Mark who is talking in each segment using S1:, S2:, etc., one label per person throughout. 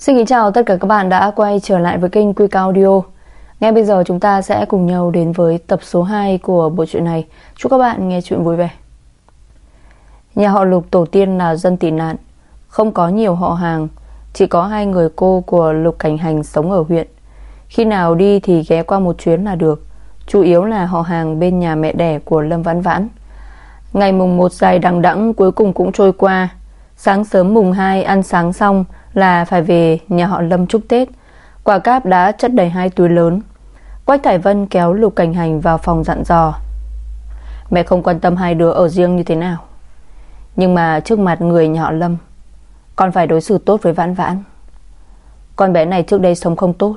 S1: Xin kính chào tất cả các bạn đã quay trở lại với kênh Quy Cao Audio. Ngay bây giờ chúng ta sẽ cùng nhau đến với tập số 2 của bộ truyện này. Chúc các bạn nghe chuyện vui vẻ. Nhà họ Lục tổ tiên là dân tị nạn. Không có nhiều họ hàng, Chỉ có hai người cô của Lục Cảnh Hành sống ở huyện. Khi nào đi thì ghé qua một chuyến là được, Chủ yếu là họ hàng bên nhà mẹ đẻ của Lâm Vãn Vãn. Ngày mùng 1 dài đằng đẵng cuối cùng cũng trôi qua. Sáng sớm mùng 2 ăn sáng xong là phải về nhà họ Lâm chúc Tết. Quả cáp đã chất đầy hai túi lớn. Quách Thải Vân kéo Lục Cảnh Hành vào phòng dặn dò. Mẹ không quan tâm hai đứa ở riêng như thế nào. Nhưng mà trước mặt người nhà họ Lâm, con phải đối xử tốt với Vãn Vãn. Con bé này trước đây sống không tốt.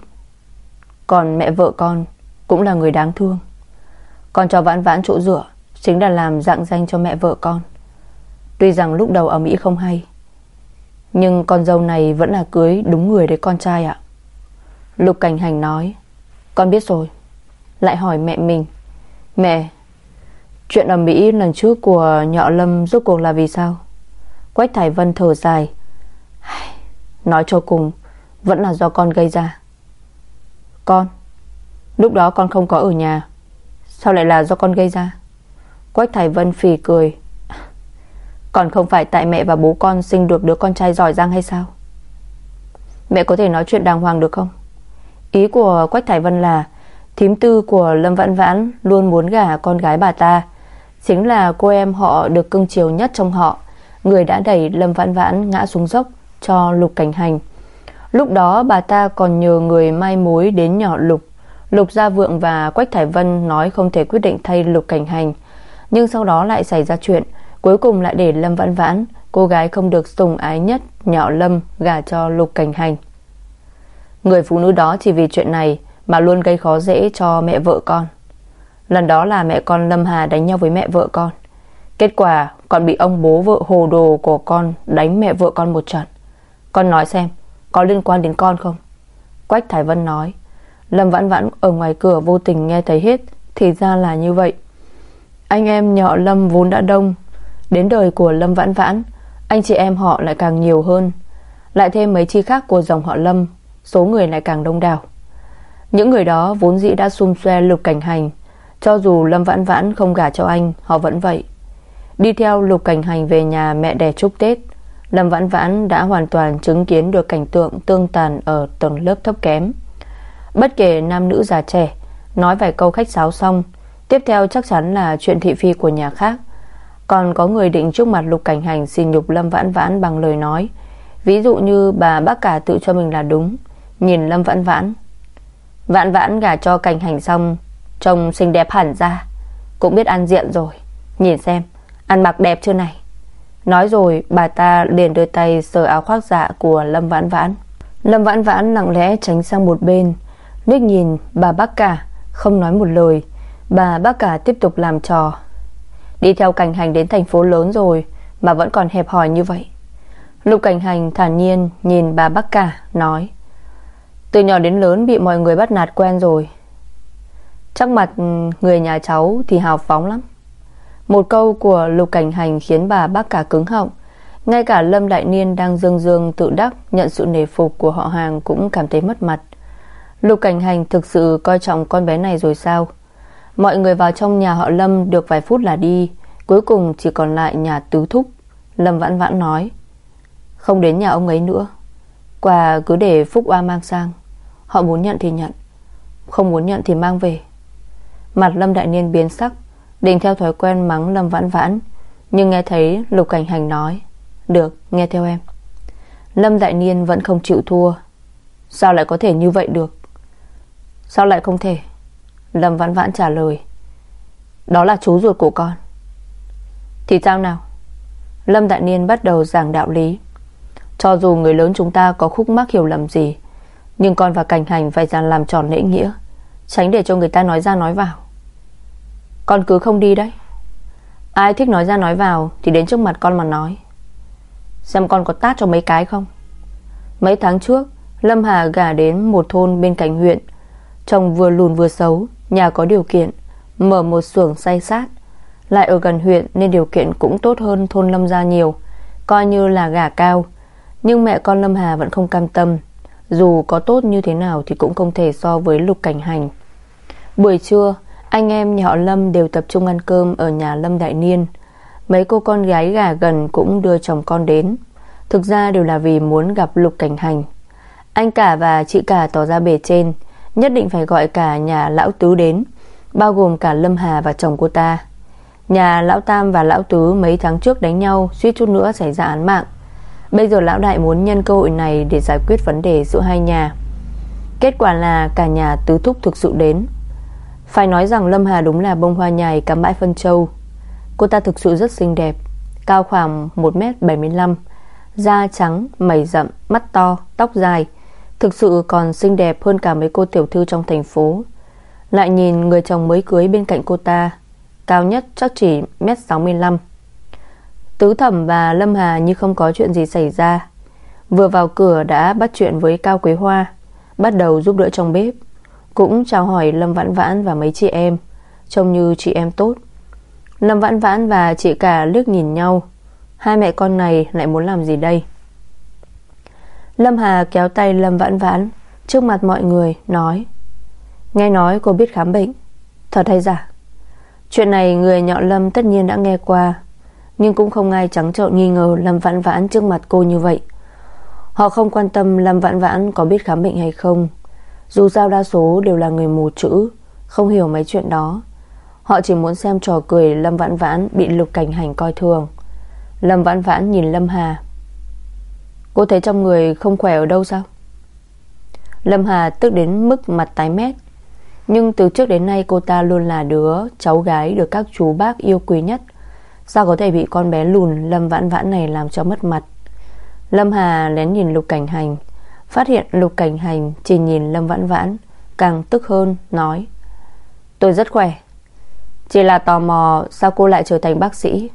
S1: Còn mẹ vợ con cũng là người đáng thương. Con cho Vãn Vãn chỗ dựa chính là làm dạng danh cho mẹ vợ con. Tuy rằng lúc đầu ở Mỹ không hay nhưng con dâu này vẫn là cưới đúng người đấy con trai ạ. Lục Cảnh Hành nói, Con biết rồi. Lại hỏi mẹ mình, Mẹ, Chuyện ở Mỹ lần trước của nhọ Lâm rốt cuộc là vì sao? Quách Thải Vân thở dài Nói cho cùng, Vẫn là do con gây ra. Con? Lúc đó con không có ở nhà, Sao lại là do con gây ra? Quách Thải Vân phì cười còn không phải tại mẹ và bố con sinh được đứa con trai giỏi giang hay sao? Mẹ có thể nói chuyện đàng hoàng được không? Ý của Quách Thải Vân là, Thím tư của Lâm Vãn Vãn Luôn muốn gả con gái bà ta. Chính là cô em họ được cưng chiều nhất trong họ. Người đã đẩy Lâm Vãn Vãn ngã xuống dốc Cho Lục Cảnh Hành. Lúc đó bà ta còn nhờ người mai mối đến nhỏ Lục. Lục Gia Vượng và Quách Thải Vân nói không thể quyết định thay Lục Cảnh Hành. Nhưng sau đó lại xảy ra chuyện. Cuối cùng lại để Lâm Vãn Vãn, Cô gái không được sùng ái nhất, Nhỏ Lâm, gả cho Lục Cảnh Hành. Người phụ nữ đó chỉ vì chuyện này Mà luôn gây khó dễ cho mẹ vợ con. Lần đó là mẹ con Lâm Hà đánh nhau với mẹ vợ con. Kết quả, còn bị ông bố vợ hồ đồ của con Đánh mẹ vợ con một trận. Con nói xem, Có liên quan đến con không? Quách Thái Vân nói, Lâm Vãn Vãn ở ngoài cửa vô tình nghe thấy hết, Thì ra là như vậy. Anh em nhỏ Lâm vốn đã đông Đến đời của Lâm Vãn Vãn Anh chị em họ lại càng nhiều hơn Lại thêm mấy chi khác của dòng họ Lâm Số người lại càng đông đảo Những người đó vốn dĩ đã xung xoe lục cảnh hành Cho dù Lâm Vãn Vãn không gả cho anh Họ vẫn vậy Đi theo lục cảnh hành về nhà mẹ đẻ chúc Tết Lâm Vãn Vãn đã hoàn toàn chứng kiến được cảnh tượng tương tàn ở tầng lớp thấp kém. Bất kể nam nữ già trẻ, nói vài câu khách sáo xong, tiếp theo chắc chắn là chuyện thị phi của nhà khác. Còn có người định trước mặt Lục Cảnh Hành xin nhục Lâm Vãn Vãn bằng lời nói. Ví dụ như bà bác cả tự cho mình là đúng. Nhìn Lâm Vãn Vãn. Vãn Vãn gả cho Cảnh Hành xong, Trông xinh đẹp hẳn ra. Cũng biết ăn diện rồi. Nhìn xem, Ăn mặc đẹp chưa này? Nói rồi, bà ta liền đưa tay sờ áo khoác dạ của Lâm Vãn Vãn. Lâm Vãn Vãn lặng lẽ tránh sang một bên. Nước nhìn bà bác cả, Không nói một lời. Bà bác cả tiếp tục làm trò. Đi theo cảnh hành đến thành phố lớn rồi, Mà vẫn còn hẹp hòi như vậy. Lục cảnh hành thản nhiên Nhìn bà bác cả, nói, Từ nhỏ đến lớn bị mọi người bắt nạt quen rồi. Chắc mặt ừ, người nhà cháu Thì hào phóng lắm. Một câu của lục cảnh hành Khiến bà bác cả cứng họng. Ngay cả Lâm Đại Niên đang dương dương tự đắc Nhận sự nể phục của họ hàng Cũng cảm thấy mất mặt. Lục cảnh hành thực sự coi trọng con bé này rồi sao? Mọi người vào trong nhà họ Lâm được vài phút là đi. Cuối cùng chỉ còn lại nhà tứ thúc. Lâm vãn vãn nói Không đến nhà ông ấy nữa. Quà cứ để Phúc Oa mang sang. Họ muốn nhận thì nhận Không muốn nhận thì mang về. Mặt Lâm Đại Niên biến sắc Định theo thói quen mắng Lâm Vãn Vãn Nhưng nghe thấy Lục Cảnh Hành nói Được, nghe theo em. Lâm Đại Niên vẫn không chịu thua. Sao lại có thể như vậy được? Sao lại không thể? Lâm Vãn Vãn trả lời. Đó là chú ruột của con. Thì sao nào? Lâm Đại Niên bắt đầu giảng đạo lý. Cho dù người lớn chúng ta có khúc mắc hiểu lầm gì, Nhưng con và cảnh hành phải dàn làm tròn lễ nghĩa, Tránh để cho người ta nói ra nói vào. Con cứ không đi đấy. Ai thích nói ra nói vào Thì đến trước mặt con mà nói. Xem con có tát cho mấy cái không? Mấy tháng trước, Lâm Hà gả đến một thôn bên cạnh huyện Chồng vừa lùn vừa xấu. Nhà có điều kiện, Mở một xưởng say sát. Lại ở gần huyện nên điều kiện cũng tốt hơn thôn Lâm gia nhiều, Coi như là gà cao. Nhưng mẹ con Lâm Hà vẫn không cam tâm. Dù có tốt như thế nào Thì cũng không thể so với lục cảnh hành. Buổi trưa, Anh em nhà họ Lâm đều tập trung ăn cơm Ở nhà Lâm Đại Niên. Mấy cô con gái gà gần cũng đưa chồng con đến. Thực ra đều là vì muốn gặp lục cảnh hành. Anh cả và chị cả tỏ ra bề trên Nhất định phải gọi cả nhà lão tứ đến Bao gồm cả Lâm Hà và chồng cô ta. Nhà lão Tam và lão Tứ mấy tháng trước đánh nhau Suýt chút nữa xảy ra án mạng. Bây giờ lão đại muốn nhân cơ hội này Để giải quyết vấn đề giữa hai nhà. Kết quả là cả nhà Tứ Thúc thực sự đến. Phải nói rằng Lâm Hà đúng là bông hoa nhài cắm bãi phân châu. Cô ta thực sự rất xinh đẹp Cao khoảng 1m75 Da trắng, mày rậm, mắt to, tóc dài Thực sự còn xinh đẹp hơn cả mấy cô tiểu thư trong thành phố. Lại nhìn người chồng mới cưới bên cạnh cô ta, Cao nhất chắc chỉ mét 65 Tứ Thẩm và Lâm Hà như không có chuyện gì xảy ra. Vừa vào cửa đã bắt chuyện với Cao Quế Hoa, Bắt đầu giúp đỡ trong bếp, Cũng chào hỏi Lâm Vãn Vãn và mấy chị em, Trông như chị em tốt. Lâm Vãn Vãn và chị cả liếc nhìn nhau, Hai mẹ con này lại muốn làm gì đây? Lâm Hà kéo tay Lâm Vãn Vãn Trước mặt mọi người, nói, Nghe nói cô biết khám bệnh. Thật hay giả? Chuyện này người nhọ Lâm tất nhiên đã nghe qua, Nhưng cũng không ai trắng trợn nghi ngờ Lâm Vãn Vãn trước mặt cô như vậy. Họ không quan tâm Lâm Vãn Vãn có biết khám bệnh hay không. Dù sao đa số đều là người mù chữ, Không hiểu mấy chuyện đó. Họ chỉ muốn xem trò cười Lâm Vãn Vãn bị lục cảnh hành coi thường. Lâm Vãn Vãn nhìn Lâm Hà Cô thấy trong người không khỏe ở đâu sao? Lâm Hà tức đến mức mặt tái mét. Nhưng từ trước đến nay cô ta luôn là đứa Cháu gái được các chú bác yêu quý nhất. Sao có thể bị con bé lùn, Lâm Vãn Vãn này làm cho mất mặt? Lâm Hà lén nhìn Lục Cảnh Hành, Phát hiện Lục Cảnh Hành Chỉ nhìn Lâm Vãn Vãn, Càng tức hơn, nói, Tôi rất khỏe. Chỉ là tò mò sao cô lại trở thành bác sĩ,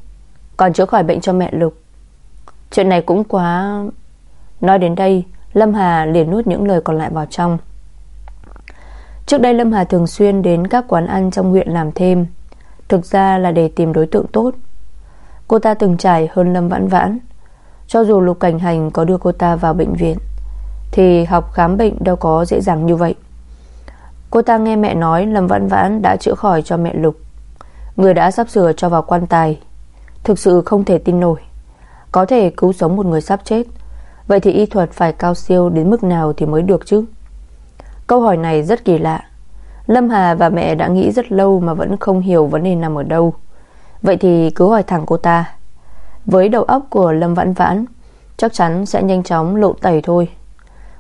S1: Còn chữa khỏi bệnh cho mẹ Lục. Chuyện này cũng quá Nói đến đây, Lâm Hà liền nuốt những lời còn lại vào trong. Trước đây Lâm Hà thường xuyên đến các quán ăn trong huyện làm thêm. Thực ra là để tìm đối tượng tốt. Cô ta từng trải hơn Lâm Vãn Vãn. Cho dù Lục Cảnh Hành có đưa cô ta vào bệnh viện, Thì học khám bệnh đâu có dễ dàng như vậy. Cô ta nghe mẹ nói Lâm Vãn Vãn đã chữa khỏi cho mẹ Lục. Người đã sắp sửa cho vào quan tài. Thực sự không thể tin nổi. Có thể cứu sống một người sắp chết Vậy thì y thuật phải cao siêu đến mức nào thì mới được chứ? Câu hỏi này rất kỳ lạ. Lâm Hà và mẹ đã nghĩ rất lâu Mà vẫn không hiểu vấn đề nằm ở đâu. Vậy thì cứ hỏi thẳng cô ta. Với đầu óc của Lâm Vãn Vãn, Chắc chắn sẽ nhanh chóng lộ tẩy thôi.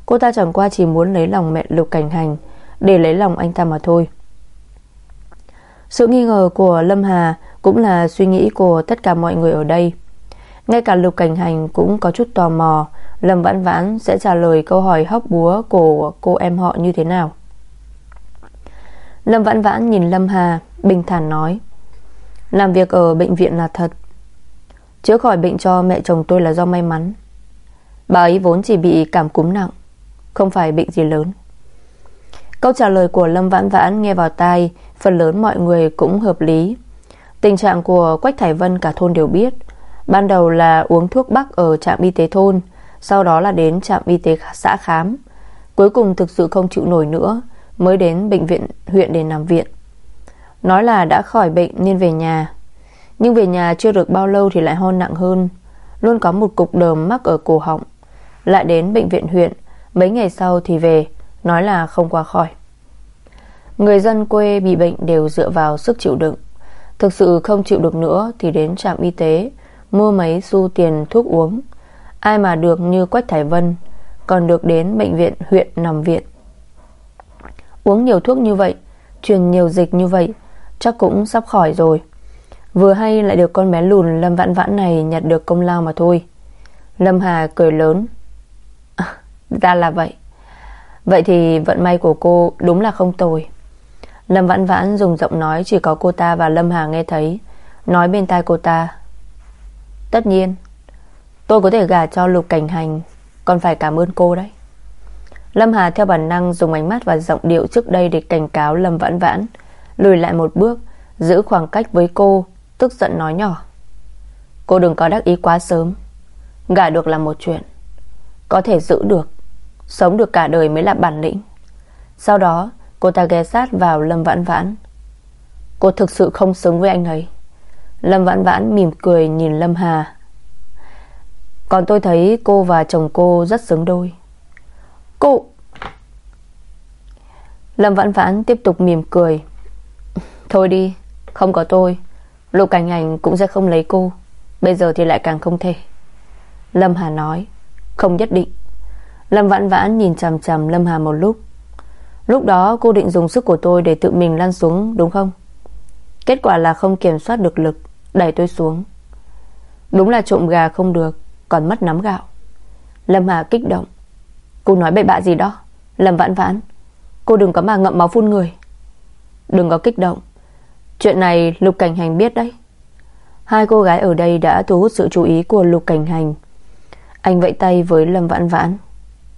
S1: Cô ta chẳng qua chỉ muốn lấy lòng mẹ Lục Cảnh Hành, Để lấy lòng anh ta mà thôi. Sự nghi ngờ của Lâm Hà Cũng là suy nghĩ của tất cả mọi người ở đây. Ngay cả Lục Cảnh Hành cũng có chút tò mò Lâm Vãn Vãn sẽ trả lời câu hỏi hóc búa của cô em họ như thế nào. Lâm Vãn Vãn nhìn Lâm Hà, Bình thản nói, Làm việc ở bệnh viện là thật. Chữa khỏi bệnh cho mẹ chồng tôi là do may mắn. Bà ấy vốn chỉ bị cảm cúm nặng, Không phải bệnh gì lớn. Câu trả lời của Lâm Vãn Vãn nghe vào tai, Phần lớn mọi người cũng hợp lý. Tình trạng của Quách Thải Vân cả thôn đều biết, Ban đầu là uống thuốc bắc ở trạm y tế thôn sau đó là đến trạm y tế xã khám. Cuối cùng thực sự không chịu nổi nữa, Mới đến bệnh viện, huyện để nằm viện. Nói là đã khỏi bệnh nên về nhà. Nhưng về nhà chưa được bao lâu thì lại ho nặng hơn. Luôn có một cục đờm mắc ở cổ họng. Lại đến bệnh viện, huyện. Mấy ngày sau thì về. Nói là không qua khỏi. Người dân quê bị bệnh đều dựa vào sức chịu đựng. Thực sự không chịu được nữa Thì đến trạm y tế, Mua mấy xu tiền thuốc uống. Ai mà được như Quách Thải Vân Còn được đến bệnh viện huyện nằm viện. Uống nhiều thuốc như vậy Truyền nhiều dịch như vậy Chắc cũng sắp khỏi rồi. Vừa hay lại được con bé lùn Lâm Vãn Vãn này Nhặt được công lao mà thôi. Lâm Hà cười lớn. À, Ra là vậy. Vậy thì vận may của cô đúng là không tồi. Lâm Vãn Vãn dùng giọng nói Chỉ có cô ta và Lâm Hà nghe thấy Nói bên tai cô ta. Tất nhiên Tôi có thể gả cho Lục Cảnh Hành, Còn phải cảm ơn cô đấy. Lâm Hà theo bản năng dùng ánh mắt và giọng điệu trước đây để cảnh cáo Lâm Vãn Vãn, Lùi lại một bước, Giữ khoảng cách với cô, Tức giận nói nhỏ. Cô đừng có đắc ý quá sớm, Gả được là một chuyện, Có thể giữ được, Sống được cả đời mới là bản lĩnh. Sau đó, cô ta ghé sát vào Lâm Vãn Vãn. Cô thực sự không xứng với anh ấy. Lâm Vãn Vãn mỉm cười nhìn Lâm Hà. Còn tôi thấy cô và chồng cô rất xứng đôi. Cô! Lâm Vãn Vãn tiếp tục mỉm cười. Thôi đi, Không có tôi, Lục Cảnh ảnh cũng sẽ không lấy cô. Bây giờ thì lại càng không thể. Lâm Hà nói, Không nhất định. Lâm Vãn Vãn nhìn chằm chằm Lâm Hà một lúc. Lúc đó cô định dùng sức của tôi Để tự mình lăn xuống, đúng không? Kết quả là không kiểm soát được lực, Đẩy tôi xuống. Đúng là trộm gà không được. Còn mất nắm gạo. Lâm Hà kích động. Cô nói bậy bạ gì đó? Lâm Vãn Vãn. Cô đừng có mà ngậm máu phun người. Đừng có kích động. Chuyện này Lục Cảnh Hành biết đấy. Hai cô gái ở đây đã thu hút sự chú ý của Lục Cảnh Hành. Anh vẫy tay với Lâm Vãn Vãn.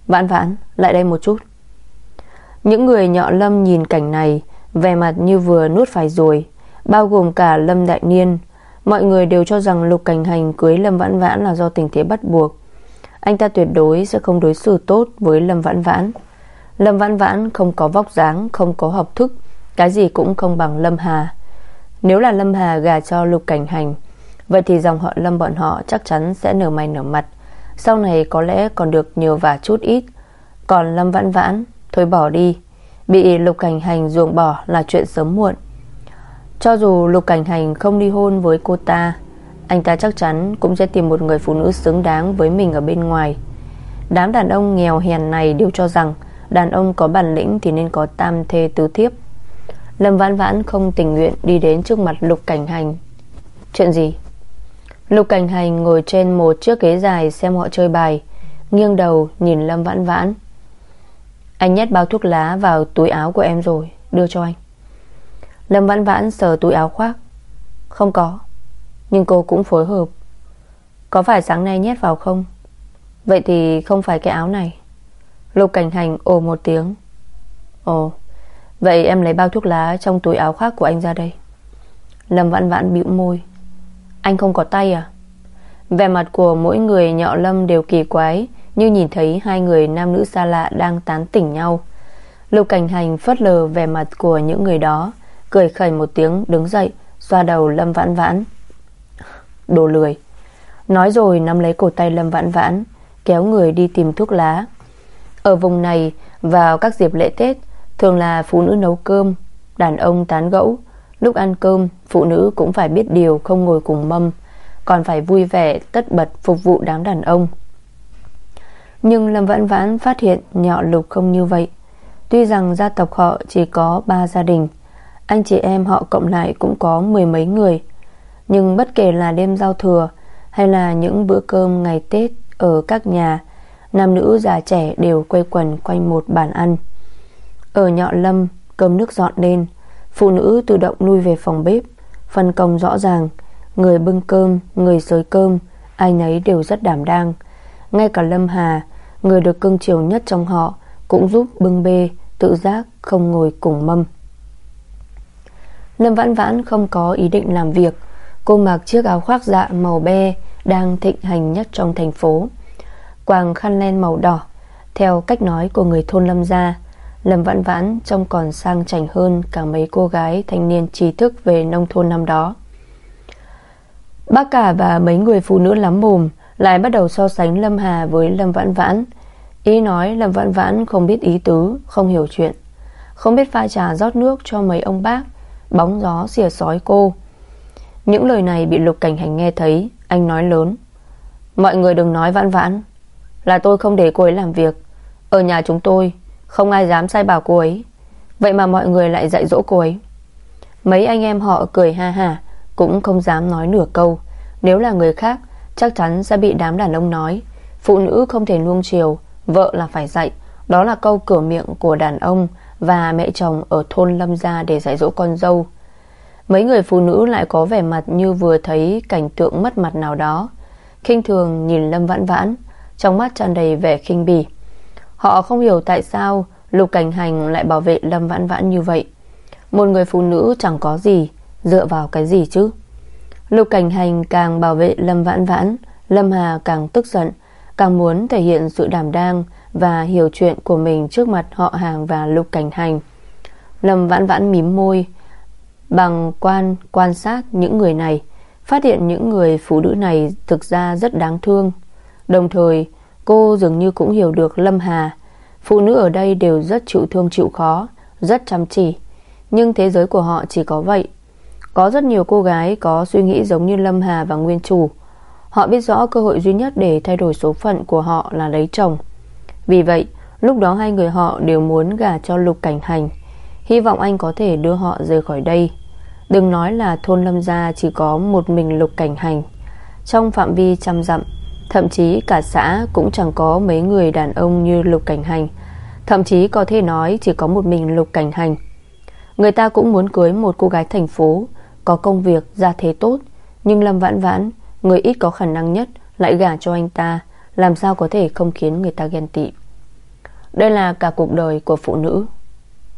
S1: Vãn Vãn, lại đây một chút. Những người nhọ Lâm nhìn cảnh này, Vẻ mặt như vừa nuốt phải rồi, Bao gồm cả Lâm Đại Niên Mọi người đều cho rằng Lục Cảnh Hành cưới Lâm Vãn Vãn là do tình thế bắt buộc. Anh ta tuyệt đối sẽ không đối xử tốt với Lâm Vãn Vãn. Lâm Vãn Vãn không có vóc dáng, Không có học thức, Cái gì cũng không bằng Lâm Hà. Nếu là Lâm Hà gà cho Lục Cảnh Hành, Vậy thì dòng họ Lâm bọn họ Chắc chắn sẽ nở mày nở mặt. Sau này có lẽ còn được nhiều và chút ít. Còn Lâm Vãn Vãn, Thôi bỏ đi. Bị Lục Cảnh Hành ruồng bỏ là chuyện sớm muộn. Cho dù Lục Cảnh Hành không ly hôn với cô ta, Anh ta chắc chắn cũng sẽ tìm một người phụ nữ xứng đáng với mình ở bên ngoài. Đám đàn ông nghèo hèn này đều cho rằng Đàn ông có bản lĩnh thì nên có tam thê tứ thiếp. Lâm Vãn Vãn không tình nguyện đi đến trước mặt Lục Cảnh Hành. Chuyện gì? Lục Cảnh Hành ngồi trên một chiếc ghế dài xem họ chơi bài, Nghiêng đầu nhìn Lâm Vãn Vãn. Anh nhét bao thuốc lá vào túi áo của em rồi, Đưa cho anh. Lâm Vãn Vãn sờ túi áo khoác. Không có, Nhưng cô cũng phối hợp. Có phải sáng nay nhét vào không? Vậy thì không phải cái áo này. Lục cảnh hành ồ một tiếng. Ồ, Vậy em lấy bao thuốc lá trong túi áo khoác của anh ra đây. Lâm vãn vãn bĩu môi. Anh không có tay à? Vẻ mặt của mỗi người nhọ lâm đều kỳ quái, Như nhìn thấy hai người nam nữ xa lạ Đang tán tỉnh nhau. Lục cảnh hành phớt lờ vẻ mặt của những người đó. Cười khẩy một tiếng, đứng dậy, Xoa đầu lâm vãn vãn. Đồ lười. Nói rồi nắm lấy cổ tay lâm vãn vãn, Kéo người đi tìm thuốc lá. Ở vùng này, vào các dịp lễ Tết, Thường là phụ nữ nấu cơm, Đàn ông tán gẫu. Lúc ăn cơm, phụ nữ cũng phải biết điều Không ngồi cùng mâm, Còn phải vui vẻ, tất bật phục vụ đám đàn ông. Nhưng Lâm Vãn Vãn phát hiện Nhọ lục không như vậy. Tuy rằng gia tộc họ chỉ có 3 gia đình anh chị em họ cộng lại Cũng có mười mấy người. Nhưng bất kể là đêm giao thừa Hay là những bữa cơm ngày Tết Ở các nhà Nam nữ già trẻ đều quây quần quanh một bàn ăn. Ở nhọ lâm Cơm nước dọn lên Phụ nữ tự động lui về phòng bếp Phân công rõ ràng Người bưng cơm, người xới cơm Ai nấy đều rất đảm đang. Ngay cả Lâm Hà Người được cưng chiều nhất trong họ Cũng giúp bưng bê, tự giác không ngồi cùng mâm. Lâm Vãn Vãn không có ý định làm việc. Cô mặc chiếc áo khoác dạ màu be Đang thịnh hành nhất trong thành phố. Quàng khăn len màu đỏ, Theo cách nói của người thôn Lâm gia, Lâm Vãn Vãn trông còn sang chảnh hơn Cả mấy cô gái thanh niên trí thức Về nông thôn năm đó. Bác cả và mấy người phụ nữ lắm mồm Lại bắt đầu so sánh Lâm Hà với Lâm Vãn Vãn. Ý nói Lâm Vãn Vãn không biết ý tứ, Không hiểu chuyện. Không biết pha trà rót nước cho mấy ông bác Bóng gió xìa sói cô. Những lời này bị Lục Cảnh Hành nghe thấy, Anh nói lớn. Mọi người đừng nói vãn vãn, là tôi không để cô ấy làm việc. Ở nhà chúng tôi, Không ai dám sai bảo cô ấy. Vậy mà mọi người lại dạy dỗ cô ấy. Mấy anh em họ cười ha ha, Cũng không dám nói nửa câu. Nếu là người khác, Chắc chắn sẽ bị đám đàn ông nói. Phụ nữ không thể nuông chiều, Vợ là phải dạy. Đó là câu cửa miệng của đàn ông và mẹ chồng ở thôn Lâm Gia để dạy dỗ con dâu Mấy người phụ nữ lại có vẻ mặt như vừa thấy cảnh tượng mất mặt nào đó khinh thường nhìn Lâm Vãn Vãn trong mắt tràn đầy vẻ khinh bỉ. Họ không hiểu tại sao Lục Cảnh Hành lại bảo vệ Lâm Vãn Vãn như vậy. Một người phụ nữ chẳng có gì, dựa vào cái gì chứ? Lục Cảnh Hành càng bảo vệ Lâm Vãn Vãn, Lâm Hà càng tức giận, càng muốn thể hiện sự đảm đang và hiểu chuyện của mình trước mặt họ hàng và lục cảnh hành. Lâm vãn vãn mím môi, Bằng quan quan sát những người này, Phát hiện những người phụ nữ này thực ra rất đáng thương. Đồng thời, cô dường như cũng hiểu được Lâm Hà, Phụ nữ ở đây đều rất chịu thương chịu khó, Rất chăm chỉ. Nhưng thế giới của họ chỉ có vậy. Có rất nhiều cô gái có suy nghĩ giống như Lâm Hà và Nguyên Chủ. Họ biết rõ cơ hội duy nhất để thay đổi số phận của họ là lấy chồng. Vì vậy Lúc đó hai người họ đều muốn gả cho Lục Cảnh Hành. Hy vọng anh có thể đưa họ rời khỏi đây. Đừng nói là thôn Lâm Gia chỉ có một mình Lục Cảnh Hành. Trong phạm vi trăm dặm Thậm chí cả xã cũng chẳng có mấy người đàn ông như Lục Cảnh Hành. Thậm chí có thể nói chỉ có một mình Lục Cảnh Hành. Người ta cũng muốn cưới một cô gái thành phố Có công việc, gia thế tốt. Nhưng Lâm Vãn Vãn Người ít có khả năng nhất Lại gả cho anh ta. Làm sao có thể không khiến người ta ghen tị? Đây là cả cuộc đời của phụ nữ.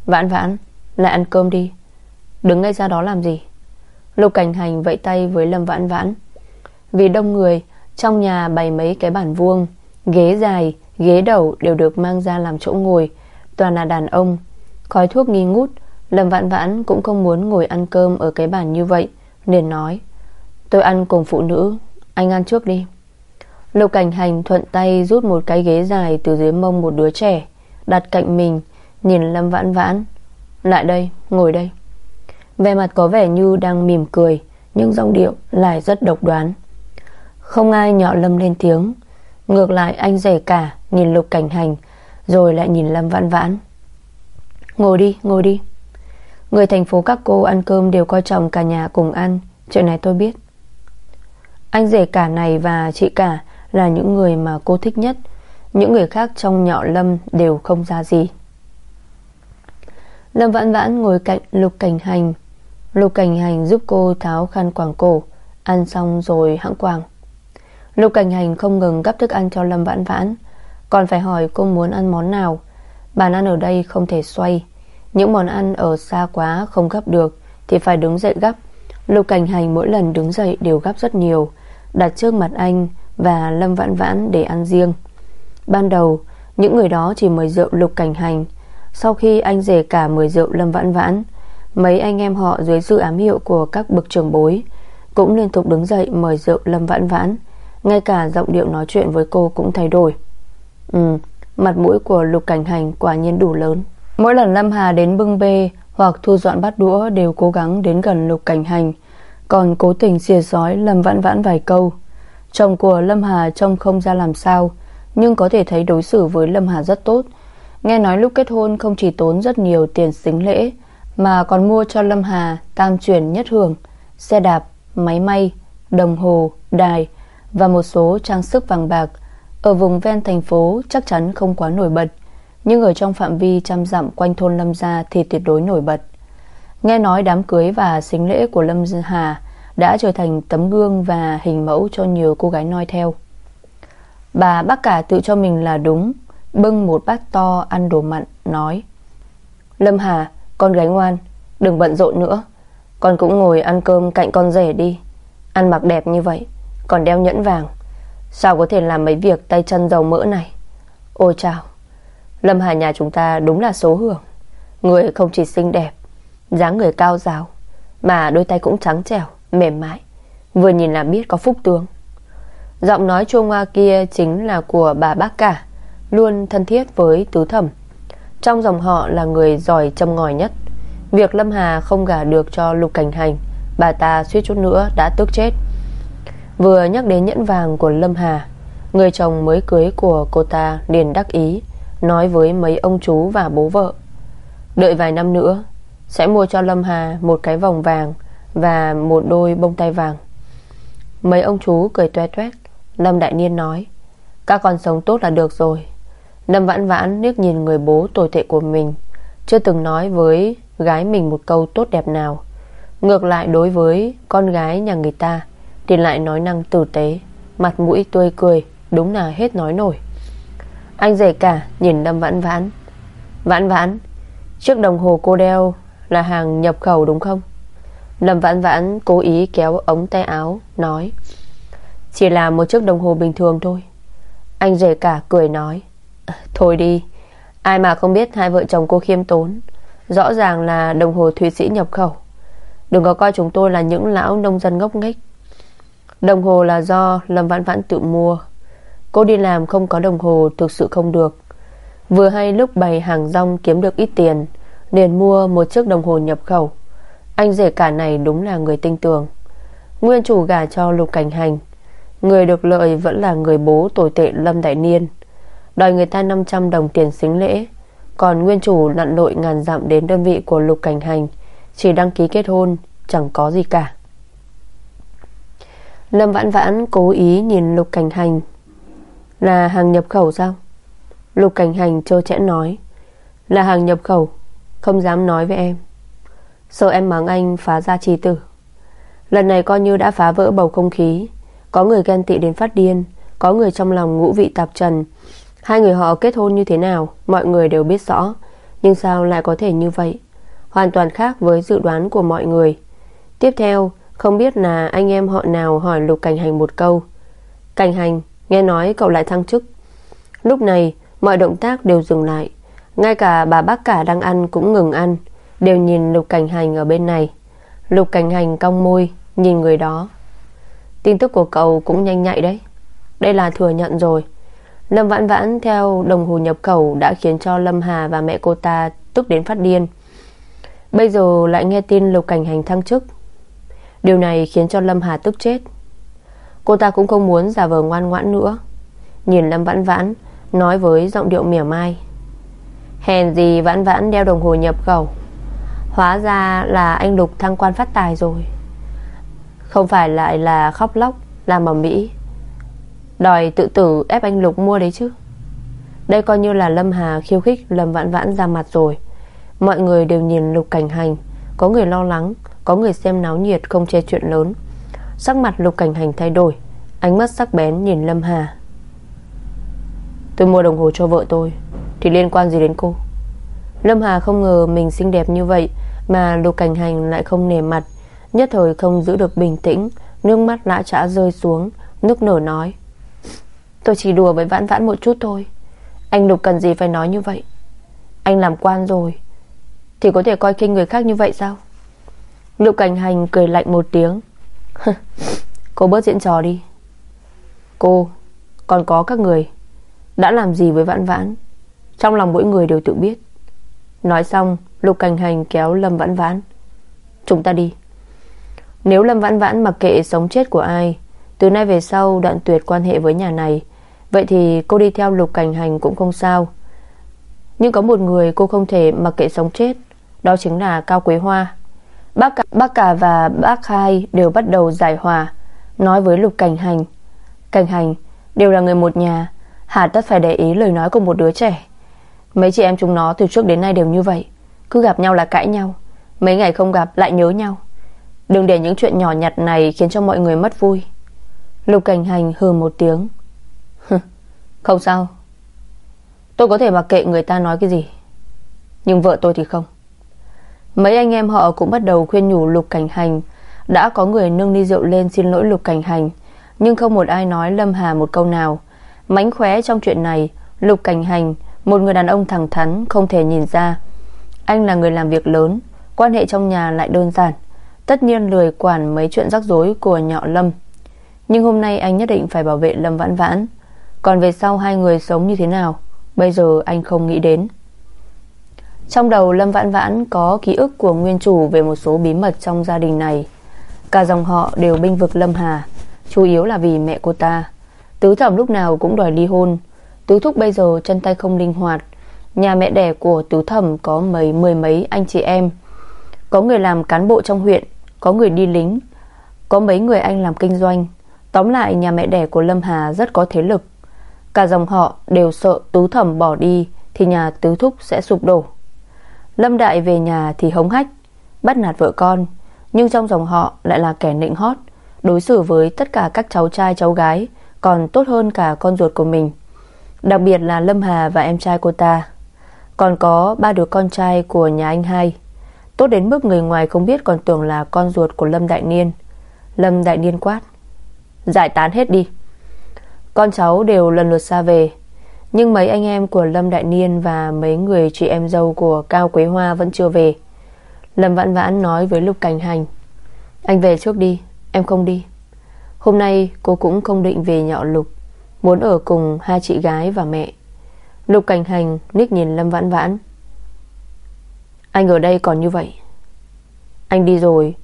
S1: Vãn vãn Lại ăn cơm đi. Đứng ngay ra đó làm gì? Lục cảnh hành vẫy tay với Lâm vãn vãn. Vì đông người Trong nhà bày mấy cái bàn vuông Ghế dài, ghế đầu đều được mang ra làm chỗ ngồi. Toàn là đàn ông. Khói thuốc nghi ngút Lâm vãn vãn cũng không muốn ngồi ăn cơm Ở cái bàn như vậy Nên nói Tôi ăn cùng phụ nữ Anh ăn trước đi. Lục cảnh hành thuận tay rút một cái ghế dài Từ dưới mông một đứa trẻ Đặt cạnh mình Nhìn Lâm vãn vãn. Lại đây, ngồi đây. Về mặt có vẻ như đang mỉm cười Nhưng giọng điệu lại rất độc đoán. Không ai nhỏ Lâm lên tiếng. Ngược lại anh rể cả Nhìn lục cảnh hành Rồi lại nhìn Lâm vãn vãn. Ngồi đi, ngồi đi. Người thành phố các cô ăn cơm đều coi trọng cả nhà cùng ăn Chuyện này tôi biết. Anh rể cả này và chị cả là những người mà cô thích nhất. Những người khác trong nhọ lâm Đều không ra gì. Lâm vãn vãn ngồi cạnh lục cảnh hành. Lục cảnh hành giúp cô tháo khăn quàng cổ, Ăn xong rồi hãng quàng. Lục cảnh hành không ngừng gấp thức ăn cho Lâm vãn vãn. Còn phải hỏi cô muốn ăn món nào. Bàn ăn ở đây không thể xoay. Những món ăn ở xa quá không gấp được Thì phải đứng dậy gấp Lục cảnh hành mỗi lần đứng dậy đều gấp rất nhiều. Đặt trước mặt anh và Lâm Vãn Vãn để ăn riêng. Ban đầu, những người đó chỉ mời rượu lục cảnh hành. Sau khi anh rể cả mời rượu Lâm Vãn Vãn, mấy anh em họ dưới sự ám hiệu của các bậc trưởng bối cũng liên tục đứng dậy mời rượu Lâm Vãn Vãn. Ngay cả giọng điệu nói chuyện với cô cũng thay đổi. Ừ, mặt mũi của lục cảnh hành quả nhiên đủ lớn. Mỗi lần Lâm Hà đến bưng bê hoặc thu dọn bát đũa đều cố gắng đến gần lục cảnh hành còn cố tình xìa sói Lâm Vãn Vãn vài câu Chồng của Lâm Hà trông không ra làm sao Nhưng có thể thấy đối xử với Lâm Hà rất tốt. Nghe nói lúc kết hôn không chỉ tốn rất nhiều tiền xính lễ Mà còn mua cho Lâm Hà tam chuyển nhất hưởng Xe đạp, máy may, đồng hồ, đài Và một số trang sức vàng bạc. Ở vùng ven thành phố chắc chắn không quá nổi bật Nhưng ở trong phạm vi trăm dặm quanh thôn Lâm Gia thì tuyệt đối nổi bật. Nghe nói đám cưới và xính lễ của Lâm Hà đã trở thành tấm gương và hình mẫu cho nhiều cô gái noi theo. Bà bác cả tự cho mình là đúng, bưng một bát to ăn đồ mặn, nói Lâm Hà, con gái ngoan, đừng bận rộn nữa. Con cũng ngồi ăn cơm cạnh con rể đi. Ăn mặc đẹp như vậy, còn đeo nhẫn vàng. Sao có thể làm mấy việc tay chân dầu mỡ này? Ôi chào, Lâm Hà nhà chúng ta đúng là số hưởng. Người không chỉ xinh đẹp, dáng người cao ráo, mà đôi tay cũng trắng trẻo mềm mại, Vừa nhìn là biết có phúc tướng. Giọng nói chua ngoa kia chính là của bà bác cả, Luôn thân thiết với tứ thẩm. Trong dòng họ là người giỏi châm ngòi nhất. Việc Lâm Hà không gả được cho Lục Cảnh Hành, Bà ta suýt chút nữa đã tức chết. Vừa nhắc đến nhẫn vàng của Lâm Hà, Người chồng mới cưới của cô ta liền đắc ý, Nói với mấy ông chú và bố vợ, Đợi vài năm nữa, Sẽ mua cho Lâm Hà một cái vòng vàng và một đôi bông tay vàng. Mấy ông chú cười toe toét. Lâm Đại Niên nói, Các con sống tốt là được rồi. Lâm Vãn Vãn nước nhìn người bố tồi tệ của mình, Chưa từng nói với gái mình một câu tốt đẹp nào. Ngược lại đối với con gái nhà người ta, Thì lại nói năng tử tế, Mặt mũi tươi cười, Đúng là hết nói nổi. Anh rể cả nhìn Lâm Vãn Vãn. Vãn Vãn Chiếc đồng hồ cô đeo là hàng nhập khẩu đúng không? Lâm vãn vãn cố ý kéo ống tay áo, Nói, Chỉ là một chiếc đồng hồ bình thường thôi. Anh rể cả cười nói, Thôi đi, Ai mà không biết hai vợ chồng cô khiêm tốn. Rõ ràng là đồng hồ Thụy Sĩ nhập khẩu. Đừng có coi chúng tôi là những lão nông dân ngốc nghếch. Đồng hồ là do Lâm Vãn Vãn tự mua. Cô đi làm không có đồng hồ thực sự không được. Vừa hay lúc bày hàng rong kiếm được ít tiền, liền mua một chiếc đồng hồ nhập khẩu. Anh rể cả này đúng là người tinh tường. Nguyên chủ gả cho Lục Cảnh Hành. Người được lợi vẫn là người bố tồi tệ Lâm Đại Niên. Đòi người ta 500 đồng tiền xính lễ. Còn nguyên chủ lặn lội ngàn dặm đến đơn vị của Lục Cảnh Hành. Chỉ đăng ký kết hôn, Chẳng có gì cả. Lâm Vãn Vãn cố ý nhìn Lục Cảnh Hành. Là hàng nhập khẩu sao? Lục Cảnh Hành trơ chẽn nói. Là hàng nhập khẩu, Không dám nói với em. Sợ em mắng anh phá ra trì tử? Lần này coi như đã phá vỡ bầu không khí. Có người ghen tị đến phát điên, Có người trong lòng ngũ vị tạp trần. Hai người họ kết hôn như thế nào, Mọi người đều biết rõ. Nhưng sao lại có thể như vậy? Hoàn toàn khác với dự đoán của mọi người. Tiếp theo, Không biết là anh em họ nào hỏi Lục Cảnh Hành một câu. Cảnh Hành, Nghe nói cậu lại thăng chức. Lúc này, mọi động tác đều dừng lại. Ngay cả bà bác cả đang ăn cũng ngừng ăn. Đều nhìn Lục Cảnh Hành ở bên này. Lục Cảnh Hành cong môi, Nhìn người đó. Tin tức của cậu cũng nhanh nhạy đấy. Đây là thừa nhận rồi. Lâm Vãn Vãn theo đồng hồ nhập khẩu Đã khiến cho Lâm Hà và mẹ cô ta Tức đến phát điên. Bây giờ lại nghe tin Lục Cảnh Hành thăng chức. Điều này khiến cho Lâm Hà tức chết. Cô ta cũng không muốn giả vờ ngoan ngoãn nữa. Nhìn Lâm Vãn Vãn, Nói với giọng điệu mỉa mai. Hèn gì Vãn Vãn đeo đồng hồ nhập khẩu. Hóa ra là anh Lục thăng quan phát tài rồi. Không phải lại là khóc lóc Làm ở Mỹ. Đòi tự tử ép anh Lục mua đấy chứ. Đây coi như là Lâm Hà khiêu khích Lâm Vãn Vãn ra mặt rồi. Mọi người đều nhìn Lục Cảnh Hành. Có người lo lắng, Có người xem náo nhiệt, không chê chuyện lớn. Sắc mặt Lục Cảnh Hành thay đổi, Ánh mắt sắc bén nhìn Lâm Hà. Tôi mua đồng hồ cho vợ tôi, Thì liên quan gì đến cô? Lâm Hà không ngờ mình xinh đẹp như vậy mà Lục Cảnh Hành lại không nề mặt, Nhất thời không giữ được bình tĩnh, Nước mắt lã trã rơi xuống Nước nở nói. Tôi chỉ đùa với vãn vãn một chút thôi. Anh Lục cần gì phải nói như vậy? Anh làm quan rồi, Thì có thể coi khinh người khác như vậy sao? Lục Cảnh Hành cười lạnh một tiếng. Cô bớt diễn trò đi. Cô, Còn có các người, Đã làm gì với vãn vãn? Trong lòng mỗi người đều tự biết. Nói xong Lục Cảnh Hành kéo Lâm Vãn Vãn. Chúng ta đi. Nếu Lâm Vãn Vãn mặc kệ sống chết của ai Từ nay về sau đoạn tuyệt quan hệ với nhà này Vậy thì cô đi theo Lục Cảnh Hành cũng không sao. Nhưng có một người cô không thể mặc kệ sống chết Đó chính là Cao Quế Hoa. Bác cả, bác cả và bác hai đều bắt đầu giải hòa Nói với Lục Cảnh Hành. Cảnh Hành đều là người một nhà Hà tất phải để ý lời nói của một đứa trẻ. Mấy chị em chúng nó từ trước đến nay đều như vậy. Cứ gặp nhau là cãi nhau. Mấy ngày không gặp lại nhớ nhau. Đừng để những chuyện nhỏ nhặt này khiến cho mọi người mất vui. Lục cảnh hành hừ một tiếng. Không sao. Tôi có thể mặc kệ người ta nói cái gì. Nhưng vợ tôi thì không. Mấy anh em họ cũng bắt đầu khuyên nhủ Lục Cảnh Hành Đã có người nâng ly rượu lên xin lỗi Lục Cảnh Hành. Nhưng không một ai nói Lâm Hà một câu nào. Mánh khóe trong chuyện này, Lục Cảnh Hành một người đàn ông thẳng thắn, không thể nhìn ra. Anh là người làm việc lớn, Quan hệ trong nhà lại đơn giản. Tất nhiên lười quản mấy chuyện rắc rối của nhọ Lâm. Nhưng hôm nay anh nhất định phải bảo vệ Lâm Vãn Vãn. Còn về sau hai người sống như thế nào, Bây giờ anh không nghĩ đến. Trong đầu Lâm Vãn Vãn có ký ức của nguyên chủ Về một số bí mật trong gia đình này. Cả dòng họ đều binh vực Lâm Hà, Chủ yếu là vì mẹ cô ta. Tứ thẩm lúc nào cũng đòi ly hôn Tứ thúc bây giờ chân tay không linh hoạt. Nhà mẹ đẻ của tứ thẩm có mấy, mười mấy anh chị em. Có người làm cán bộ trong huyện, Có người đi lính, Có mấy người anh làm kinh doanh. Tóm lại, nhà mẹ đẻ của Lâm Hà rất có thế lực. Cả dòng họ đều sợ tứ thẩm bỏ đi Thì nhà tứ thúc sẽ sụp đổ. Lâm Đại về nhà thì hống hách, Bắt nạt vợ con, Nhưng trong dòng họ lại là kẻ nịnh hót, Đối xử với tất cả các cháu trai, cháu gái, còn tốt hơn cả con ruột của mình. Đặc biệt là Lâm Hà và em trai cô ta. Còn có ba đứa con trai của nhà anh hai. Tốt đến mức người ngoài không biết còn tưởng là con ruột của Lâm Đại Niên. Lâm Đại Niên quát, Giải tán hết đi. Con cháu đều lần lượt xa về, Nhưng mấy anh em của Lâm Đại Niên Và mấy người chị em dâu của Cao Quế Hoa Vẫn chưa về. Lâm Vãn Vãn nói với Lục Cảnh Hành, Anh về trước đi, Em không đi. Hôm nay cô cũng không định về nhọ Lục. Muốn ở cùng hai chị gái và mẹ. Lục Cảnh Hành Ních nhìn Lâm Vãn Vãn. Anh ở đây còn như vậy. Anh đi rồi.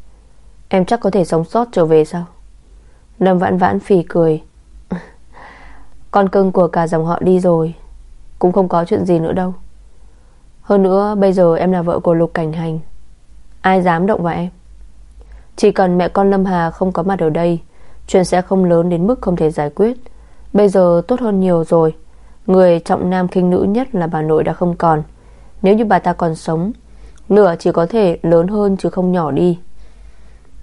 S1: Em chắc có thể sống sót trở về sao? Lâm Vãn Vãn phì cười. Con cưng của cả dòng họ đi rồi. Cũng không có chuyện gì nữa đâu. Hơn nữa, bây giờ em là vợ của Lục Cảnh Hành. Ai dám động vào em? Chỉ cần mẹ con Lâm Hà không có mặt ở đây, Chuyện sẽ không lớn đến mức không thể giải quyết. Bây giờ tốt hơn nhiều rồi. Người trọng nam khinh nữ nhất là bà nội đã không còn. Nếu như bà ta còn sống, Lửa chỉ có thể lớn hơn chứ không nhỏ đi.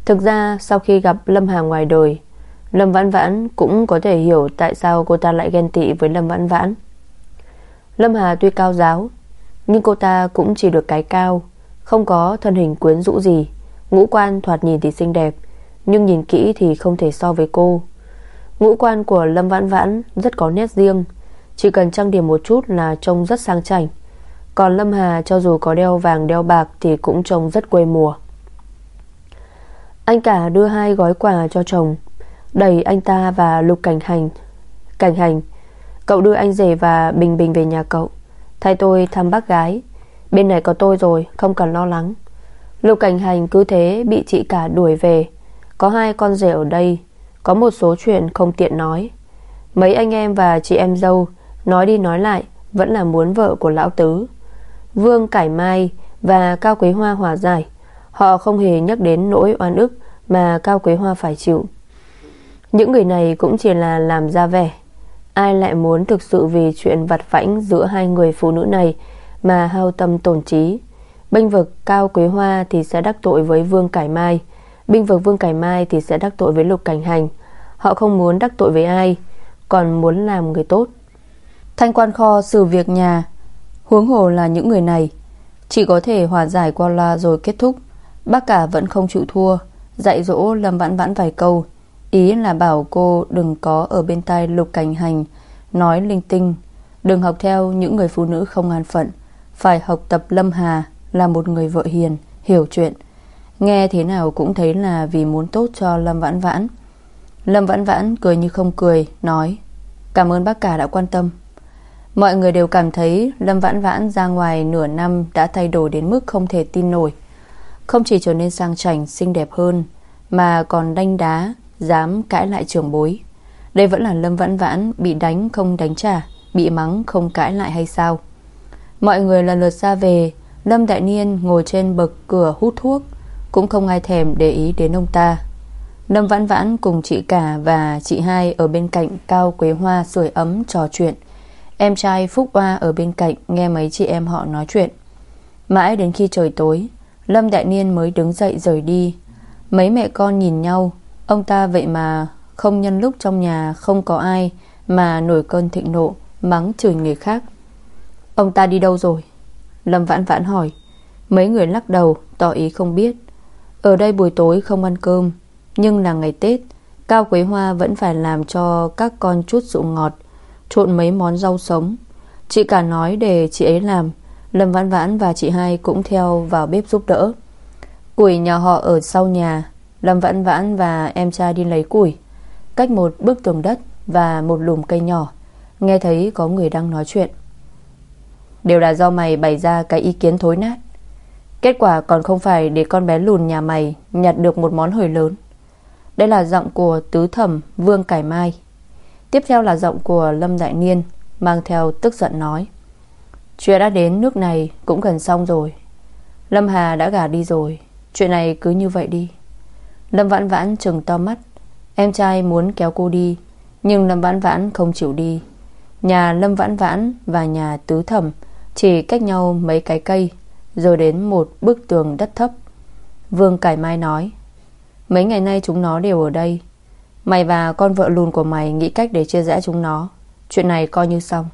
S1: Thực ra, sau khi gặp Lâm Hà ngoài đời, Lâm Vãn Vãn cũng có thể hiểu Tại sao cô ta lại ghen tị với Lâm Vãn Vãn. Lâm Hà tuy cao giáo, Nhưng cô ta cũng chỉ được cái cao, Không có thân hình quyến rũ gì. Ngũ quan thoạt nhìn thì xinh đẹp, Nhưng nhìn kỹ thì không thể so với cô. Ngũ quan của Lâm Vãn Vãn Rất có nét riêng, Chỉ cần trang điểm một chút là trông rất sang chảnh. Còn Lâm Hà cho dù có đeo vàng, đeo bạc Thì cũng trông rất quê mùa. Anh cả đưa hai gói quà cho chồng, Đẩy anh ta và Lục Cảnh Hành. Cảnh Hành, Cậu đưa anh rể và Bình Bình về nhà cậu. Thay tôi thăm bác gái. Bên này có tôi rồi, không cần lo lắng. Lục Cảnh Hành cứ thế bị chị cả đuổi về. Có hai con rể ở đây có một số chuyện không tiện nói. Mấy anh em và chị em dâu Nói đi nói lại, Vẫn là muốn vợ của Lão Tứ. Vương Cải Mai và Cao Quế Hoa hòa giải. Họ không hề nhắc đến nỗi oan ức Mà Cao Quế Hoa phải chịu. Những người này cũng chỉ là làm ra vẻ. Ai lại muốn thực sự vì chuyện vặt vãnh giữa hai người phụ nữ này mà hao tâm tổn trí. Bênh vực Cao Quế Hoa thì sẽ đắc tội với Vương Cải Mai. Binh vực Vương Cải Mai thì sẽ đắc tội với Lục Cảnh Hành. Họ không muốn đắc tội với ai, còn muốn làm người tốt. Thanh quan kho xử việc nhà, huống hồ là những người này. Chỉ có thể hòa giải qua loa rồi kết thúc. Bác cả vẫn không chịu thua, dạy dỗ Lâm Vãn Vãn vài câu. Ý là bảo cô đừng có ở bên tai lục cảnh hành Nói linh tinh Đừng học theo những người phụ nữ không an phận Phải học tập Lâm Hà Là một người vợ hiền Hiểu chuyện Nghe thế nào cũng thấy là vì muốn tốt cho Lâm Vãn Vãn. Lâm Vãn Vãn cười như không cười, Nói, Cảm ơn bác cả đã quan tâm. Mọi người đều cảm thấy Lâm Vãn Vãn ra ngoài nửa năm Đã thay đổi đến mức không thể tin nổi. Không chỉ trở nên sang chảnh, xinh đẹp hơn, Mà còn đanh đá, Dám cãi lại trưởng bối. Đây vẫn là Lâm Vãn Vãn Bị đánh không đánh trả, Bị mắng không cãi lại hay sao? Mọi người lần lượt ra về, Lâm Đại Niên ngồi trên bậc cửa hút thuốc cũng không ai thèm để ý đến ông ta Lâm Vãn Vãn cùng chị cả và chị hai Ở bên cạnh Cao Quế Hoa sưởi ấm trò chuyện Em trai Phúc Hoa ở bên cạnh Nghe mấy chị em họ nói chuyện Mãi đến khi trời tối, Lâm Đại Niên mới đứng dậy rời đi Mấy mẹ con nhìn nhau, Ông ta vậy mà không nhân lúc trong nhà không có ai mà nổi cơn thịnh nộ, mắng chửi người khác. Ông ta đi đâu rồi? Lâm vãn vãn hỏi. Mấy người lắc đầu, tỏ ý không biết. Ở đây buổi tối không ăn cơm, nhưng là ngày Tết, Cao Quế Hoa vẫn phải làm cho các con chút rượu ngọt, Trộn mấy món rau sống. Chị cả nói để chị ấy làm, Lâm Vãn Vãn và chị hai cũng theo vào bếp giúp đỡ. Củi nhà họ ở sau nhà, Lâm Vãn Vãn và em trai đi lấy củi, Cách một bức tường đất Và một lùm cây nhỏ, Nghe thấy có người đang nói chuyện. Đều là do mày bày ra cái ý kiến thối nát. Kết quả còn không phải Để con bé lùn nhà mày, Nhặt được một món hời lớn. Đây là giọng của tứ thẩm Vương Cải Mai. Tiếp theo là giọng của Lâm Đại Niên, Mang theo tức giận nói, Chuyện đã đến nước này cũng gần xong rồi. Lâm Hà đã gả đi rồi, Chuyện này cứ như vậy đi. Lâm Vãn Vãn trừng to mắt, Em trai muốn kéo cô đi, Nhưng Lâm Vãn Vãn không chịu đi. Nhà Lâm Vãn Vãn và nhà Tứ Thẩm Chỉ cách nhau mấy cái cây rồi đến một bức tường đất thấp. Vương Cải Mai nói, Mấy ngày nay chúng nó đều ở đây. Mày và con vợ lùn của mày Nghĩ cách để chia rẽ chúng nó. Chuyện này coi như xong.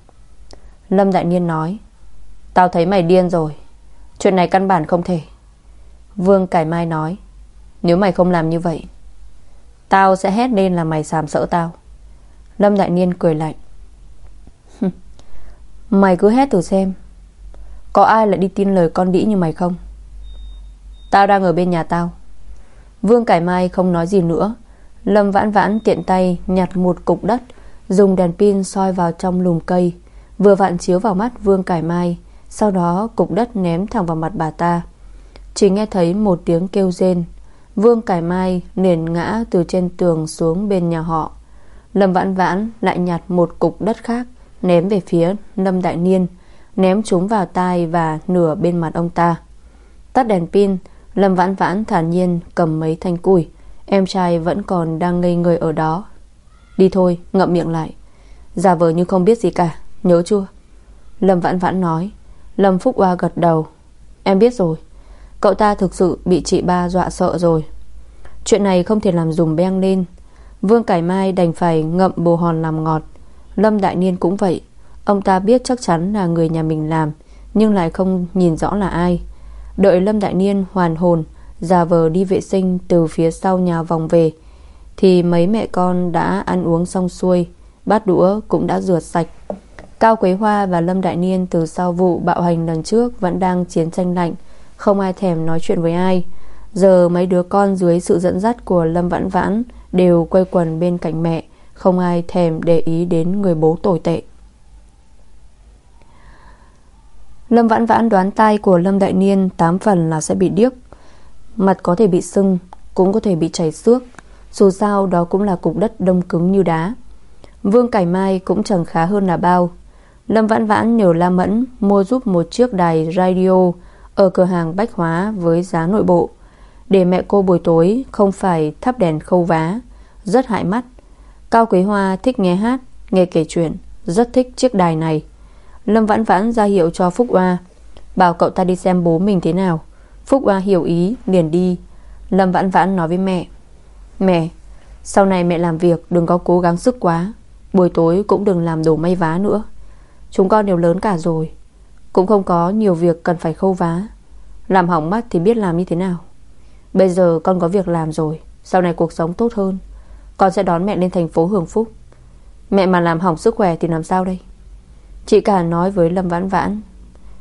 S1: Lâm Đại Niên nói, Tao thấy mày điên rồi. Chuyện này căn bản không thể. Vương Cải Mai nói, nếu mày không làm như vậy, Tao sẽ hét lên là mày sàm sỡ tao. Lâm Đại Niên cười lạnh Mày cứ hét thử xem. Có ai lại đi tin lời con đĩ như mày không? Tao đang ở bên nhà tao. Vương Cải Mai không nói gì nữa. Lâm vãn vãn tiện tay nhặt một cục đất, Dùng đèn pin soi vào trong lùm cây, Vừa vặn chiếu vào mắt Vương Cải Mai, Sau đó cục đất ném thẳng vào mặt bà ta. Chỉ nghe thấy một tiếng kêu rên. Vương Cải Mai liền ngã từ trên tường xuống bên nhà họ. Lâm Vãn Vãn lại nhặt một cục đất khác, Ném về phía Lâm Đại Niên. Ném chúng vào tai và nửa bên mặt ông ta. Tắt đèn pin, Lâm Vãn Vãn thản nhiên cầm mấy thanh củi Em trai vẫn còn đang ngây người ở đó. Đi thôi, ngậm miệng lại. Giả vờ như không biết gì cả, Nhớ chưa? Lâm Vãn Vãn nói. Lâm Phúc Hoa gật đầu. Em biết rồi. Cậu ta thực sự bị chị ba dọa sợ rồi. Chuyện này không thể làm dùng beng lên. Vương Cải Mai đành phải ngậm bồ hòn làm ngọt. Lâm Đại Niên cũng vậy. Ông ta biết chắc chắn là người nhà mình làm, Nhưng lại không nhìn rõ là ai. Đợi Lâm Đại Niên hoàn hồn già vờ đi vệ sinh từ phía sau nhà vòng về, Thì mấy mẹ con đã ăn uống xong xuôi, Bát đũa cũng đã rửa sạch. Cao Quế Hoa và Lâm Đại Niên Từ sau vụ bạo hành lần trước Vẫn đang chiến tranh lạnh, Không ai thèm nói chuyện với ai. Giờ mấy đứa con dưới sự dẫn dắt của Lâm Vãn Vãn Đều quay quần bên cạnh mẹ, Không ai thèm để ý đến người bố tồi tệ. Lâm Vãn Vãn đoán tai của Lâm Đại Niên Tám phần là sẽ bị điếc. Mặt có thể bị sưng, Cũng có thể bị chảy xước. Dù sao, đó cũng là cục đất đông cứng như đá. Vương Cải Mai cũng chẳng khá hơn là bao. Lâm Vãn Vãn nhờ La Mẫn Mua giúp một chiếc đài radio Ở cửa hàng bách hóa với giá nội bộ. Để mẹ cô buổi tối Không phải thắp đèn khâu vá, Rất hại mắt. Cao Quế Hoa thích nghe hát, Nghe kể chuyện, Rất thích chiếc đài này. Lâm Vãn Vãn ra hiệu cho Phúc Hoa Bảo cậu ta đi xem bố mình thế nào. Phúc Hoa hiểu ý, liền đi. Lâm Vãn Vãn nói với mẹ. Mẹ, Sau này mẹ làm việc, đừng có cố gắng sức quá. Buổi tối cũng đừng làm đồ may vá nữa. Chúng con đều lớn cả rồi. Cũng không có nhiều việc cần phải khâu vá. Làm hỏng mắt thì biết làm như thế nào. Bây giờ con có việc làm rồi. Sau này cuộc sống tốt hơn. Con sẽ đón mẹ lên thành phố hưởng phúc. Mẹ mà làm hỏng sức khỏe thì làm sao đây? Chị cả nói với Lâm Vãn Vãn,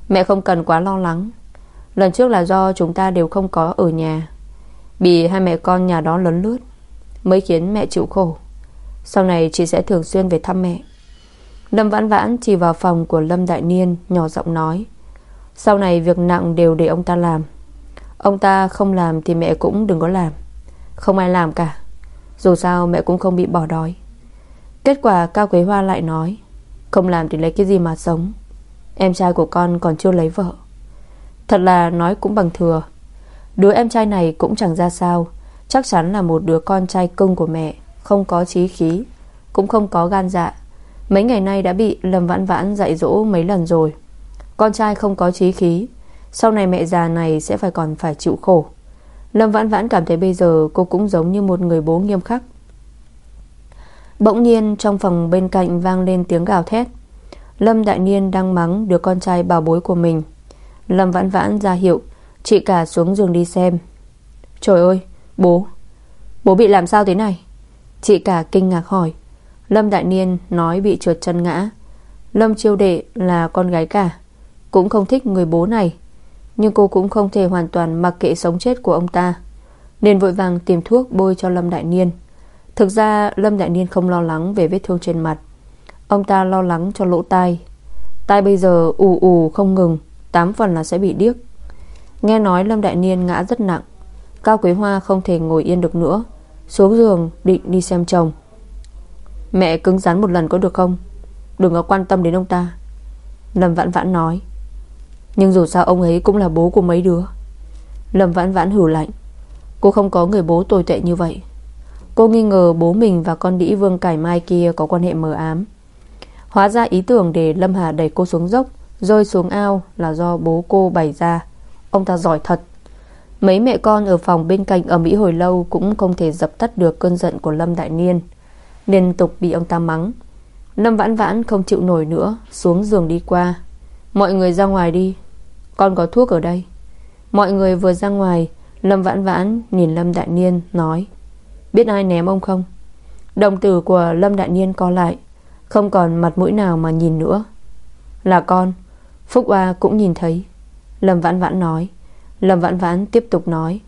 S1: Mẹ không cần quá lo lắng. Lần trước là do chúng ta đều không có ở nhà. Bị hai mẹ con nhà đó lấn lướt, Mới khiến mẹ chịu khổ. Sau này chị sẽ thường xuyên về thăm mẹ. Lâm Vãn Vãn chỉ vào phòng của Lâm Đại Niên, Nhỏ giọng nói, Sau này việc nặng đều để ông ta làm. Ông ta không làm thì mẹ cũng đừng có làm. Không ai làm cả. Dù sao mẹ cũng không bị bỏ đói. Kết quả Cao Quế Hoa lại nói không làm thì lấy cái gì mà sống. Em trai của con còn chưa lấy vợ. Thật là nói cũng bằng thừa. Đứa em trai này cũng chẳng ra sao. Chắc chắn là một đứa con trai cưng của mẹ, Không có trí khí, Cũng không có gan dạ. Mấy ngày nay đã bị Lâm Vãn Vãn dạy dỗ mấy lần rồi. Con trai không có trí khí, Sau này mẹ già này sẽ phải còn phải chịu khổ. Lâm Vãn Vãn cảm thấy bây giờ Cô cũng giống như một người bố nghiêm khắc. Bỗng nhiên, trong phòng bên cạnh vang lên tiếng gào thét. Lâm Đại Niên đang mắng đứa con trai bảo bối của mình. Lâm Vãn Vãn ra hiệu, Chị cả xuống giường đi xem. Trời ơi, bố Bố bị làm sao thế này? Chị cả kinh ngạc hỏi. Lâm Đại Niên nói bị trượt chân ngã. Lâm Chiêu Đệ là con gái cả, Cũng không thích người bố này, Nhưng cô cũng không thể hoàn toàn mặc kệ sống chết của ông ta, Nên vội vàng tìm thuốc bôi cho Lâm Đại Niên. Thực ra, Lâm Đại Niên không lo lắng về vết thương trên mặt. Ông ta lo lắng cho lỗ tai. Tai bây giờ ù ù không ngừng, Tám phần là sẽ bị điếc. Nghe nói Lâm Đại Niên ngã rất nặng. Cao Quế Hoa không thể ngồi yên được nữa. Xuống giường, định đi xem chồng. Mẹ cứng rắn một lần có được không? Đừng có quan tâm đến ông ta. Lâm Vãn Vãn nói. Nhưng dù sao ông ấy cũng là bố của mấy đứa. Lâm Vãn Vãn hử lạnh. Cô không có người bố tồi tệ như vậy. Cô nghi ngờ bố mình và con đĩ Vương Cải Mai kia Có quan hệ mờ ám. Hóa ra ý tưởng để Lâm Hà đẩy cô xuống dốc, Rơi xuống ao là do bố cô bày ra. Ông ta giỏi thật. Mấy mẹ con ở phòng bên cạnh ở Mỹ hồi lâu Cũng không thể dập tắt được cơn giận của Lâm Đại Niên. Liên tục bị ông ta mắng. Lâm vãn vãn không chịu nổi nữa, Xuống giường đi qua. Mọi người ra ngoài đi. Con có thuốc ở đây. Mọi người vừa ra ngoài, Lâm vãn vãn nhìn Lâm Đại Niên nói Biết ai ném ông không? Đồng tử của Lâm Đại Niên co lại, Không còn mặt mũi nào mà nhìn nữa. Là con, Phúc Hoa cũng nhìn thấy. Lâm Vãn Vãn nói, Lâm Vãn Vãn tiếp tục nói,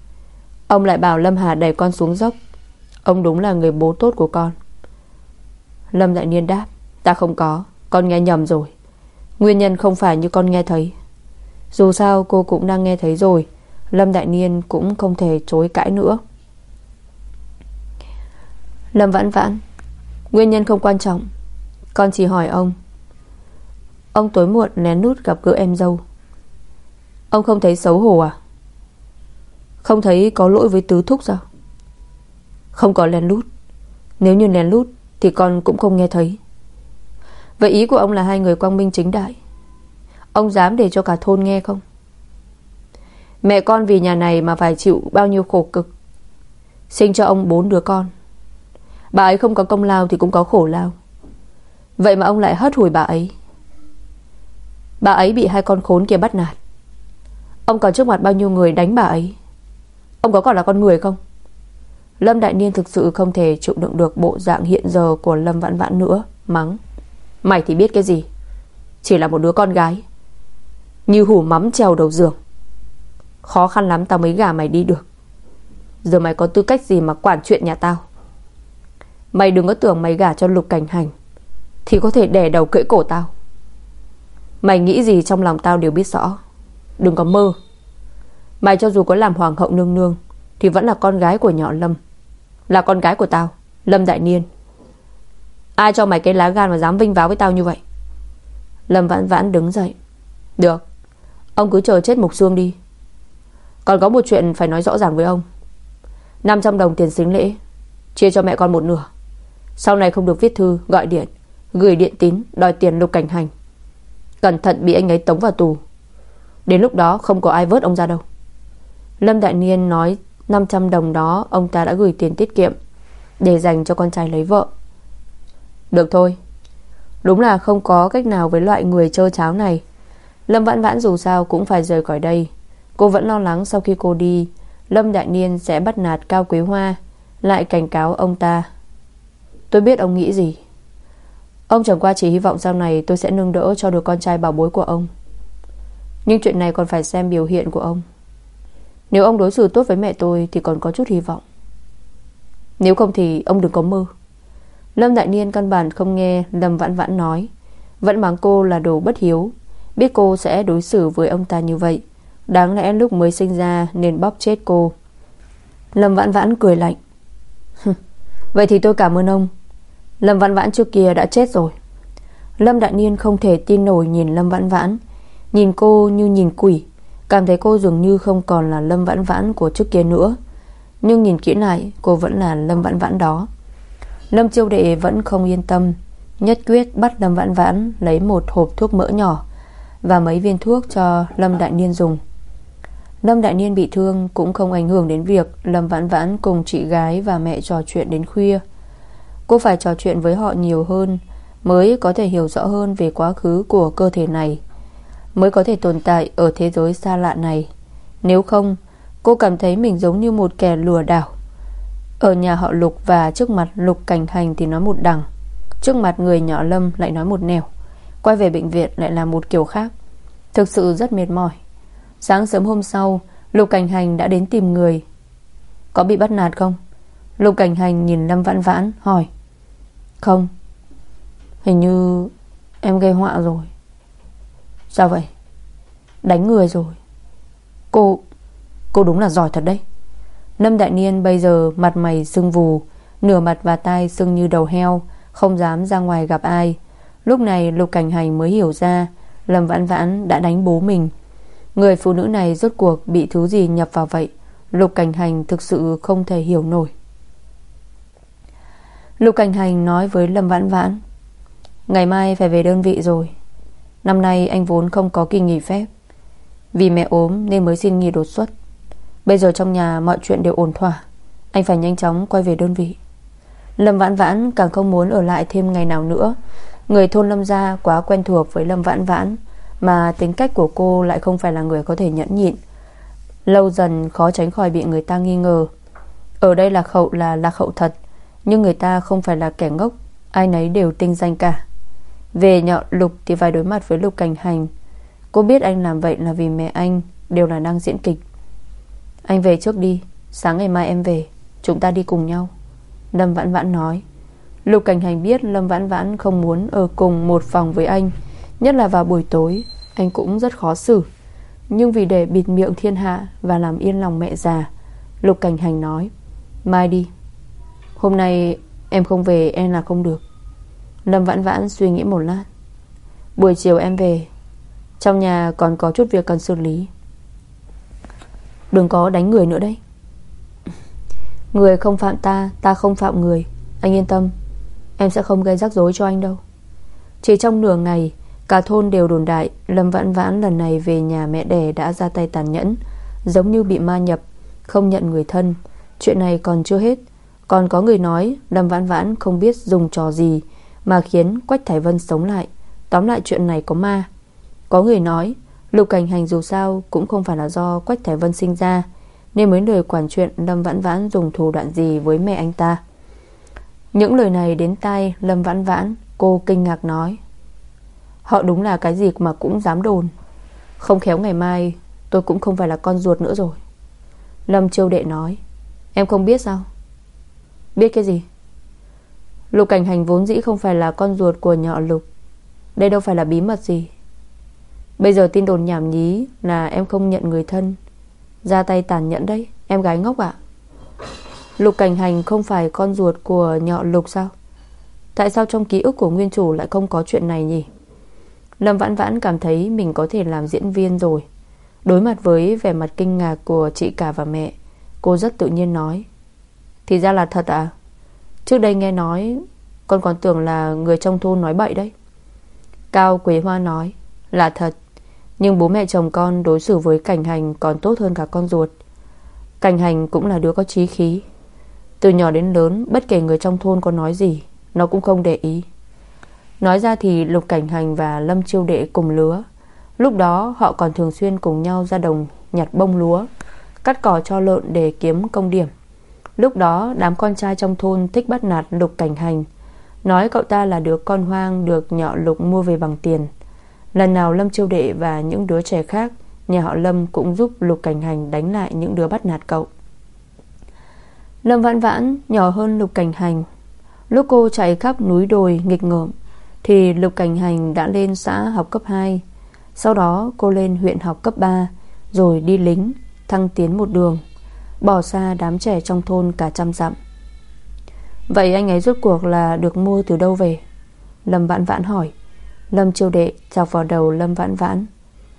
S1: Ông lại bảo Lâm Hà đẩy con xuống dốc. Ông đúng là người bố tốt của con. Lâm Đại Niên đáp, Ta không có, Con nghe nhầm rồi. Nguyên nhân không phải như con nghe thấy. Dù sao cô cũng đang nghe thấy rồi, Lâm Đại Niên cũng không thể chối cãi nữa. Lâm Vãn Vãn, Nguyên nhân không quan trọng. Con chỉ hỏi ông. Ông tối muộn nén nút gặp gỡ em dâu. Ông không thấy xấu hổ à? Không thấy có lỗi với tứ thúc sao? Không có lén lút. Nếu như lén lút Thì con cũng không nghe thấy. Vậy ý của ông là hai người quang minh chính đại. Ông dám để cho cả thôn nghe không? Mẹ con vì nhà này mà phải chịu bao nhiêu khổ cực. Sinh cho ông bốn đứa con. Bà ấy không có công lao thì cũng có khổ lao. Vậy mà ông lại hất hủi bà ấy. Bà ấy bị hai con khốn kia bắt nạt. Ông còn trước mặt bao nhiêu người đánh bà ấy? Ông có còn là con người không? Lâm Đại Niên thực sự không thể chịu đựng được bộ dạng hiện giờ của Lâm Vãn Vãn nữa. Mắng. Mày thì biết cái gì? Chỉ là một đứa con gái. Như hủ mắm treo đầu giường. Khó khăn lắm tao mới gả mày đi được. Giờ mày có tư cách gì mà quản chuyện nhà tao? Mày đừng có tưởng mày gả cho lục cảnh hành, Thì có thể đè đầu cưỡi cổ tao. Mày nghĩ gì trong lòng tao đều biết rõ. Đừng có mơ. Mày cho dù có làm hoàng hậu nương nương, Thì vẫn là con gái của nhỏ Lâm, Là con gái của tao, Lâm Đại Niên. Ai cho mày cái lá gan mà dám vinh váo với tao như vậy? Lâm Vãn Vãn đứng dậy. Được, Ông cứ chờ chết mục xương đi. Còn có một chuyện phải nói rõ ràng với ông. 500 đồng tiền xính lễ, Chia cho mẹ con một nửa. Sau này không được viết thư, gọi điện Gửi điện tín, đòi tiền lục cảnh hành. Cẩn thận bị anh ấy tống vào tù. Đến lúc đó không có ai vớt ông ra đâu. Lâm Đại Niên nói 500 đồng đó ông ta đã gửi tiền tiết kiệm Để dành cho con trai lấy vợ. Được thôi. Đúng là không có cách nào với loại người trơ cháo này. Lâm Vãn Vãn dù sao cũng phải rời khỏi đây. Cô vẫn lo lắng sau khi cô đi Lâm Đại Niên sẽ bắt nạt Cao quý Hoa Lại cảnh cáo ông ta. Tôi biết ông nghĩ gì. Ông chẳng qua chỉ hy vọng sau này tôi sẽ nâng đỡ cho đứa con trai bảo bối của ông. Nhưng chuyện này còn phải xem biểu hiện của ông. Nếu ông đối xử tốt với mẹ tôi Thì còn có chút hy vọng. Nếu không thì ông đừng có mơ. Lâm Đại Niên căn bản không nghe Lâm Vãn Vãn nói. Vẫn mắng cô là đồ bất hiếu. Biết cô sẽ đối xử với ông ta như vậy. Đáng lẽ lúc mới sinh ra Nên bóp chết cô. Lâm Vãn Vãn cười lạnh. Vậy thì tôi cảm ơn ông. Lâm Vãn Vãn trước kia đã chết rồi. Lâm Đại Niên không thể tin nổi nhìn Lâm Vãn Vãn. Nhìn cô như nhìn quỷ. Cảm thấy cô dường như không còn là Lâm Vãn Vãn của trước kia nữa. Nhưng nhìn kỹ lại, Cô vẫn là Lâm Vãn Vãn đó. Lâm Chiêu Đệ vẫn không yên tâm. Nhất quyết bắt Lâm Vãn Vãn Lấy một hộp thuốc mỡ nhỏ Và mấy viên thuốc cho Lâm Đại Niên dùng. Lâm Đại Niên bị thương Cũng không ảnh hưởng đến việc Lâm Vãn Vãn cùng chị gái và mẹ trò chuyện đến khuya. Cô phải trò chuyện với họ nhiều hơn, Mới có thể hiểu rõ hơn về quá khứ của cơ thể này, Mới có thể tồn tại ở thế giới xa lạ này. Nếu không, Cô cảm thấy mình giống như một kẻ lừa đảo. Ở nhà họ Lục và trước mặt Lục Cảnh Hành thì nói một đằng, Trước mặt người nhỏ Lâm lại nói một nẻo, Quay về bệnh viện lại là một kiểu khác. Thực sự rất mệt mỏi. Sáng sớm hôm sau, Lục Cảnh Hành đã đến tìm người. Có bị bắt nạt không? Lục Cảnh Hành nhìn Lâm Vãn Vãn, hỏi. Không, Hình như em gây họa rồi. Sao vậy? Đánh người rồi. Cô Cô đúng là giỏi thật đấy. Lâm Đại Niên bây giờ mặt mày sưng vù, Nửa mặt và tai sưng như đầu heo, Không dám ra ngoài gặp ai. Lúc này Lục Cảnh Hành mới hiểu ra, Lâm Vãn Vãn đã đánh bố mình. Người phụ nữ này rốt cuộc bị thứ gì nhập vào vậy? Lục Cảnh Hành thực sự không thể hiểu nổi. Lục Cảnh Hành nói với Lâm Vãn Vãn, Ngày mai phải về đơn vị rồi. Năm nay anh vốn không có kỳ nghỉ phép. Vì mẹ ốm nên mới xin nghỉ đột xuất. Bây giờ trong nhà mọi chuyện đều ổn thỏa. Anh phải nhanh chóng quay về đơn vị. Lâm Vãn Vãn càng không muốn ở lại thêm ngày nào nữa. Người thôn Lâm Gia quá quen thuộc với Lâm Vãn Vãn, Mà tính cách của cô lại không phải là người có thể nhẫn nhịn. Lâu dần khó tránh khỏi bị người ta nghi ngờ. Ở đây lạc hậu là lạc hậu thật. Nhưng người ta không phải là kẻ ngốc, Ai nấy đều tinh danh cả. Về nhọ Lục thì phải đối mặt với Lục Cảnh Hành. Cô biết anh làm vậy là vì mẹ anh, Đều là đang diễn kịch. Anh về trước đi, Sáng ngày mai em về, Chúng ta đi cùng nhau. Lâm Vãn Vãn nói. Lục Cảnh Hành biết Lâm Vãn Vãn không muốn ở cùng một phòng với anh, Nhất là vào buổi tối, Anh cũng rất khó xử. Nhưng vì để bịt miệng thiên hạ Và làm yên lòng mẹ già, Lục Cảnh Hành nói, Mai đi Hôm nay em không về, em là không được. Lâm Vãn Vãn suy nghĩ một lát. Buổi chiều em về, Trong nhà còn có chút việc cần xử lý. Đừng có đánh người nữa đấy. Người không phạm ta Ta không phạm người. Anh yên tâm, Em sẽ không gây rắc rối cho anh đâu. Chỉ trong nửa ngày, Cả thôn đều đồn đại Lâm Vãn Vãn lần này về nhà mẹ đẻ đã ra tay tàn nhẫn, Giống như bị ma nhập, Không nhận người thân. Chuyện này còn chưa hết. Còn có người nói, Lâm Vãn Vãn không biết dùng trò gì Mà khiến Quách Thái Vân sống lại. Tóm lại chuyện này có ma. Có người nói, Lục cảnh hành dù sao cũng không phải là do Quách Thái Vân sinh ra, Nên mới lời quản chuyện Lâm Vãn Vãn dùng thủ đoạn gì với mẹ anh ta. Những lời này đến tai Lâm Vãn Vãn, Cô kinh ngạc nói, Họ đúng là cái gì mà cũng dám đồn. Không khéo ngày mai, Tôi cũng không phải là con ruột nữa rồi. Lâm Chiêu Đệ nói, Em không biết sao? Biết cái gì? Lục cảnh hành vốn dĩ không phải là con ruột của nhỏ Lục. Đây đâu phải là bí mật gì? Bây giờ tin đồn nhảm nhí Là em không nhận người thân. Ra tay tàn nhẫn đấy, Em gái ngốc ạ. Lục cảnh hành không phải con ruột của nhọ lục sao? Tại sao trong ký ức của nguyên chủ Lại không có chuyện này nhỉ? Lâm vãn vãn cảm thấy Mình có thể làm diễn viên rồi. Đối mặt với vẻ mặt kinh ngạc của chị cả và mẹ, Cô rất tự nhiên nói. Thì ra là thật à? Trước đây nghe nói, Con còn tưởng là người trong thôn nói bậy đấy. Cao Quế Hoa nói, Là thật. Nhưng bố mẹ chồng con đối xử với cảnh hành Còn tốt hơn cả con ruột. Cảnh hành cũng là đứa có trí khí. Từ nhỏ đến lớn, Bất kể người trong thôn có nói gì, Nó cũng không để ý. Nói ra thì Lục Cảnh Hành và Lâm Chiêu Đệ cùng lứa. Lúc đó, họ còn thường xuyên cùng nhau ra đồng Nhặt bông lúa, Cắt cỏ cho lợn để kiếm công điểm. Lúc đó, đám con trai trong thôn Thích bắt nạt Lục Cảnh Hành. Nói cậu ta là đứa con hoang Được nhọ Lục mua về bằng tiền. Lần nào Lâm Chiêu Đệ và những đứa trẻ khác, Nhà họ Lâm cũng giúp Lục Cảnh Hành Đánh lại những đứa bắt nạt cậu. Lâm Vãn Vãn nhỏ hơn Lục Cảnh Hành. Lúc cô chạy khắp núi đồi nghịch ngợm, Thì Lục Cảnh Hành đã lên xã học cấp 2 Sau đó, cô lên huyện học cấp 3 Rồi đi lính, Thăng tiến một đường. Bỏ xa đám trẻ trong thôn cả trăm dặm. Vậy anh ấy rốt cuộc là được mua từ đâu về? Lâm Vãn Vãn hỏi. Lâm Chiêu Đệ chọc vào đầu Lâm Vãn Vãn,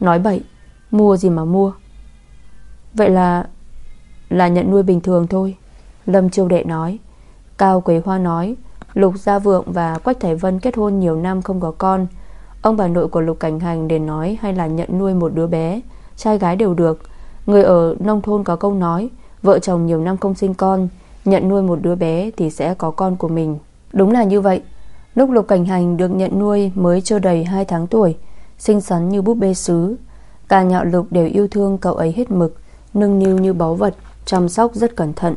S1: Nói bậy, Mua gì mà mua? Vậy là Là nhận nuôi bình thường thôi, Lâm Chiêu Đệ nói. Cao Quế Hoa nói, Lục Gia Vượng và Quách Thải Vân kết hôn nhiều năm không có con. Ông bà nội của Lục Cảnh Hành để nói Hay là nhận nuôi một đứa bé, Trai gái đều được. Người ở nông thôn có câu nói Vợ chồng nhiều năm không sinh con, Nhận nuôi một đứa bé thì sẽ có con của mình. Đúng là như vậy. Lúc Lục Cảnh Hành được nhận nuôi mới chưa đầy 2 tháng tuổi, Xinh xắn như búp bê sứ, Cả nhạo Lục đều yêu thương cậu ấy hết mực, Nâng niu như báu vật, Chăm sóc rất cẩn thận.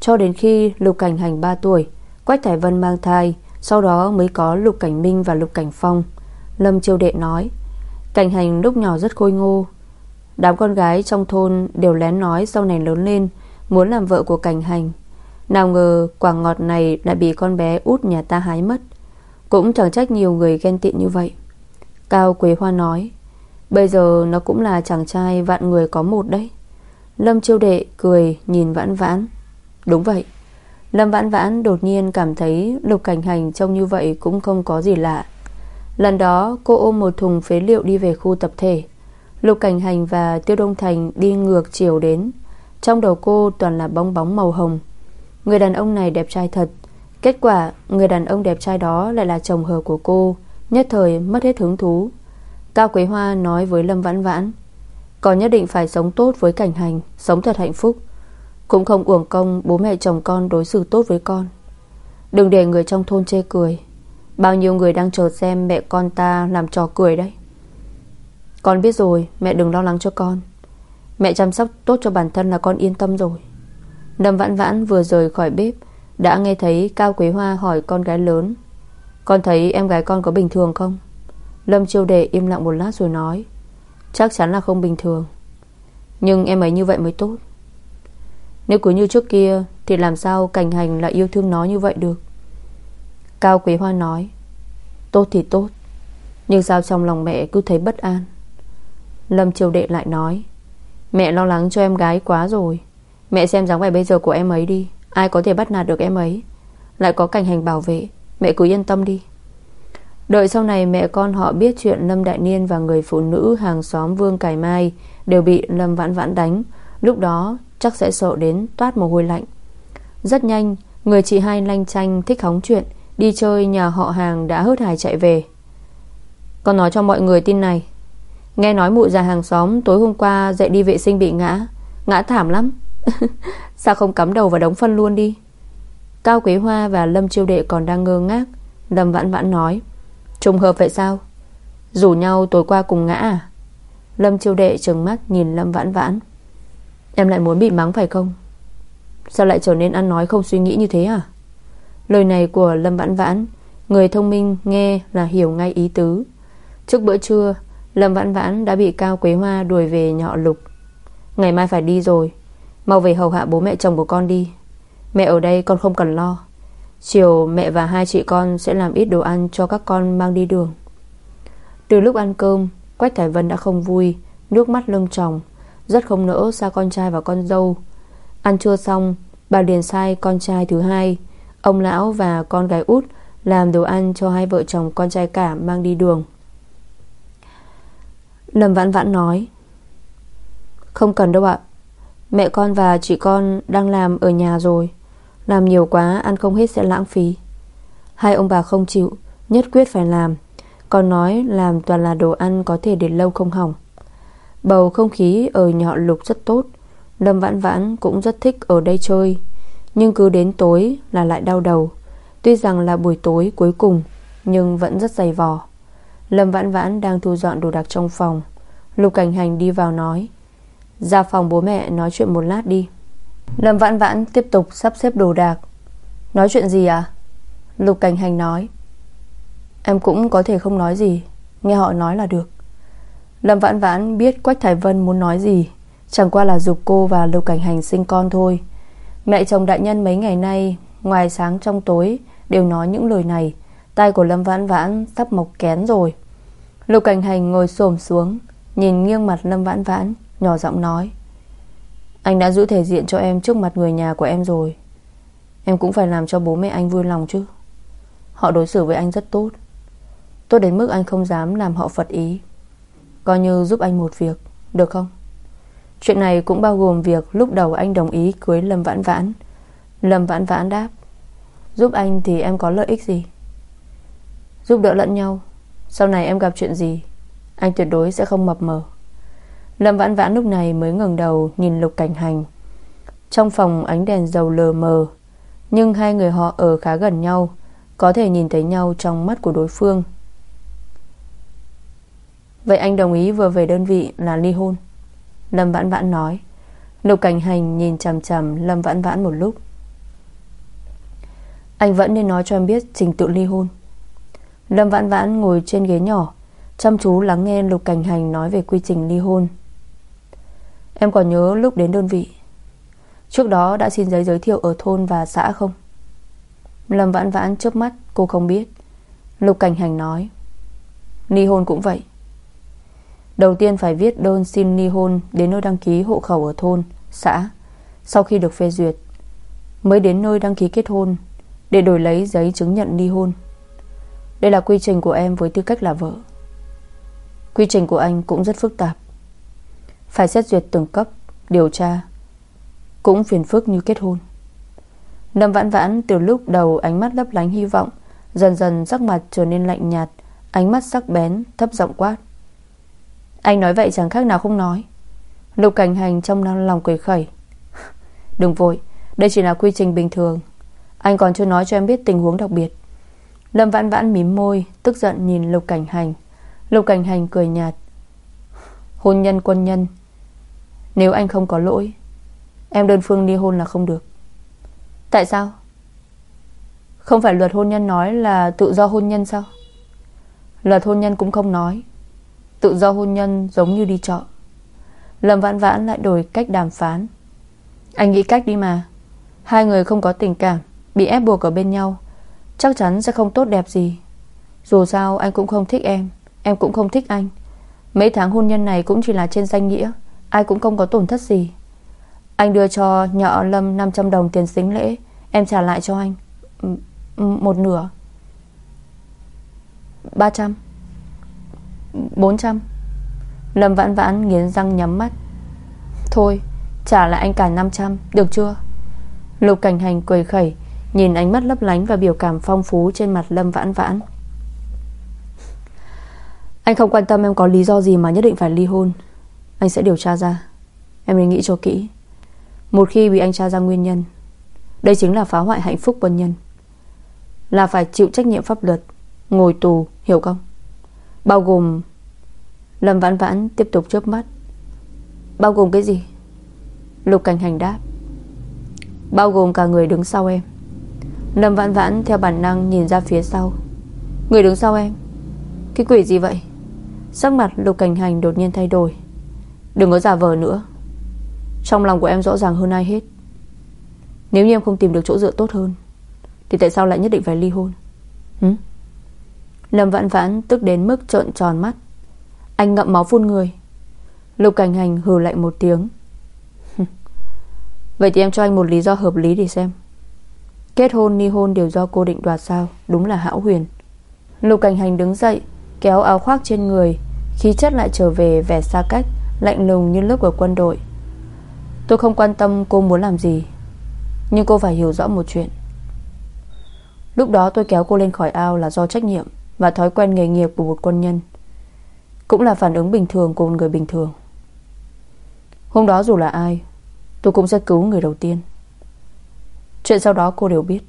S1: Cho đến khi Lục Cảnh Hành 3 tuổi, Quách Thải Vân mang thai, Sau đó mới có Lục Cảnh Minh và Lục Cảnh Phong. Lâm Chiêu Đệ nói, Cảnh Hành lúc nhỏ rất khôi ngô. Đám con gái trong thôn đều lén nói Sau này lớn lên Muốn làm vợ của Cảnh Hành. Nào ngờ quả ngọt này đã bị con bé út nhà ta hái mất. Cũng chẳng trách nhiều người ghen tị như vậy. Cao Quế Hoa nói, Bây giờ nó cũng là chàng trai vạn người có một đấy. Lâm Chiêu Đệ cười nhìn vãn vãn. Đúng vậy. Lâm vãn vãn đột nhiên cảm thấy Lục cảnh hành trông như vậy cũng không có gì lạ. Lần đó, cô ôm một thùng phế liệu đi về khu tập thể. Lục cảnh hành và Tiêu Đông Thành đi ngược chiều đến. Trong đầu cô toàn là bóng bóng màu hồng. Người đàn ông này đẹp trai thật. Kết quả, người đàn ông đẹp trai đó lại là chồng hờ của cô, Nhất thời mất hết hứng thú. Cao Quế Hoa nói với Lâm Vãn Vãn Còn nhất định phải sống tốt với cảnh hành, Sống thật hạnh phúc. Cũng không uổng công bố mẹ chồng con đối xử tốt với con. Đừng để người trong thôn chê cười. Bao nhiêu người đang chờ xem mẹ con ta làm trò cười đấy. Con biết rồi, Mẹ đừng lo lắng cho con. Mẹ chăm sóc tốt cho bản thân là con yên tâm rồi. Lâm Vãn Vãn vừa rời khỏi bếp, Đã nghe thấy Cao Quế Hoa hỏi con gái lớn, Con thấy em gái con có bình thường không? Lâm chiêu đệ im lặng một lát rồi nói, Chắc chắn là không bình thường, Nhưng em ấy như vậy mới tốt. Nếu cứ như trước kia Thì làm sao cảnh hành lại yêu thương nó như vậy được? Cao Quý Hoa nói, Tốt thì tốt, Nhưng sao trong lòng mẹ cứ thấy bất an? Lâm Triều Đệ lại nói Mẹ lo lắng cho em gái quá rồi. Mẹ xem dáng vẻ bây giờ của em ấy đi. Ai có thể bắt nạt được em ấy? Lại có cảnh hành bảo vệ. Mẹ cứ yên tâm đi. Đợi sau này mẹ con họ biết chuyện Lâm Đại Niên Và người phụ nữ hàng xóm Vương Cải Mai Đều bị Lâm Vãn Vãn đánh, Lúc đó chắc sẽ sợ đến toát mồ hôi lạnh. Rất nhanh, Người chị hai lanh chanh thích hóng chuyện, Đi chơi nhà họ hàng đã hớt hải chạy về. Con nói cho mọi người tin này. Nghe nói mụ già hàng xóm Tối hôm qua dậy đi vệ sinh bị ngã. Ngã thảm lắm. Sao không cắm đầu vào đống phân luôn đi? Cao Quế Hoa và Lâm Chiêu Đệ còn đang ngơ ngác. Lâm Vãn Vãn nói, Trùng hợp vậy sao? Rủ nhau tối qua cùng ngã à? Lâm Chiêu Đệ trừng mắt nhìn Lâm Vãn Vãn. Em lại muốn bị mắng phải không? Sao lại trở nên ăn nói không suy nghĩ như thế à? Lời này của Lâm Vãn Vãn, Người thông minh, nghe là hiểu ngay ý tứ. Trước bữa trưa Lâm Vãn Vãn đã bị Cao Quế Hoa đuổi về nhọ lục. Ngày mai phải đi rồi, Mau về hầu hạ bố mẹ chồng của con đi. Mẹ ở đây con không cần lo. Chiều mẹ và hai chị con sẽ làm ít đồ ăn Cho các con mang đi đường. Từ lúc ăn cơm, Quách Thải Vân đã không vui, Nước mắt lưng tròng, Rất không nỡ xa con trai và con dâu. Ăn trưa xong, Bà liền sai con trai thứ hai, Ông lão và con gái út Làm đồ ăn cho hai vợ chồng con trai cả mang đi đường. Lâm Vãn Vãn nói. Không cần đâu ạ. Mẹ con và chị con đang làm ở nhà rồi. Làm nhiều quá, Ăn không hết sẽ lãng phí. Hai ông bà không chịu, Nhất quyết phải làm. Còn nói làm toàn là đồ ăn Có thể để lâu không hỏng. Bầu không khí ở nhỏ lục rất tốt. Lâm Vãn Vãn cũng rất thích ở đây chơi. Nhưng cứ đến tối là lại đau đầu. Tuy rằng là buổi tối cuối cùng, Nhưng vẫn rất dày vò. Lâm Vãn Vãn đang thu dọn đồ đạc trong phòng. Lục Cảnh Hành đi vào nói, Ra phòng bố mẹ nói chuyện một lát đi. Lâm Vãn Vãn tiếp tục sắp xếp đồ đạc. Nói chuyện gì à? Lục Cảnh Hành nói, Em cũng có thể không nói gì, Nghe họ nói là được. Lâm Vãn Vãn biết Quách Thái Vân muốn nói gì, Chẳng qua là dục cô và Lục Cảnh Hành sinh con thôi. Mẹ chồng đại nhân mấy ngày nay, Ngoài sáng trong tối, Đều nói những lời này. Tay của Lâm Vãn Vãn sắp mọc kén rồi. Lục Cảnh Hành ngồi xổm xuống, Nhìn nghiêng mặt Lâm Vãn Vãn, Nhỏ giọng nói, Anh đã giữ thể diện cho em trước mặt người nhà của em rồi. Em cũng phải làm cho bố mẹ anh vui lòng chứ. Họ đối xử với anh rất tốt. Tốt đến mức anh không dám làm họ phật ý. Coi như giúp anh một việc, Được không? Chuyện này cũng bao gồm việc lúc đầu anh đồng ý cưới Lâm Vãn Vãn. Lâm Vãn Vãn đáp, Giúp anh thì em có lợi ích gì? Giúp đỡ lẫn nhau. Sau này em gặp chuyện gì, Anh tuyệt đối sẽ không mập mờ. Lâm Vãn Vãn lúc này mới ngẩng đầu Nhìn Lục Cảnh Hành. Trong phòng ánh đèn dầu lờ mờ, Nhưng hai người họ ở khá gần nhau, Có thể nhìn thấy nhau trong mắt của đối phương. Vậy anh đồng ý vừa về đơn vị là ly hôn? Lâm Vãn Vãn nói. Lục Cảnh Hành nhìn chằm chằm Lâm Vãn Vãn một lúc. Anh vẫn nên nói cho em biết trình tự ly hôn. Lâm Vãn Vãn ngồi trên ghế nhỏ, Chăm chú lắng nghe Lục Cảnh Hành nói về quy trình ly hôn. Em còn nhớ lúc đến đơn vị? Trước đó đã xin giấy giới thiệu ở thôn và xã không? Lâm Vãn Vãn chớp mắt, Cô không biết. Lục Cảnh Hành nói, Ly hôn cũng vậy. Đầu tiên phải viết đơn xin ly hôn Đến nơi đăng ký hộ khẩu ở thôn, Xã, Sau khi được phê duyệt. Mới đến nơi đăng ký kết hôn, Để đổi lấy giấy chứng nhận ly hôn. Đây là quy trình của em với tư cách là vợ. Quy trình của anh cũng rất phức tạp. Phải xét duyệt từng cấp, Điều tra, Cũng phiền phức như kết hôn. Lâm vãn vãn từ lúc đầu ánh mắt lấp lánh hy vọng, Dần dần sắc mặt trở nên lạnh nhạt, Ánh mắt sắc bén, thấp giọng quát. Anh nói vậy chẳng khác nào không nói. Lục cảnh hành trong lòng cười khẩy. Đừng vội, Đây chỉ là quy trình bình thường. Anh còn chưa nói cho em biết tình huống đặc biệt. Lâm vãn vãn mím môi, Tức giận nhìn lục cảnh hành. Lục cảnh hành cười nhạt. Hôn nhân quân nhân. Nếu anh không có lỗi, Em đơn phương ly hôn là không được. Tại sao? Không phải luật hôn nhân nói là tự do hôn nhân sao? Luật hôn nhân cũng không nói. Tự do hôn nhân giống như đi chợ. Lâm vãn vãn lại đổi cách đàm phán. Anh nghĩ cách đi mà. Hai người không có tình cảm, Bị ép buộc ở bên nhau. Chắc chắn sẽ không tốt đẹp gì. Dù sao, anh cũng không thích em. Em cũng không thích anh. Mấy tháng hôn nhân này cũng chỉ là trên danh nghĩa. Ai cũng không có tổn thất gì. Anh đưa cho nhọ Lâm 500 đồng tiền xính lễ. Em trả lại cho anh. Một nửa. 300 400 Lâm vãn vãn nghiến răng nhắm mắt. Thôi, trả lại anh cả 500 Được chưa? Lục cảnh hành cười khẩy. Nhìn ánh mắt lấp lánh và biểu cảm phong phú Trên mặt Lâm vãn vãn. Anh không quan tâm em có lý do gì Mà nhất định phải ly hôn. Anh sẽ điều tra ra. Em nên nghĩ cho kỹ. Một khi bị anh tra ra nguyên nhân, Đây chính là phá hoại hạnh phúc quân nhân. Là phải chịu trách nhiệm pháp luật, Ngồi tù, hiểu không? Bao gồm Lâm vãn vãn tiếp tục chớp mắt. Bao gồm cái gì? Lục cảnh hành đáp. Bao gồm cả người đứng sau em. Lâm vãn vãn theo bản năng nhìn ra phía sau. Người đứng sau em. Cái quỷ gì vậy? Sắc mặt lục cảnh hành đột nhiên thay đổi. Đừng có giả vờ nữa. Trong lòng của em rõ ràng hơn ai hết. Nếu như em không tìm được chỗ dựa tốt hơn, Thì tại sao lại nhất định phải ly hôn? Hứ? Lâm vãn vãn tức đến mức trợn tròn mắt. Anh ngậm máu phun người. Lục cảnh hành hừ lạnh một tiếng. Vậy thì em cho anh một lý do hợp lý để xem. Kết hôn ni hôn đều do cô định đoạt sao? Đúng là hão huyền. Lục cảnh hành đứng dậy, Kéo áo khoác trên người, Khí chất lại trở về vẻ xa cách, Lạnh lùng như lớp của quân đội. Tôi không quan tâm cô muốn làm gì, Nhưng cô phải hiểu rõ một chuyện. Lúc đó tôi kéo cô lên khỏi ao là do trách nhiệm Và thói quen nghề nghiệp của một quân nhân, Cũng là phản ứng bình thường của một người bình thường. Hôm đó dù là ai, Tôi cũng sẽ cứu người đầu tiên. Chuyện sau đó cô đều biết.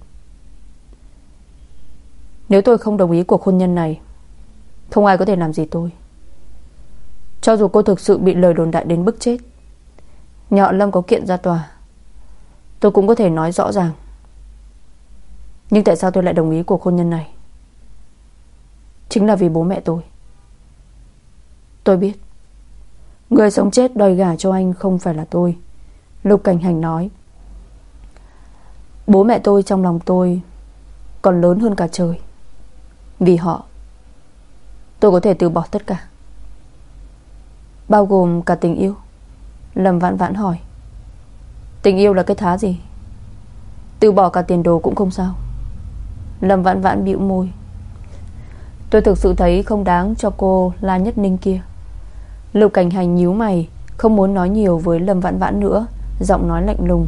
S1: Nếu tôi không đồng ý cuộc hôn nhân này, Không ai có thể làm gì tôi. Cho dù cô thực sự bị lời đồn đại đến bức chết, Nhọ Lâm có kiện ra tòa, Tôi cũng có thể nói rõ ràng. Nhưng tại sao tôi lại đồng ý cuộc hôn nhân này? Chính là vì bố mẹ tôi. Tôi biết, Người sống chết đòi gả cho anh không phải là tôi. Lục Cảnh Hành nói Bố mẹ tôi trong lòng tôi Còn lớn hơn cả trời. Vì họ, Tôi có thể từ bỏ tất cả. Bao gồm cả tình yêu. Lâm vãn vãn hỏi, Tình yêu là cái thá gì? Từ bỏ cả tiền đồ cũng không sao. Lâm vãn vãn bĩu môi, Tôi thực sự thấy không đáng cho cô La Nhất Ninh kia. Lục cảnh hành nhíu mày, Không muốn nói nhiều với Lâm vãn vãn nữa, Giọng nói lạnh lùng.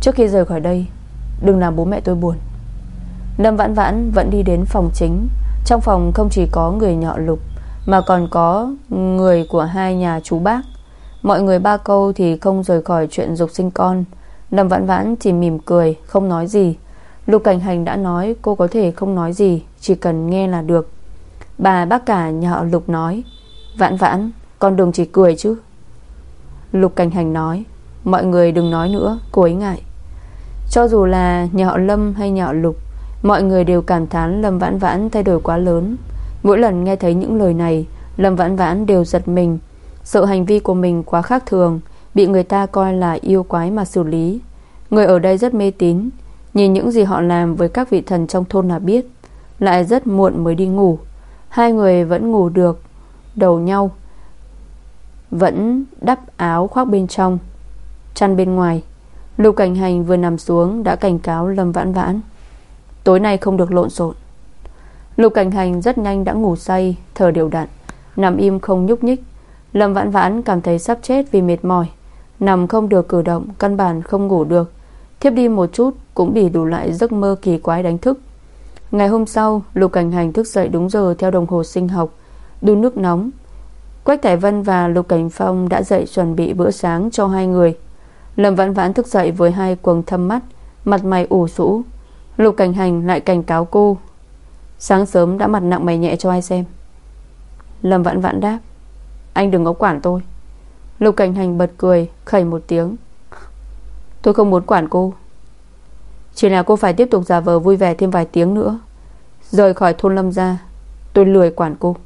S1: Trước khi rời khỏi đây, Đừng làm bố mẹ tôi buồn. Lâm vãn vãn vẫn đi đến phòng chính. Trong phòng không chỉ có người nhọ lục, Mà còn có người của hai nhà chú bác. Mọi người ba câu thì không rời khỏi chuyện dục sinh con. Lâm vãn vãn chỉ mỉm cười, Không nói gì. Lục cảnh hành đã nói, cô có thể không nói gì, Chỉ cần nghe là được. Bà bác cả nhà họ Lục nói, Vãn vãn, con đừng chỉ cười chứ. Lục cảnh hành nói, Mọi người đừng nói nữa, Cô ấy ngại. Cho dù là nhà họ Lâm hay nhà họ Lục, Mọi người đều cảm thán Lâm Vãn Vãn thay đổi quá lớn. Mỗi lần nghe thấy những lời này, Lâm Vãn Vãn đều giật mình. Sợ hành vi của mình quá khác thường, Bị người ta coi là yêu quái mà xử lý. Người ở đây rất mê tín, Nhìn những gì họ làm với các vị thần trong thôn là biết, Lại rất muộn mới đi ngủ. Hai người vẫn ngủ được, Đầu nhau, Vẫn đắp áo khoác bên trong, Chăn bên ngoài. Lục cảnh hành vừa nằm xuống Đã cảnh cáo Lâm Vãn Vãn. Tối nay không được lộn xộn. Lục cảnh hành rất nhanh đã ngủ say, Thở đều đặn, Nằm im không nhúc nhích. Lâm Vãn Vãn cảm thấy sắp chết vì mệt mỏi, Nằm không được cử động, Căn bản không ngủ được. Thiếp đi một chút cũng bị đủ lại giấc mơ kỳ quái đánh thức. Ngày hôm sau Lục Cảnh Hành thức dậy đúng giờ theo đồng hồ sinh học, Đun nước nóng. Quách Thải Vân và Lục Cảnh Phong đã dậy chuẩn bị bữa sáng cho hai người. Lâm Vãn Vãn thức dậy với hai quầng thâm mắt, Mặt mày ủ rũ. Lục Cảnh Hành lại cảnh cáo cô, Sáng sớm đã mặt nặng mày nhẹ cho ai xem. Lâm Vãn Vãn đáp, Anh đừng có quản tôi. Lục Cảnh Hành bật cười, Khẩy một tiếng, Tôi không muốn quản cô. Chỉ là cô phải tiếp tục giả vờ vui vẻ thêm vài tiếng nữa. Rời khỏi thôn lâm ra Tôi lười quản cô.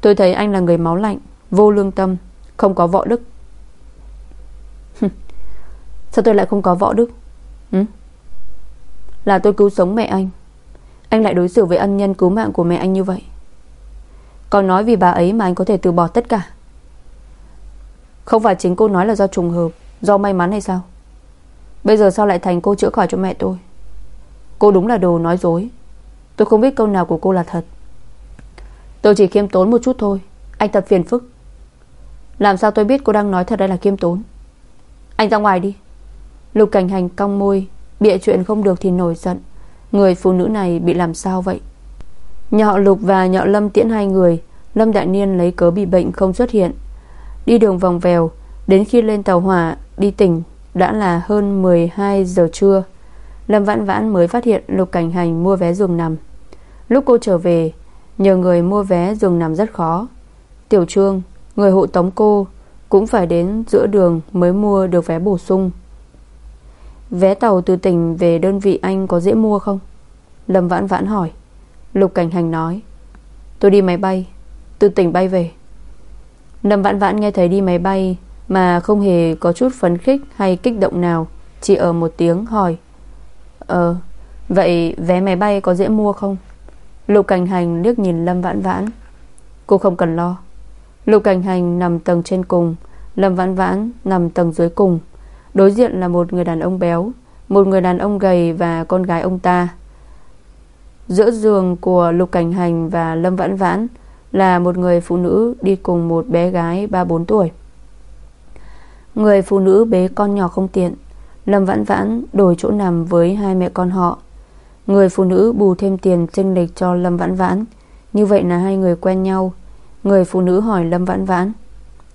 S1: Tôi thấy anh là người máu lạnh, Vô lương tâm, Không có võ đức. Sao tôi lại không có võ đức? Ừ? Là tôi cứu sống mẹ anh. Anh lại đối xử với ân nhân cứu mạng của mẹ anh như vậy. Còn nói vì bà ấy mà anh có thể từ bỏ tất cả. Không phải chính cô nói là do trùng hợp, Do may mắn hay sao? Bây giờ sao lại thành cô chữa khỏi cho mẹ tôi? Cô đúng là đồ nói dối. Tôi không biết câu nào của cô là thật. Tôi chỉ khiêm tốn một chút thôi. Anh thật phiền phức. Làm sao tôi biết cô đang nói thật đây là khiêm tốn? Anh ra ngoài đi. Lục cảnh hành cong môi, Bịa chuyện không được thì nổi giận. Người phụ nữ này bị làm sao vậy? Nhọ Lục và Nhọ Lâm tiễn hai người, Lâm Đại Niên lấy cớ bị bệnh không xuất hiện. Đi đường vòng vèo, Đến khi lên tàu hỏa, đi tỉnh, Đã là hơn 12 giờ trưa. Lâm Vãn Vãn mới phát hiện Lục Cảnh Hành mua vé giường nằm. Lúc cô trở về, Nhờ người mua vé giường nằm rất khó. Tiểu Trương, Người hộ tống cô, Cũng phải đến giữa đường mới mua được vé bổ sung. Vé tàu từ tỉnh về đơn vị anh có dễ mua không? Lâm Vãn Vãn hỏi. Lục Cảnh Hành nói. Tôi đi máy bay. Từ tỉnh bay về. Lâm Vãn Vãn nghe thấy đi máy bay Mà không hề có chút phấn khích hay kích động nào, Chỉ ở một tiếng hỏi. Ờ Vậy vé máy bay có dễ mua không? Lục Cảnh Hành liếc nhìn Lâm Vãn Vãn. Cô không cần lo. Lục Cảnh Hành nằm tầng trên cùng, Lâm Vãn Vãn nằm tầng dưới cùng. Đối diện là một người đàn ông béo, Một người đàn ông gầy và con gái ông ta. Giữa giường của Lục Cảnh Hành và Lâm Vãn Vãn Là một người phụ nữ đi cùng một bé gái 3-4 tuổi. Người phụ nữ bế con nhỏ không tiện, Lâm Vãn Vãn đổi chỗ nằm với hai mẹ con họ. Người phụ nữ bù thêm tiền chênh lệch cho Lâm Vãn Vãn. Như vậy là hai người quen nhau. Người phụ nữ hỏi Lâm Vãn Vãn,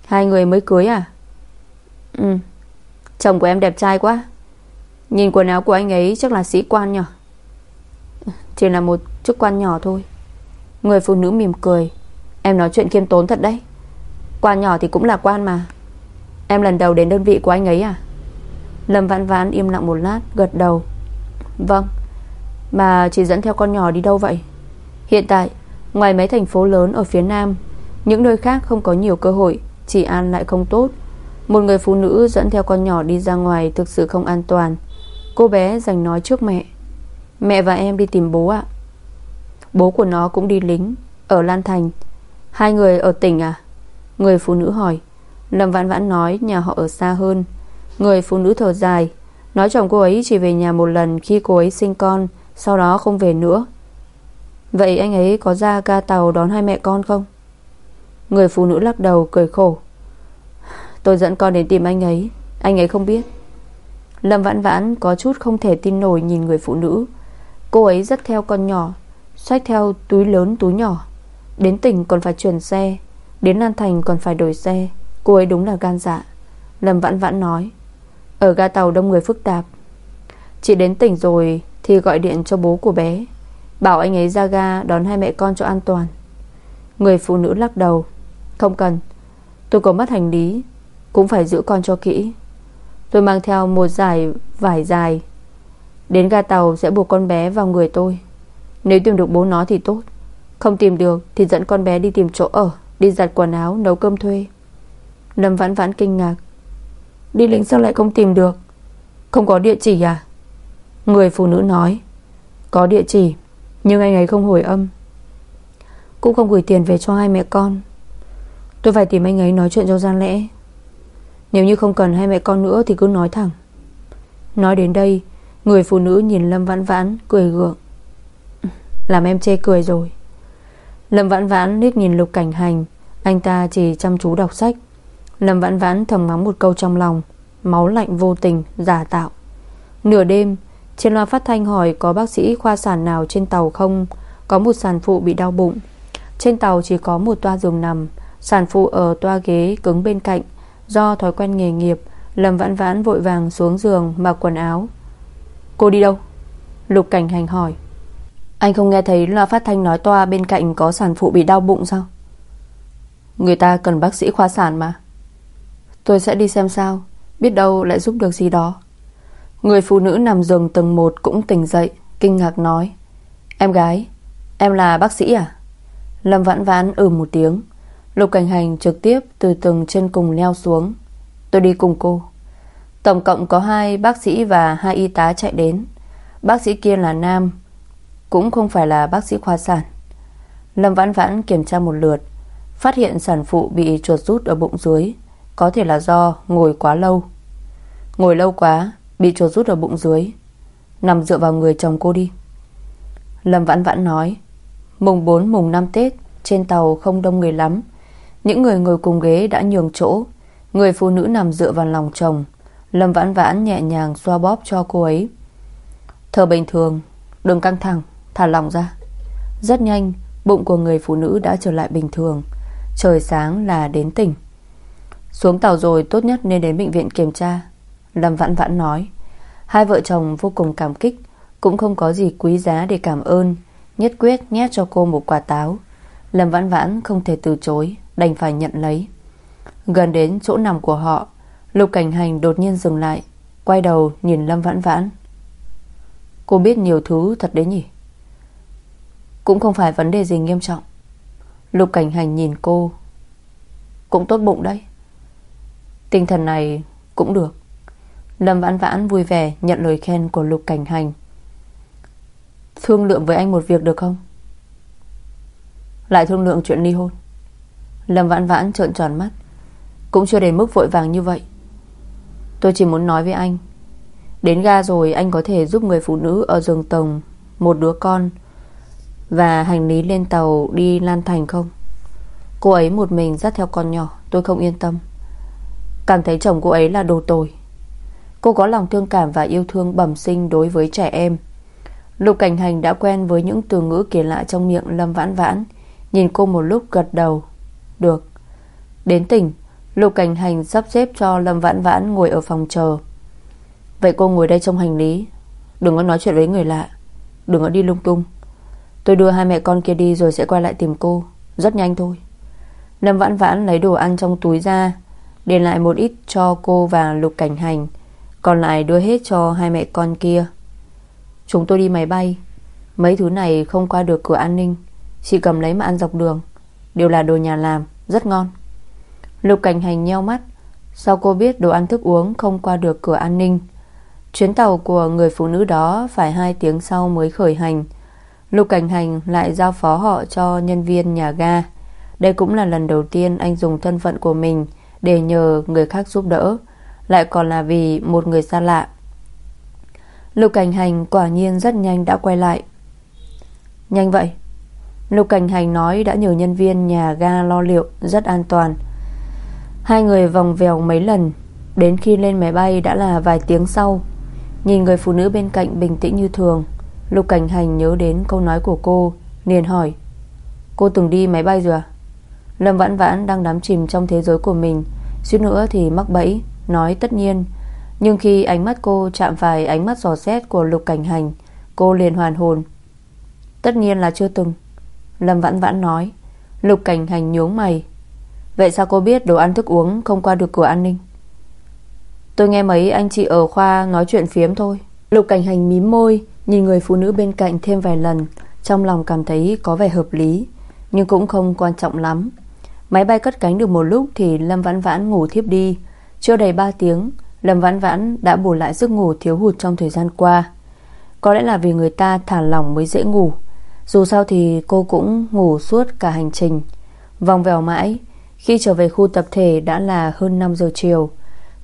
S1: Hai người mới cưới à? Ừ. Chồng của em đẹp trai quá. Nhìn quần áo của anh ấy chắc là sĩ quan nhỉ Chỉ là một chức quan nhỏ thôi. Người phụ nữ mỉm cười. Em nói chuyện khiêm tốn thật đấy. Quan nhỏ thì cũng là quan mà. Em lần đầu đến đơn vị của anh ấy à? Lâm Vãn Vãn im lặng một lát, Gật đầu. Vâng. Mà chỉ dẫn theo con nhỏ đi đâu vậy? Hiện tại, Ngoài mấy thành phố lớn ở phía Nam, Những nơi khác không có nhiều cơ hội chị an lại không tốt. Một người phụ nữ dẫn theo con nhỏ đi ra ngoài Thực sự không an toàn. Cô bé giành nói trước mẹ. Mẹ và em đi tìm bố ạ. Bố của nó cũng đi lính, Ở Lan Thành. Hai người ở tỉnh à? Người phụ nữ hỏi. Lâm Vãn Vãn nói nhà họ ở xa hơn. Người phụ nữ thở dài. Nói chồng cô ấy chỉ về nhà một lần Khi cô ấy sinh con, Sau đó không về nữa. Vậy anh ấy có ra ga tàu đón hai mẹ con không? Người phụ nữ lắc đầu, cười khổ. Tôi dẫn con đến tìm anh ấy. Anh ấy không biết. Lâm vãn vãn có chút không thể tin nổi Nhìn người phụ nữ. Cô ấy dắt theo con nhỏ Xách theo túi lớn túi nhỏ. Đến tỉnh còn phải chuyển xe, Đến Lan Thành còn phải đổi xe. Cô ấy đúng là gan dạ. Lâm vãn vãn nói, ở ga tàu đông người phức tạp. Chị đến tỉnh rồi Thì gọi điện cho bố của bé, Bảo anh ấy ra ga đón hai mẹ con cho an toàn. Người phụ nữ lắc đầu, Không cần, Tôi có mất hành lý cũng phải giữ con cho kỹ. Tôi mang theo một giải vải dài. Đến ga tàu sẽ buộc con bé vào người tôi. Nếu tìm được bố nó thì tốt. Không tìm được thì dẫn con bé đi tìm chỗ ở, Đi giặt quần áo, nấu cơm thuê. Lâm vãn vãn kinh ngạc. Đi lính sao lại không tìm được? Không có địa chỉ à? Người phụ nữ nói. Có địa chỉ, Nhưng anh ấy không hồi âm. Cũng không gửi tiền về cho hai mẹ con. Tôi phải tìm anh ấy nói chuyện cho gian lẽ. Nếu như không cần hai mẹ con nữa Thì cứ nói thẳng. Nói đến đây Người phụ nữ nhìn Lâm Vãn Vãn Cười gượng. Làm em chê cười rồi. Lâm Vãn Vãn liếc nhìn Lục Cảnh Hành Anh ta chỉ chăm chú đọc sách. Lâm Vãn Vãn thầm mắng một câu trong lòng Máu lạnh vô tình, giả tạo. Nửa đêm Trên loa phát thanh hỏi có bác sĩ khoa sản nào trên tàu không? Có một sản phụ bị đau bụng. Trên tàu chỉ có một toa giường nằm. Sản phụ ở toa ghế cứng bên cạnh Do thói quen nghề nghiệp, Lâm Vãn Vãn vội vàng xuống giường Mặc quần áo. Cô đi đâu? Lục Cảnh Hành hỏi. Anh không nghe thấy loa phát thanh nói toa bên cạnh Có sản phụ bị đau bụng sao? Người ta cần bác sĩ khoa sản mà. Tôi sẽ đi xem sao, Biết đâu lại giúp được gì đó. Người phụ nữ nằm giường tầng 1 cũng tỉnh dậy, Kinh ngạc nói. Em gái, Em là bác sĩ à? Lâm vãn vãn ừ một tiếng. Lục cảnh hành trực tiếp từ tầng trên cùng leo xuống. Tôi đi cùng cô. Tổng cộng có hai bác sĩ và hai y tá chạy đến. Bác sĩ kia là nam, Cũng không phải là bác sĩ khoa sản. Lâm vãn vãn kiểm tra một lượt, Phát hiện sản phụ bị chuột rút ở bụng dưới, Có thể là do ngồi quá lâu. Ngồi lâu quá, Bị chuột rút ở bụng dưới. Nằm dựa vào người chồng cô đi. Lâm vãn vãn nói, Mùng 4 mùng 5 Tết, Trên tàu không đông người lắm những người ngồi cùng ghế đã nhường chỗ. Người phụ nữ nằm dựa vào lòng chồng. Lâm vãn vãn nhẹ nhàng xoa bóp cho cô ấy. Thở bình thường, Đừng căng thẳng, Thả lòng ra. Rất nhanh, Bụng của người phụ nữ đã trở lại bình thường. Trời sáng là đến tỉnh. Xuống tàu rồi tốt nhất nên đến bệnh viện kiểm tra, Lâm vãn vãn nói. Hai vợ chồng vô cùng cảm kích, Cũng không có gì quý giá để cảm ơn, Nhất quyết nhét cho cô một quả táo. Lâm vãn vãn không thể từ chối. Đành phải nhận lấy. Gần đến chỗ nằm của họ, Lục cảnh hành đột nhiên dừng lại, Quay đầu nhìn Lâm vãn vãn. Cô biết nhiều thứ thật đấy nhỉ? Cũng không phải vấn đề gì nghiêm trọng. Lục cảnh hành nhìn cô. Cũng tốt bụng đấy. Tinh thần này cũng được. Lâm vãn vãn vui vẻ Nhận lời khen của lục cảnh hành. Thương lượng với anh một việc được không? Lại thương lượng chuyện ly hôn. Lâm vãn vãn trợn tròn mắt. Cũng chưa đến mức vội vàng như vậy. Tôi chỉ muốn nói với anh. Đến ga rồi anh có thể giúp người phụ nữ Ở giường tầng Một đứa con Và hành lý lên tàu đi Lan Thành không? Cô ấy một mình dắt theo con nhỏ, Tôi không yên tâm. Cảm thấy chồng cô ấy là đồ tồi. Cô có lòng thương cảm và yêu thương bẩm sinh đối với trẻ em. Lục cảnh hành đã quen với những từ ngữ kỳ lạ trong miệng Lâm Vãn Vãn. Nhìn cô một lúc gật đầu. Được. Đến tỉnh Lục cảnh hành sắp xếp cho Lâm Vãn Vãn ngồi ở phòng chờ. Vậy cô ngồi đây trong hành lý. Đừng có nói chuyện với người lạ. Đừng có đi lung tung. Tôi đưa hai mẹ con kia đi rồi sẽ quay lại tìm cô. Rất nhanh thôi. Lâm Vãn Vãn lấy đồ ăn trong túi ra Để lại một ít cho cô và Lục Cảnh Hành Còn lại đưa hết cho hai mẹ con kia. Chúng tôi đi máy bay. Mấy thứ này không qua được cửa an ninh Chỉ cầm lấy mà ăn dọc đường. Đều là đồ nhà làm, rất ngon. Lục Cảnh Hành nheo mắt. Sao cô biết đồ ăn thức uống không qua được cửa an ninh? Chuyến tàu của người phụ nữ đó Phải 2 tiếng sau mới khởi hành. Lục Cảnh Hành lại giao phó họ cho nhân viên nhà ga. Đây cũng là lần đầu tiên anh dùng thân phận của mình Để nhờ người khác giúp đỡ. Lại còn là vì một người xa lạ. Lục Cảnh Hành quả nhiên rất nhanh đã quay lại. Nhanh vậy? Lục Cảnh Hành nói đã nhờ nhân viên nhà ga lo liệu Rất an toàn. Hai người vòng vèo mấy lần, Đến khi lên máy bay đã là vài tiếng sau. Nhìn người phụ nữ bên cạnh bình tĩnh như thường, Lục Cảnh Hành nhớ đến câu nói của cô, liền hỏi, Cô từng đi máy bay rồi à? Lâm Vãn Vãn đang đắm chìm trong thế giới của mình, Suýt nữa thì mắc bẫy, Nói tất nhiên. Nhưng khi ánh mắt cô chạm phải ánh mắt giò xét của Lục Cảnh Hành, Cô liền hoàn hồn, Tất nhiên là chưa từng. Lâm Vãn Vãn nói. Lục Cảnh Hành nhướng mày. Vậy sao cô biết đồ ăn thức uống không qua được cửa an ninh? Tôi nghe mấy anh chị ở khoa nói chuyện phiếm thôi. Lục cảnh hành mím môi, Nhìn người phụ nữ bên cạnh thêm vài lần. Trong lòng cảm thấy có vẻ hợp lý, Nhưng cũng không quan trọng lắm. Máy bay cất cánh được một lúc Thì Lâm Vãn Vãn ngủ thiếp đi. Chưa đầy 3 tiếng, Lâm Vãn Vãn đã bù lại giấc ngủ thiếu hụt trong thời gian qua. Có lẽ là vì người ta thả lỏng mới dễ ngủ. Dù sao thì cô cũng ngủ suốt cả hành trình. Vòng vèo mãi, Khi trở về khu tập thể đã là hơn 5 giờ chiều.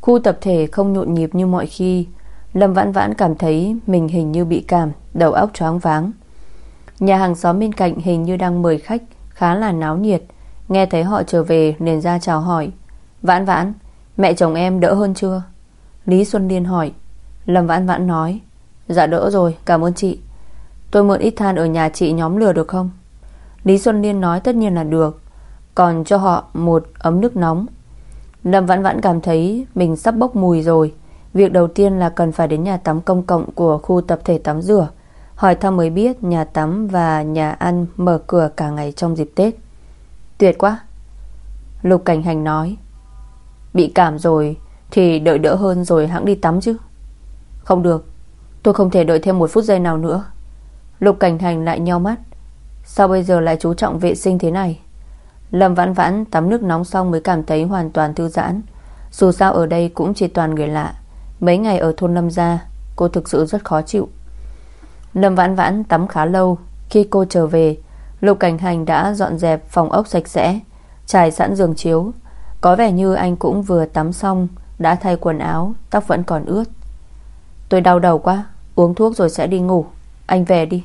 S1: Khu tập thể không nhộn nhịp như mọi khi. Lâm Vãn Vãn cảm thấy Mình hình như bị cảm, Đầu óc choáng váng. Nhà hàng xóm bên cạnh hình như đang mời khách, Khá là náo nhiệt. Nghe thấy họ trở về liền ra chào hỏi. Vãn Vãn, Mẹ chồng em đỡ hơn chưa? Lý Xuân Liên hỏi. Lâm Vãn Vãn nói. Dạ đỡ rồi, cảm ơn chị. Tôi mượn ít than ở nhà chị nhóm lửa được không? Lý Xuân Liên nói tất nhiên là được. Còn cho họ một ấm nước nóng. Lâm Vãn Vãn cảm thấy Mình sắp bốc mùi rồi. Việc đầu tiên là cần phải đến nhà tắm công cộng Của khu tập thể tắm rửa. Hỏi thăm mới biết nhà tắm và nhà ăn Mở cửa cả ngày trong dịp Tết. Tuyệt quá. Lục Cảnh Hành nói, Bị cảm rồi Thì đợi đỡ hơn rồi hãng đi tắm chứ. Không được. Tôi không thể đợi thêm một phút giây nào nữa. Lục cảnh hành lại nheo mắt. Sao bây giờ lại chú trọng vệ sinh thế này? Lâm vãn vãn tắm nước nóng xong Mới cảm thấy hoàn toàn thư giãn. Dù sao ở đây cũng chỉ toàn người lạ. Mấy ngày ở thôn Lâm gia, Cô thực sự rất khó chịu. Lâm vãn vãn tắm khá lâu. Khi cô trở về, Lục cảnh hành đã dọn dẹp, phòng ốc sạch sẽ, Trải sẵn giường chiếu. Có vẻ như anh cũng vừa tắm xong, Đã thay quần áo, Tóc vẫn còn ướt. Tôi đau đầu quá, Uống thuốc rồi sẽ đi ngủ. Anh về đi.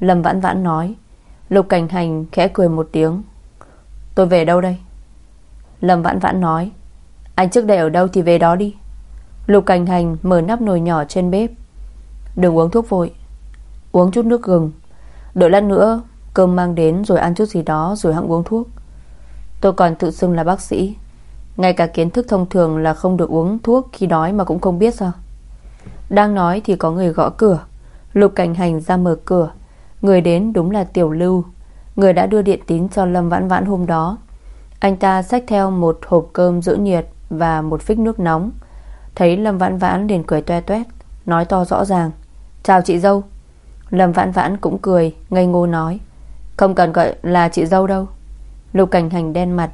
S1: Lâm vãn vãn nói. Lục cảnh hành khẽ cười một tiếng. Tôi về đâu đây? Lâm vãn vãn nói. Anh trước đây ở đâu thì về đó đi. Lục cảnh hành mở nắp nồi nhỏ trên bếp. Đừng uống thuốc vội. Uống chút nước gừng. Đợi lát nữa, cơm mang đến rồi ăn chút gì đó Rồi hẵng uống thuốc. Tôi còn tự xưng là bác sĩ. Ngay cả kiến thức thông thường là không được uống thuốc Khi đói mà cũng không biết sao. Đang nói thì có người gõ cửa. Lục cảnh hành ra mở cửa. Người đến đúng là Tiểu Lưu. Người đã đưa điện tín cho Lâm Vãn Vãn hôm đó. Anh ta xách theo một hộp cơm giữ nhiệt Và một phích nước nóng. Thấy Lâm Vãn Vãn liền cười toe toét, Nói to rõ ràng. Chào chị dâu. Lâm Vãn Vãn cũng cười, Ngây ngô nói. Không cần gọi là chị dâu đâu. Lục Cảnh Hành đen mặt.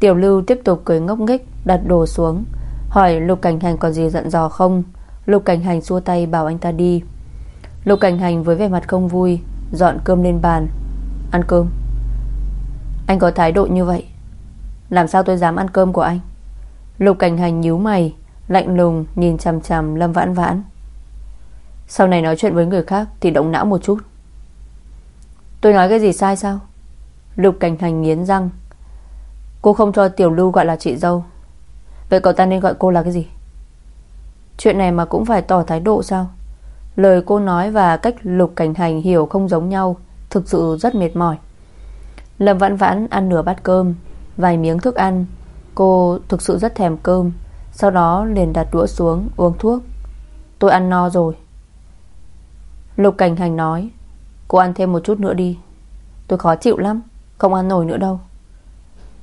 S1: Tiểu Lưu tiếp tục cười ngốc nghếch, Đặt đồ xuống. Hỏi Lục Cảnh Hành còn gì giận dò không? Lục Cảnh Hành xua tay bảo anh ta đi. Lục Cảnh Hành với vẻ mặt không vui, Dọn cơm lên bàn. Ăn cơm. Anh có thái độ như vậy, Làm sao tôi dám ăn cơm của anh? Lục Cảnh Hành nhíu mày, Lạnh lùng nhìn chằm chằm Lâm Vãn Vãn. Sau này nói chuyện với người khác Thì động não một chút. Tôi nói cái gì sai sao? Lục Cảnh Hành nghiến răng. Cô không cho Tiểu Lưu gọi là chị dâu. Vậy cậu ta nên gọi cô là cái gì? Chuyện này mà cũng phải tỏ thái độ sao? Lời cô nói và cách Lục Cảnh Hành hiểu không giống nhau Thực sự rất mệt mỏi. Lâm Vãn Vãn ăn nửa bát cơm, Vài miếng thức ăn, Cô thực sự rất thèm cơm, Sau đó liền đặt đũa xuống uống thuốc. Tôi ăn no rồi. Lục Cảnh Hành nói, Cô ăn thêm một chút nữa đi. Tôi khó chịu lắm, Không ăn nổi nữa đâu.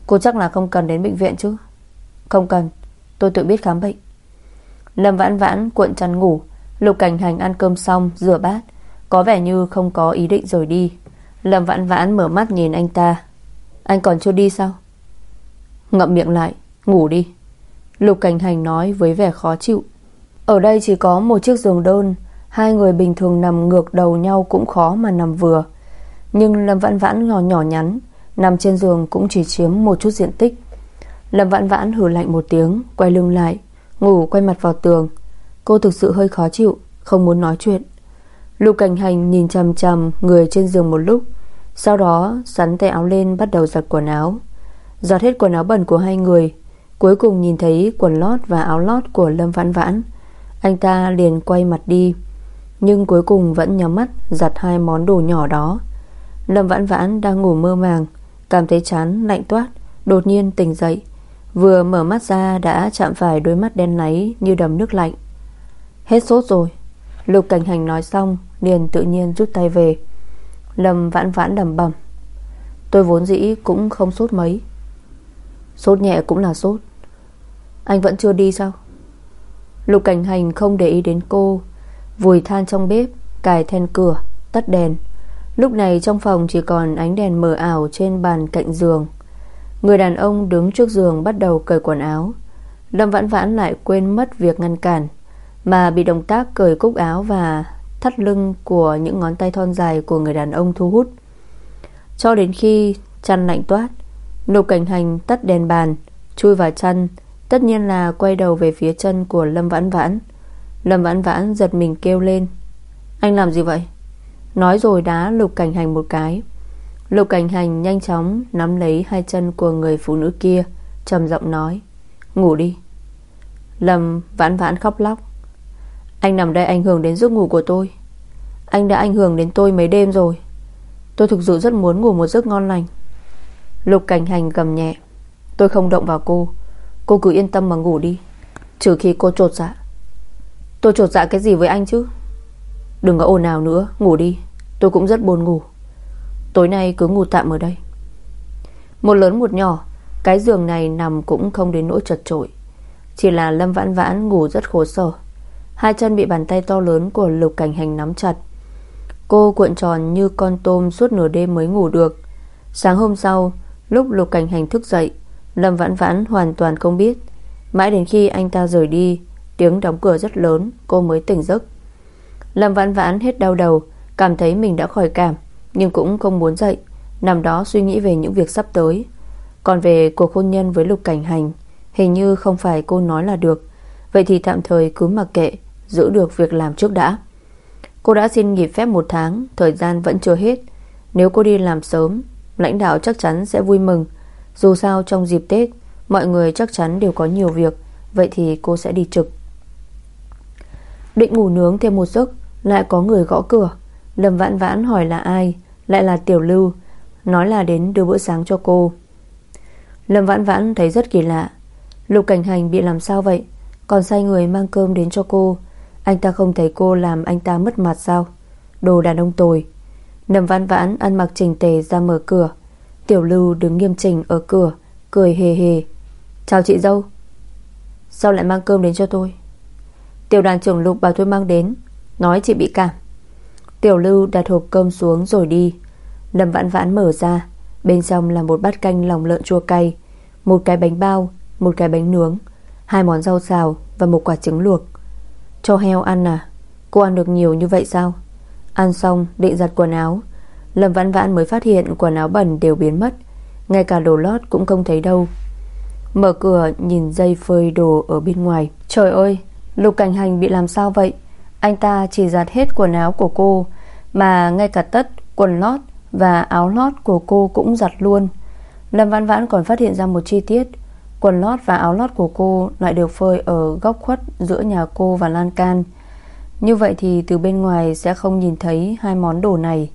S1: Cô chắc là không cần đến bệnh viện chứ? Không cần, Tôi tự biết khám bệnh. Lâm vãn vãn cuộn chăn ngủ Lục cảnh hành ăn cơm xong, rửa bát. Có vẻ như không có ý định rời đi. Lâm vãn vãn mở mắt nhìn anh ta. Anh còn chưa đi sao? Ngậm miệng lại, Ngủ đi. Lục cảnh hành nói với vẻ khó chịu. Ở đây chỉ có một chiếc giường đơn. Hai người bình thường nằm ngược đầu nhau Cũng khó mà nằm vừa. Nhưng Lâm vãn vãn nhỏ nhỏ nhắn, Nằm trên giường cũng chỉ chiếm một chút diện tích. Lâm vãn vãn hử lạnh một tiếng, Quay lưng lại, Ngủ quay mặt vào tường. Cô thực sự hơi khó chịu, Không muốn nói chuyện. Lục cảnh hành nhìn chầm chầm người trên giường một lúc, Sau đó sắn tay áo lên Bắt đầu giặt quần áo. Giọt hết quần áo bẩn của hai người, Cuối cùng nhìn thấy quần lót và áo lót Của Lâm Vãn Vãn. Anh ta liền quay mặt đi, Nhưng cuối cùng vẫn nhắm mắt Giặt hai món đồ nhỏ đó. Lâm Vãn Vãn đang ngủ mơ màng, Cảm thấy chán, lạnh toát, Đột nhiên tỉnh dậy. Vừa mở mắt ra đã chạm phải đôi mắt đen láy Như đầm nước lạnh. Hết sốt rồi. Lục cảnh hành nói xong, liền tự nhiên rút tay về. Lâm vãn vãn đầm bầm Tôi vốn dĩ cũng không sốt mấy. Sốt nhẹ cũng là sốt. Anh vẫn chưa đi sao? Lục cảnh hành không để ý đến cô. Vùi than trong bếp, Cài then cửa, Tắt đèn. Lúc này trong phòng chỉ còn ánh đèn mờ ảo Trên bàn cạnh giường. Người đàn ông đứng trước giường bắt đầu cởi quần áo. Lâm vãn vãn lại quên mất việc ngăn cản mà bị động tác cởi cúc áo và thắt lưng của những ngón tay thon dài của người đàn ông thu hút. Cho đến khi chăn lạnh toát, Lục Cảnh Hành tắt đèn bàn, chui vào chăn, tất nhiên là quay đầu về phía chân của Lâm Vãn Vãn. Lâm Vãn Vãn giật mình kêu lên. Anh làm gì vậy? Nói rồi đá Lục Cảnh Hành một cái. Lục Cảnh Hành nhanh chóng nắm lấy hai chân của người phụ nữ kia, trầm giọng nói. Ngủ đi. Lâm Vãn Vãn khóc lóc. Anh nằm đây ảnh hưởng đến giấc ngủ của tôi. Anh đã ảnh hưởng đến tôi mấy đêm rồi. Tôi thực sự rất muốn ngủ một giấc ngon lành. Lục cảnh hành gầm nhẹ. Tôi không động vào cô. Cô cứ yên tâm mà ngủ đi. Trừ khi cô trột dạ. Tôi trột dạ cái gì với anh chứ? Đừng có ồn nào nữa. Ngủ đi. Tôi cũng rất buồn ngủ. Tối nay cứ ngủ tạm ở đây. Một lớn một nhỏ, Cái giường này nằm cũng không đến nỗi chật trội Chỉ là Lâm Vãn Vãn ngủ rất khổ sở. Hai chân bị bàn tay to lớn của Lục Cảnh Hành nắm chặt. Cô cuộn tròn như con tôm suốt nửa đêm mới ngủ được. Sáng hôm sau, Lúc Lục Cảnh Hành thức dậy, Lâm Vãn Vãn hoàn toàn không biết. Mãi đến khi anh ta rời đi, Tiếng đóng cửa rất lớn, Cô mới tỉnh giấc. Lâm Vãn Vãn hết đau đầu, Cảm thấy mình đã khỏi cảm, Nhưng cũng không muốn dậy, Nằm đó suy nghĩ về những việc sắp tới. Còn về cuộc hôn nhân với Lục Cảnh Hành, Hình như không phải cô nói là được. Vậy thì tạm thời cứ mặc kệ Giữ được việc làm trước đã. Cô đã xin nghỉ phép một tháng, Thời gian vẫn chưa hết. Nếu cô đi làm sớm, Lãnh đạo chắc chắn sẽ vui mừng. Dù sao trong dịp Tết, Mọi người chắc chắn đều có nhiều việc, Vậy thì cô sẽ đi trực. Định ngủ nướng thêm một giấc, Lại có người gõ cửa. Lâm vãn vãn hỏi là ai, Lại là Tiểu Lưu, Nói là đến đưa bữa sáng cho cô. Lâm vãn vãn thấy rất kỳ lạ. Lục cảnh hành bị làm sao vậy? Còn sai người mang cơm đến cho cô anh ta không thấy cô làm anh ta mất mặt sao? Đồ đàn ông tồi. Nầm vãn vãn, ăn mặc chỉnh tề ra mở cửa. Tiểu Lưu đứng nghiêm chỉnh ở cửa, Cười hề hề. Chào chị dâu. Sao lại mang cơm đến cho tôi? Tiểu đoàn trưởng Lục bảo tôi mang đến. Nói chị bị cảm. Tiểu Lưu đặt hộp cơm xuống rồi đi. Nầm vãn vãn mở ra. Bên trong là một bát canh lòng lợn chua cay. Một cái bánh bao, Một cái bánh nướng, Hai món rau xào Và một quả trứng luộc. Cho heo ăn à? Cô ăn được nhiều như vậy sao? Ăn xong định giặt quần áo. Lâm vãn vãn mới phát hiện quần áo bẩn đều biến mất. Ngay cả đồ lót cũng không thấy đâu. Mở cửa nhìn dây phơi đồ ở bên ngoài. Trời ơi Lục cảnh hành bị làm sao vậy? Anh ta chỉ giặt hết quần áo của cô Mà ngay cả tất, quần lót Và áo lót của cô cũng giặt luôn. Lâm Vãn Vãn còn phát hiện ra một chi tiết. Quần lót và áo lót của cô Lại được phơi ở góc khuất Giữa nhà cô và lan can. Như vậy thì từ bên ngoài sẽ không nhìn thấy Hai món đồ này.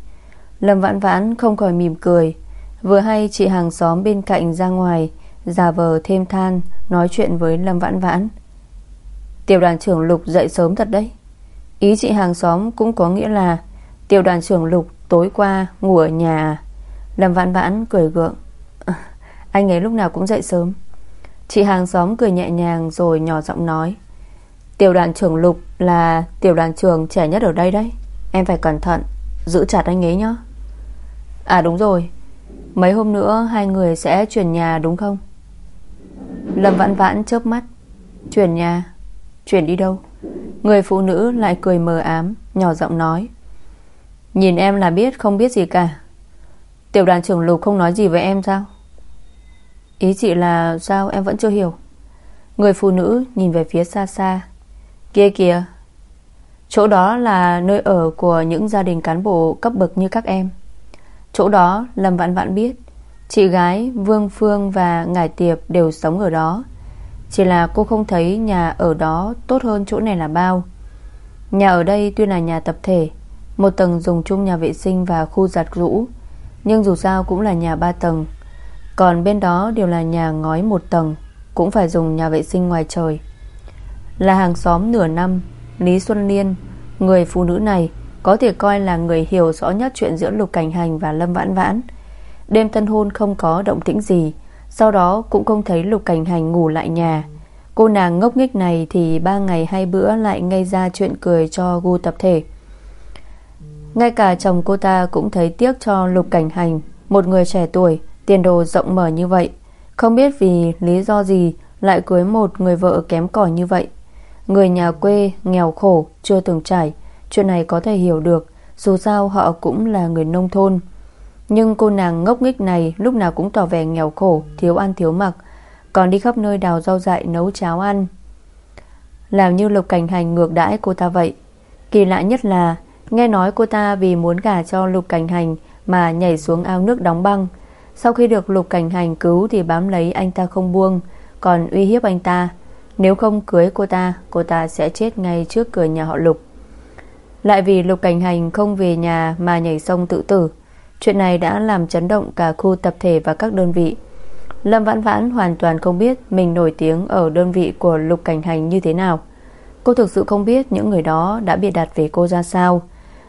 S1: Lâm Vãn Vãn không khỏi mỉm cười. Vừa hay chị hàng xóm bên cạnh ra ngoài, Giả vờ thêm than, Nói chuyện với Lâm Vãn Vãn. Tiểu đoàn trưởng Lục dậy sớm thật đấy. Ý chị hàng xóm cũng có nghĩa là, Tiểu đoàn trưởng Lục tối qua ngủ ở nhà à? Lâm Vãn Vãn cười gượng. Anh ấy lúc nào cũng dậy sớm. Chị hàng xóm cười nhẹ nhàng Rồi nhỏ giọng nói. Tiểu đoàn trưởng Lục là tiểu đoàn trưởng trẻ nhất ở đây đấy. Em phải cẩn thận, Giữ chặt anh ấy nhé À đúng rồi. Mấy hôm nữa hai người sẽ chuyển nhà đúng không? Lâm Vãn Vãn chớp mắt. Chuyển nhà? Chuyển đi đâu? Người phụ nữ lại cười mờ ám, Nhỏ giọng nói. Nhìn em là biết không biết gì cả. Tiểu đoàn trưởng Lục không nói gì với em sao? Ý chị là sao em vẫn chưa hiểu? Người phụ nữ nhìn về phía xa xa. Kia kìa. Chỗ đó là nơi ở của những gia đình cán bộ cấp bậc như các em. Chỗ đó, Lâm Vãn Vãn biết, Chị gái Vương Phương và Ngải Tiệp đều sống ở đó. Chỉ là cô không thấy nhà ở đó tốt hơn chỗ này là bao. Nhà ở đây tuy là nhà tập thể, Một tầng dùng chung nhà vệ sinh và khu giặt rũ, Nhưng dù sao cũng là nhà ba tầng. Còn bên đó đều là nhà ngói một tầng, Cũng phải dùng nhà vệ sinh ngoài trời. Là hàng xóm nửa năm, Lý Xuân Liên, Người phụ nữ này, Có thể coi là người hiểu rõ nhất chuyện giữa Lục Cảnh Hành và Lâm Vãn Vãn. Đêm tân hôn không có động tĩnh gì, Sau đó cũng không thấy Lục Cảnh Hành ngủ lại nhà. Cô nàng ngốc nghếch này Thì ba ngày hai bữa lại gây ra chuyện cười cho gu tập thể. Ngay cả chồng cô ta cũng thấy tiếc cho Lục Cảnh Hành, Một người trẻ tuổi. Tiền đồ rộng mở như vậy Không biết vì lý do gì Lại cưới một người vợ kém cỏi như vậy Người nhà quê nghèo khổ Chưa từng trải Chuyện này có thể hiểu được Dù sao họ cũng là người nông thôn nhưng cô nàng ngốc nghếch này lúc nào cũng tỏ vẻ nghèo khổ, thiếu ăn thiếu mặc, còn đi khắp nơi đào rau dại nấu cháo ăn. Làm như Lục Cảnh Hành ngược đãi cô ta vậy. Kỳ lạ nhất là nghe nói cô ta vì muốn gả cho Lục Cảnh Hành mà nhảy xuống ao nước đóng băng. Sau khi được Lục Cảnh Hành cứu thì bám lấy anh ta không buông, còn uy hiếp anh ta. Nếu không cưới cô ta, cô ta sẽ chết ngay trước cửa nhà họ Lục. Lại vì Lục Cảnh Hành không về nhà mà nhảy sông tự tử. Chuyện này đã làm chấn động cả khu tập thể và các đơn vị Lâm Vãn Vãn hoàn toàn không biết Mình nổi tiếng ở đơn vị của Lục Cảnh Hành như thế nào Cô thực sự không biết những người đó đã bị đặt về cô ra sao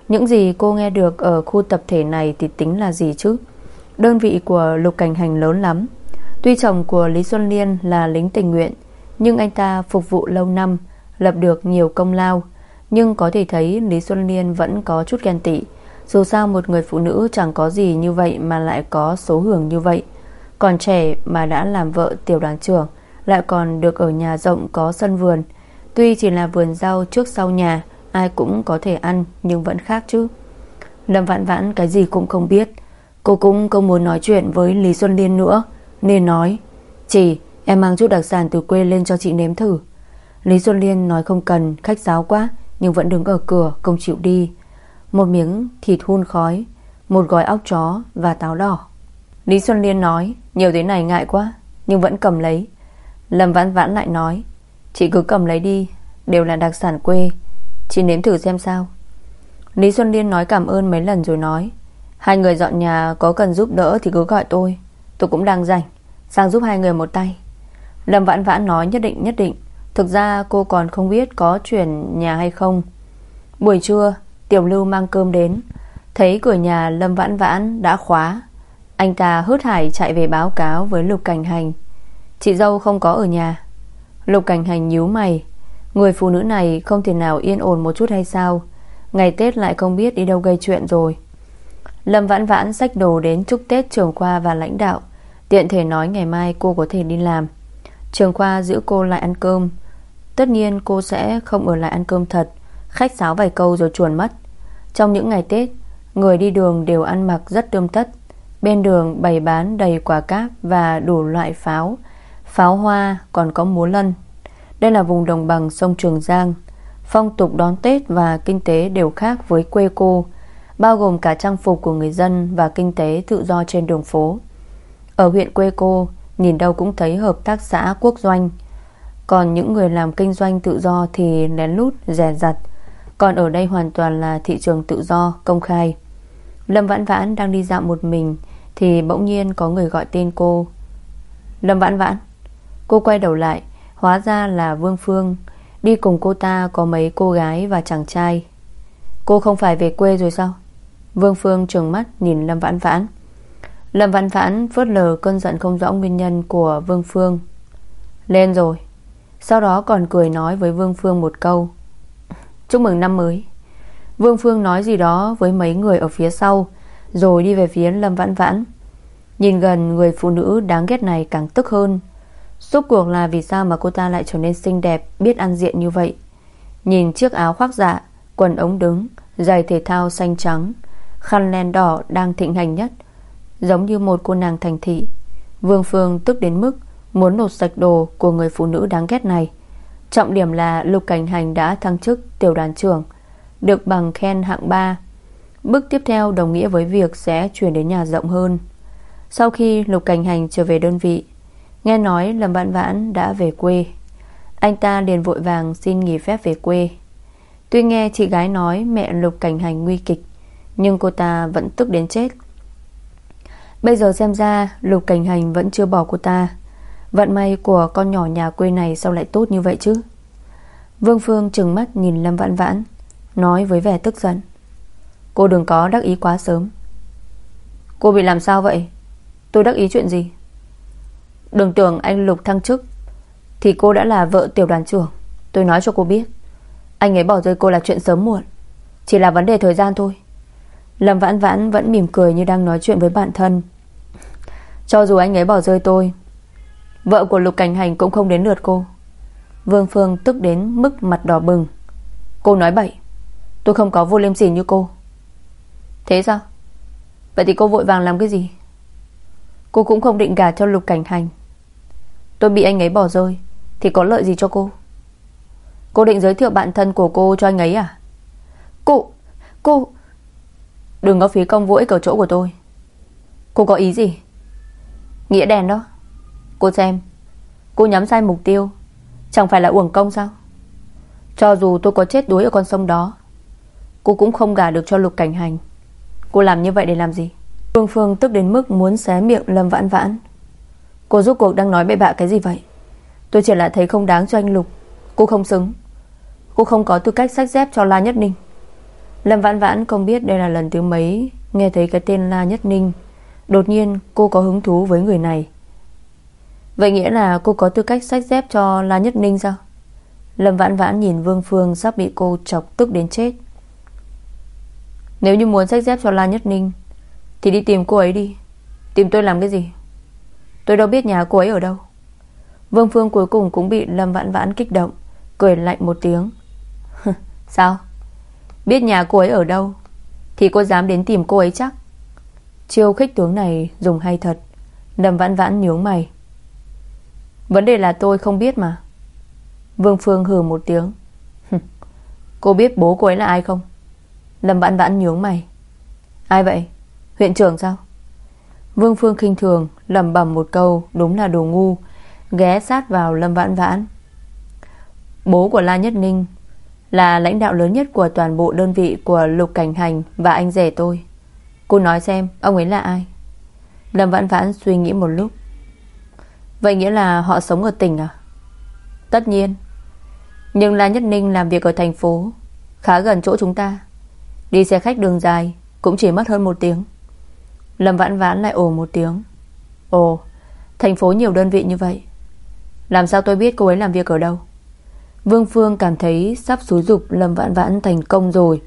S1: Những gì cô nghe được ở khu tập thể này thì tính là gì chứ Đơn vị của Lục Cảnh Hành lớn lắm. Tuy chồng của Lý Xuân Liên là lính tình nguyện, Nhưng anh ta phục vụ lâu năm, Lập được nhiều công lao. Nhưng có thể thấy Lý Xuân Liên vẫn có chút ghen tị. Dù sao một người phụ nữ chẳng có gì như vậy Mà lại có số hưởng như vậy. Còn trẻ mà đã làm vợ tiểu đoàn trưởng, Lại còn được ở nhà rộng có sân vườn. Tuy chỉ là vườn rau trước sau nhà, Ai cũng có thể ăn, Nhưng vẫn khác chứ. Lâm vạn Vãn cái gì cũng không biết. Cô cũng không muốn nói chuyện với Lý Xuân Liên nữa, Nên nói, Chị, em mang chút đặc sản từ quê lên cho chị nếm thử. Lý Xuân Liên nói không cần, Khách giáo quá, Nhưng vẫn đứng ở cửa, không chịu đi. Một miếng thịt hun khói, Một gói óc chó và táo đỏ. Lý Xuân Liên nói, Nhiều thế này ngại quá, Nhưng vẫn cầm lấy. Lâm Vãn Vãn lại nói, Chị cứ cầm lấy đi, Đều là đặc sản quê, Chị nếm thử xem sao. Lý Xuân Liên nói cảm ơn mấy lần rồi nói Hai người dọn nhà có cần giúp đỡ Thì cứ gọi tôi. Tôi cũng đang rảnh, Sang giúp hai người một tay. Lâm Vãn Vãn nói nhất định nhất định. Thực ra cô còn không biết có chuyển nhà hay không. Buổi trưa, Tiểu Lưu mang cơm đến. Thấy cửa nhà Lâm Vãn Vãn đã khóa, Anh ta hớt hải chạy về báo cáo với Lục Cảnh Hành. Chị dâu không có ở nhà. Lục Cảnh Hành nhíu mày. Người phụ nữ này không thể nào yên ổn một chút hay sao? Ngày Tết lại không biết đi đâu gây chuyện rồi. Lâm Vãn Vãn xách đồ đến chúc Tết trường khoa và lãnh đạo. Tiện thể nói ngày mai cô có thể đi làm. Trường khoa giữ cô lại ăn cơm. Tất nhiên cô sẽ không ở lại ăn cơm thật. Khách sáo vài câu rồi chuồn mất. Trong những ngày Tết, Người đi đường đều ăn mặc rất tươm tất. Bên đường bày bán đầy quả cáp Và đủ loại pháo. Pháo hoa, còn có múa lân. Đây là vùng đồng bằng sông Trường Giang. Phong tục đón Tết và kinh tế đều khác với quê cô. Bao gồm cả trang phục của người dân Và kinh tế tự do trên đường phố. Ở huyện quê cô Nhìn đâu cũng thấy hợp tác xã quốc doanh. Còn những người làm kinh doanh tự do Thì lén lút, rẻ rặt. Còn ở đây hoàn toàn là thị trường tự do Công khai. Lâm Vãn Vãn đang đi dạo một mình Thì bỗng nhiên có người gọi tên cô. Lâm Vãn Vãn Cô quay đầu lại Hóa ra là Vương Phương. Đi cùng cô ta có mấy cô gái và chàng trai. Cô không phải về quê rồi sao? Vương Phương trừng mắt nhìn Lâm Vãn Vãn. Lâm Vãn Vãn phớt lờ cơn giận không rõ nguyên nhân của Vương Phương. Lên rồi. Sau đó còn cười nói với Vương Phương một câu. Chúc mừng năm mới. Vương Phương nói gì đó với mấy người ở phía sau, Rồi đi về phía Lâm Vãn Vãn. Nhìn gần, người phụ nữ đáng ghét này càng tức hơn. Suốt cuộc là vì sao mà cô ta lại trở nên xinh đẹp, Biết ăn diện như vậy? Nhìn chiếc áo khoác dạ Quần ống đứng, Giày thể thao xanh trắng Khăn len đỏ đang thịnh hành nhất, Giống như một cô nàng thành thị. Vương Phương tức đến mức Muốn nột sạch đồ của người phụ nữ đáng ghét này. Trọng điểm là Lục Cảnh Hành đã thăng chức tiểu đoàn trưởng, Được bằng khen hạng 3 Bước tiếp theo đồng nghĩa với việc sẽ chuyển đến nhà rộng hơn. Sau khi Lục Cảnh Hành trở về đơn vị, Nghe nói Lâm Vãn Vãn đã về quê. Anh ta liền vội vàng xin nghỉ phép về quê. Tuy nghe chị gái nói mẹ Lục Cảnh Hành nguy kịch nhưng cô ta vẫn tức đến chết. Bây giờ xem ra, Lục Cảnh Hành vẫn chưa bỏ cô ta. Vận may của con nhỏ nhà quê này Sao lại tốt như vậy chứ? Vương Phương trừng mắt nhìn Lâm Vãn Vãn, Nói với vẻ tức giận. Cô đừng có đắc ý quá sớm. Cô bị làm sao vậy? Tôi đắc ý chuyện gì? Đừng tưởng anh Lục thăng chức Thì cô đã là vợ tiểu đoàn trưởng. Tôi nói cho cô biết, Anh ấy bỏ rơi cô là chuyện sớm muộn. Chỉ là vấn đề thời gian thôi. Lâm Vãn Vãn vẫn mỉm cười như đang nói chuyện với bạn thân. Cho dù anh ấy bỏ rơi tôi, Vợ của Lục Cảnh Hành cũng không đến lượt cô. Vương Phương tức đến mức mặt đỏ bừng. Cô nói bậy, Tôi không có vô liêm sỉ như cô. Thế sao? Vậy thì cô vội vàng làm cái gì? Cô cũng không định gả cho Lục Cảnh Hành. Tôi bị anh ấy bỏ rơi, Thì có lợi gì cho cô? Cô định giới thiệu bạn thân của cô cho anh ấy à? Cô Cô Đừng có phí công vô ích ở chỗ của tôi. Cô có ý gì? Nghĩa đèn đó. Cô xem. Cô nhắm sai mục tiêu. Chẳng phải là uổng công sao? Cho dù tôi có chết đuối ở con sông đó, Cô cũng không gả được cho lục cảnh hành. Cô làm như vậy để làm gì? Phương Phương tức đến mức muốn xé miệng Lâm Vãn Vãn. Cô rốt cuộc đang nói bậy bạ cái gì vậy? Tôi chỉ là thấy không đáng cho anh Lục. Cô không xứng. Cô không có tư cách sách dép cho La Nhất Ninh. Lâm Vãn Vãn không biết đây là lần thứ mấy, Nghe thấy cái tên La Nhất Ninh, Đột nhiên cô có hứng thú với người này. Vậy nghĩa là cô có tư cách sách dép cho La Nhất Ninh sao? Lâm Vãn Vãn nhìn Vương Phương Sắp bị cô chọc tức đến chết. Nếu như muốn sách dép cho La Nhất Ninh, Thì đi tìm cô ấy đi. Tìm tôi làm cái gì? Tôi đâu biết nhà cô ấy ở đâu. Vương Phương cuối cùng cũng bị Lâm Vãn Vãn kích động, Cười lạnh một tiếng. Sao? Biết nhà cô ấy ở đâu, Thì cô dám đến tìm cô ấy chắc. Chiêu khích tướng này dùng hay thật Đầm Vãn Vãn nhướng mày. Vấn đề là tôi không biết mà. Vương Phương hừ một tiếng. Cô biết bố cô ấy là ai không? Lâm Vãn Vãn nhướng mày. Ai vậy? Huyện trưởng sao? Vương Phương khinh thường, lẩm bẩm một câu, Đúng là đồ ngu, Ghé sát vào Lâm Vãn Vãn. Bố của La Nhất Ninh là lãnh đạo lớn nhất của toàn bộ đơn vị Của Lục Cảnh Hành và anh rể tôi. Cô nói xem, ông ấy là ai? Lâm Vãn Vãn suy nghĩ một lúc. Vậy nghĩa là họ sống ở tỉnh à? Tất nhiên. Nhưng La Nhất Ninh làm việc ở thành phố, Khá gần chỗ chúng ta. Đi xe khách đường dài Cũng chỉ mất hơn một tiếng. Lâm Vãn Vãn lại ồ một tiếng. Ồ, Thành phố nhiều đơn vị như vậy. Làm sao tôi biết cô ấy làm việc ở đâu? Vương Phương cảm thấy sắp xúi dục Lâm Vãn Vãn thành công rồi.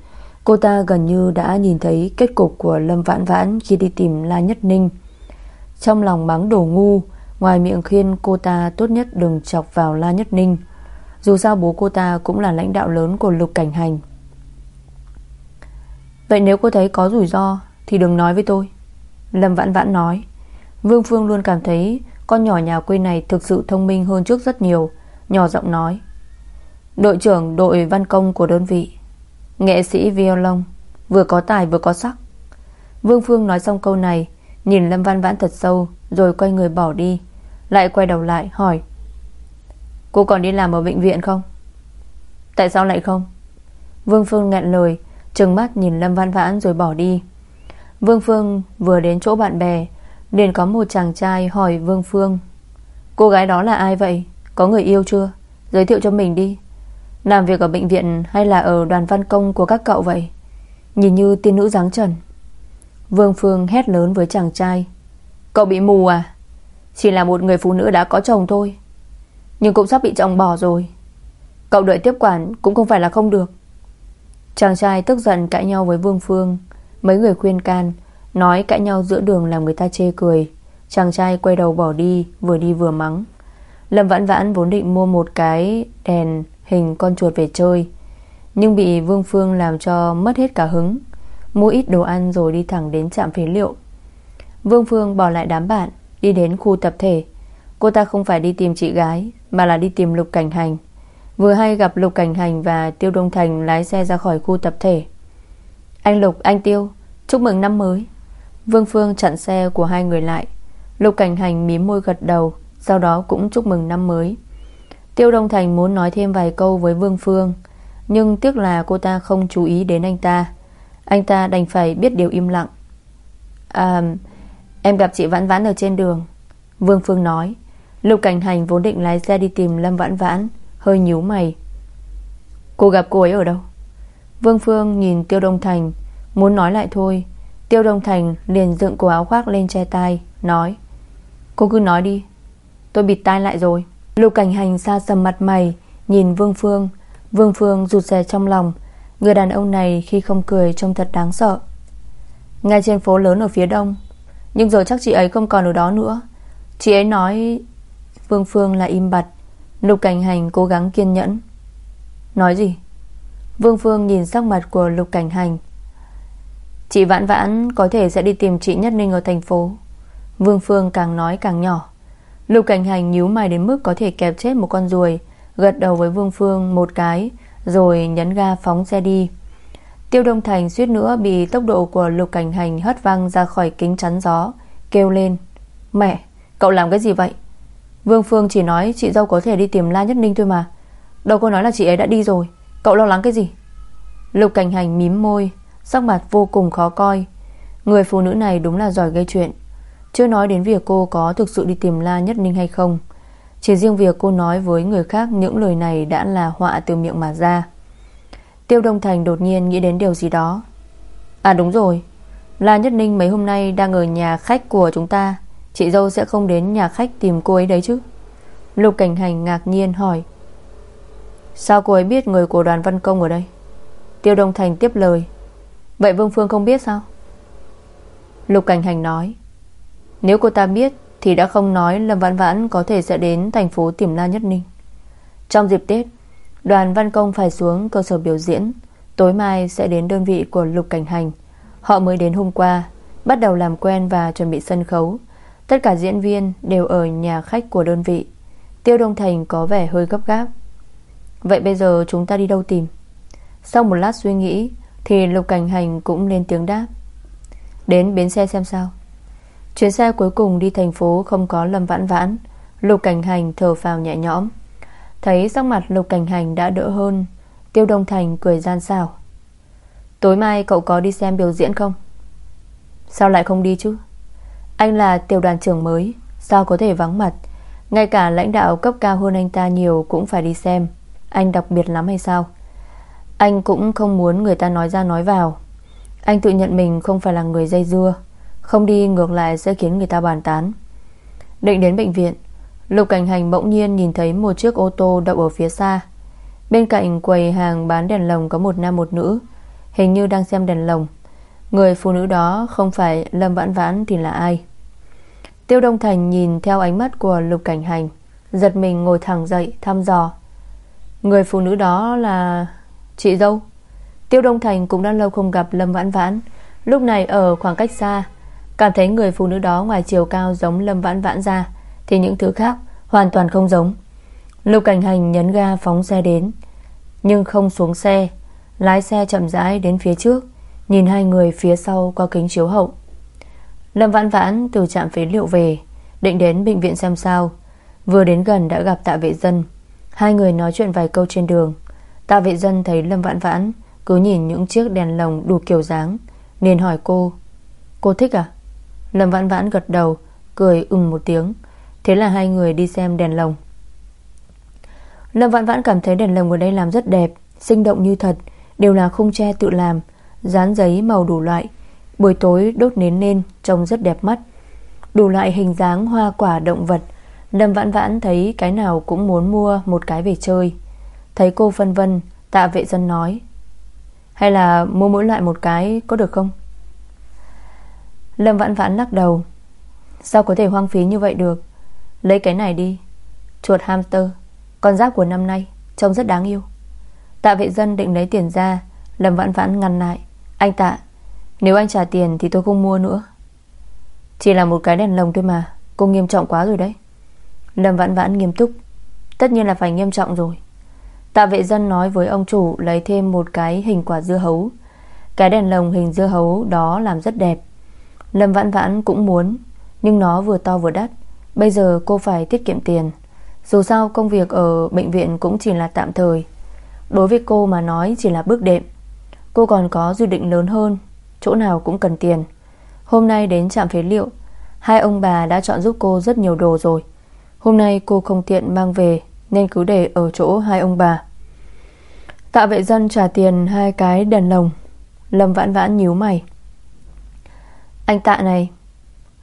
S1: Cô ta gần như đã nhìn thấy kết cục của Lâm Vãn Vãn khi đi tìm La Nhất Ninh. Trong lòng mắng đồ ngu, Ngoài miệng khuyên cô ta tốt nhất đừng chọc vào La Nhất Ninh. Dù sao bố cô ta cũng là lãnh đạo lớn của lục cảnh hành. Vậy nếu cô thấy có rủi ro, Thì đừng nói với tôi, Lâm Vãn Vãn nói. Vương Phương luôn cảm thấy Con nhỏ nhà quê này thực sự thông minh hơn trước rất nhiều. Nhỏ giọng nói Đội trưởng đội văn công của đơn vị. Nghệ sĩ violon, Vừa có tài vừa có sắc. Vương Phương nói xong câu này, Nhìn Lâm Văn Vãn thật sâu, Rồi quay người bỏ đi, Lại quay đầu lại hỏi, Cô còn đi làm ở bệnh viện không? Tại sao lại không? Vương Phương ngẹn lời, Trừng mắt nhìn Lâm Văn Vãn rồi bỏ đi. Vương Phương vừa đến chỗ bạn bè, liền có một chàng trai hỏi Vương Phương, Cô gái đó là ai vậy? Có người yêu chưa? Giới thiệu cho mình đi làm việc ở bệnh viện hay là ở đoàn văn công của các cậu vậy? Nhìn như tiên nữ dáng trần. Vương Phương hét lớn với chàng trai. Cậu bị mù à? Chỉ là một người phụ nữ đã có chồng thôi. Nhưng cũng sắp bị chồng bỏ rồi. Cậu đợi tiếp quản cũng không phải là không được. Chàng trai tức giận cãi nhau với Vương Phương. Mấy người khuyên can, Nói cãi nhau giữa đường làm người ta chê cười. Chàng trai quay đầu bỏ đi, Vừa đi vừa mắng. Lâm Vãn Vãn vốn định mua một cái đèn hình con chuột về chơi. Nhưng bị Vương Phương làm cho mất hết cả hứng. Mua ít đồ ăn rồi đi thẳng đến trạm phế liệu. Vương Phương bỏ lại đám bạn Đi đến khu tập thể. Cô ta không phải đi tìm chị gái Mà là đi tìm Lục Cảnh Hành. Vừa hay gặp Lục Cảnh Hành và Tiêu Đông Thành Lái xe ra khỏi khu tập thể. Anh Lục, anh Tiêu Chúc mừng năm mới. Vương Phương chặn xe của hai người lại. Lục Cảnh Hành mím môi gật đầu Sau đó cũng chúc mừng năm mới. Tiêu Đông Thành muốn nói thêm vài câu với Vương Phương, Nhưng tiếc là cô ta không chú ý đến anh ta. Anh ta đành phải biết điều im lặng. À Em gặp chị Vãn Vãn ở trên đường, Vương Phương nói. Lục Cảnh Hành vốn định lái xe đi tìm Lâm Vãn Vãn, Hơi nhíu mày. Cô gặp cô ấy ở đâu? Vương Phương nhìn Tiêu Đông Thành, Muốn nói lại thôi. Tiêu Đông Thành liền dựng cổ áo khoác lên che tai, Nói. Cô cứ nói đi, Tôi bịt tai lại rồi. Lục cảnh hành xa sầm mặt mày, Nhìn Vương Phương. Vương Phương rụt rè trong lòng. Người đàn ông này khi không cười trông thật đáng sợ. Ngay trên phố lớn ở phía đông. Nhưng giờ chắc chị ấy không còn ở đó nữa. Chị ấy nói, Vương Phương là im bặt. Lục cảnh hành cố gắng kiên nhẫn. Nói gì? Vương Phương nhìn sắc mặt của Lục cảnh hành. Chị Vãn Vãn có thể sẽ đi tìm chị Nhất Ninh ở thành phố. Vương Phương càng nói càng nhỏ. Lục cảnh hành nhíu mày đến mức có thể kẹp chết một con ruồi Gật đầu với Vương Phương một cái Rồi nhấn ga phóng xe đi. Tiêu Đông Thành suýt nữa Bị tốc độ của lục cảnh hành hất văng ra khỏi kính chắn gió Kêu lên Mẹ, cậu làm cái gì vậy? Vương Phương chỉ nói chị dâu có thể đi tìm La Nhất Ninh thôi mà. Đâu có nói là chị ấy đã đi rồi Cậu lo lắng cái gì? Lục cảnh hành mím môi Sắc mặt vô cùng khó coi. Người phụ nữ này đúng là giỏi gây chuyện chưa nói đến việc cô có thực sự đi tìm La Nhất Ninh hay không, Chỉ riêng việc cô nói với người khác Những lời này đã là họa từ miệng mà ra. Tiêu Đông Thành đột nhiên nghĩ đến điều gì đó. À đúng rồi. La Nhất Ninh mấy hôm nay đang ở nhà khách của chúng ta. Chị dâu sẽ không đến nhà khách tìm cô ấy đấy chứ? Lục Cảnh Hành ngạc nhiên hỏi. Sao cô ấy biết người của đoàn văn công ở đây? Tiêu Đông Thành tiếp lời. Vậy Vương Phương không biết sao? Lục Cảnh Hành nói. Nếu cô ta biết, Thì đã không nói Lâm Vãn Vãn có thể sẽ đến thành phố Tiềm La Nhất Ninh. Trong dịp Tết, Đoàn Văn Công phải xuống cơ sở biểu diễn. Tối mai sẽ đến đơn vị của Lục Cảnh Hành. Họ mới đến hôm qua, Bắt đầu làm quen và chuẩn bị sân khấu. Tất cả diễn viên đều ở nhà khách của đơn vị. Tiêu Đông Thành có vẻ hơi gấp gáp. Vậy bây giờ chúng ta đi đâu tìm? Sau một lát suy nghĩ, Thì Lục Cảnh Hành cũng lên tiếng đáp. Đến bến xe xem sao. Chuyến xe cuối cùng đi thành phố Không có Lâm Vãn Vãn. Lục Cảnh Hành thở phào nhẹ nhõm. Thấy sắc mặt Lục Cảnh Hành đã đỡ hơn, Tiêu Đông Thành cười gian xào Tối mai cậu có đi xem biểu diễn không? Sao lại không đi chứ? Anh là tiểu đoàn trưởng mới, Sao có thể vắng mặt? Ngay cả lãnh đạo cấp cao hơn anh ta nhiều Cũng phải đi xem. Anh đặc biệt lắm hay sao? Anh cũng không muốn người ta nói ra nói vào. Anh tự nhận mình không phải là người dây dưa. Không đi ngược lại sẽ khiến người ta bàn tán. Định đến bệnh viện, Lục cảnh hành bỗng nhiên nhìn thấy Một chiếc ô tô đậu ở phía xa. Bên cạnh quầy hàng bán đèn lồng Có một nam một nữ, Hình như đang xem đèn lồng. Người phụ nữ đó không phải Lâm Vãn Vãn thì là ai? Tiêu Đông Thành nhìn theo ánh mắt của Lục Cảnh Hành, Giật mình ngồi thẳng dậy thăm dò. Người phụ nữ đó là Chị dâu. Tiêu Đông Thành cũng đã lâu không gặp Lâm Vãn Vãn, Lúc này ở khoảng cách xa. Cảm thấy người phụ nữ đó ngoài chiều cao giống Lâm Vãn Vãn ra, Thì những thứ khác hoàn toàn không giống. Lục Cảnh Hành nhấn ga phóng xe đến, Nhưng không xuống xe, Lái xe chậm rãi đến phía trước, Nhìn hai người phía sau qua kính chiếu hậu. Lâm Vãn Vãn từ trạm phế liệu về, Định đến bệnh viện xem sao. Vừa đến gần đã gặp tạ vệ dân. Hai người nói chuyện vài câu trên đường. Tạ vệ dân thấy Lâm Vãn Vãn Cứ nhìn những chiếc đèn lồng đủ kiểu dáng Nên hỏi cô Cô thích à? Lâm Vãn Vãn gật đầu, Cười ưng một tiếng. Thế là hai người đi xem đèn lồng. Lâm Vãn Vãn cảm thấy đèn lồng ở đây làm rất đẹp, Sinh động như thật, Đều là khung tre tự làm, Dán giấy màu đủ loại. Buổi tối đốt nến lên, Trông rất đẹp mắt. Đủ loại hình dáng hoa quả động vật, Lâm vãn vãn thấy cái nào cũng muốn mua Một cái về chơi. Thấy cô phân vân, Tạ vệ dân nói, Hay là mua mỗi loại một cái có được không? Lâm vãn vãn lắc đầu. Sao có thể hoang phí như vậy được? Lấy cái này đi. Chuột hamster. Con giáp của năm nay, Trông rất đáng yêu. Tạ vệ dân định lấy tiền ra, Lâm vãn vãn ngăn lại. Anh tạ, Nếu anh trả tiền thì tôi không mua nữa. Chỉ là một cái đèn lồng thôi mà, Cô nghiêm trọng quá rồi đấy. Lâm vãn vãn nghiêm túc. Tất nhiên là phải nghiêm trọng rồi. Tạ vệ dân nói với ông chủ Lấy thêm một cái hình quả dưa hấu. Cái đèn lồng hình dưa hấu đó làm rất đẹp. Lâm vãn vãn cũng muốn, Nhưng nó vừa to vừa đắt. Bây giờ cô phải tiết kiệm tiền. Dù sao công việc ở bệnh viện cũng chỉ là tạm thời. Đối với cô mà nói chỉ là bước đệm. Cô còn có dự định lớn hơn, Chỗ nào cũng cần tiền. Hôm nay đến trạm phế liệu, Hai ông bà đã chọn giúp cô rất nhiều đồ rồi. Hôm nay cô không tiện mang về, Nên cứ để ở chỗ hai ông bà. Tạ vệ dân trả tiền Hai cái đèn lồng. Lâm vãn vãn nhíu mày. Anh tạ này,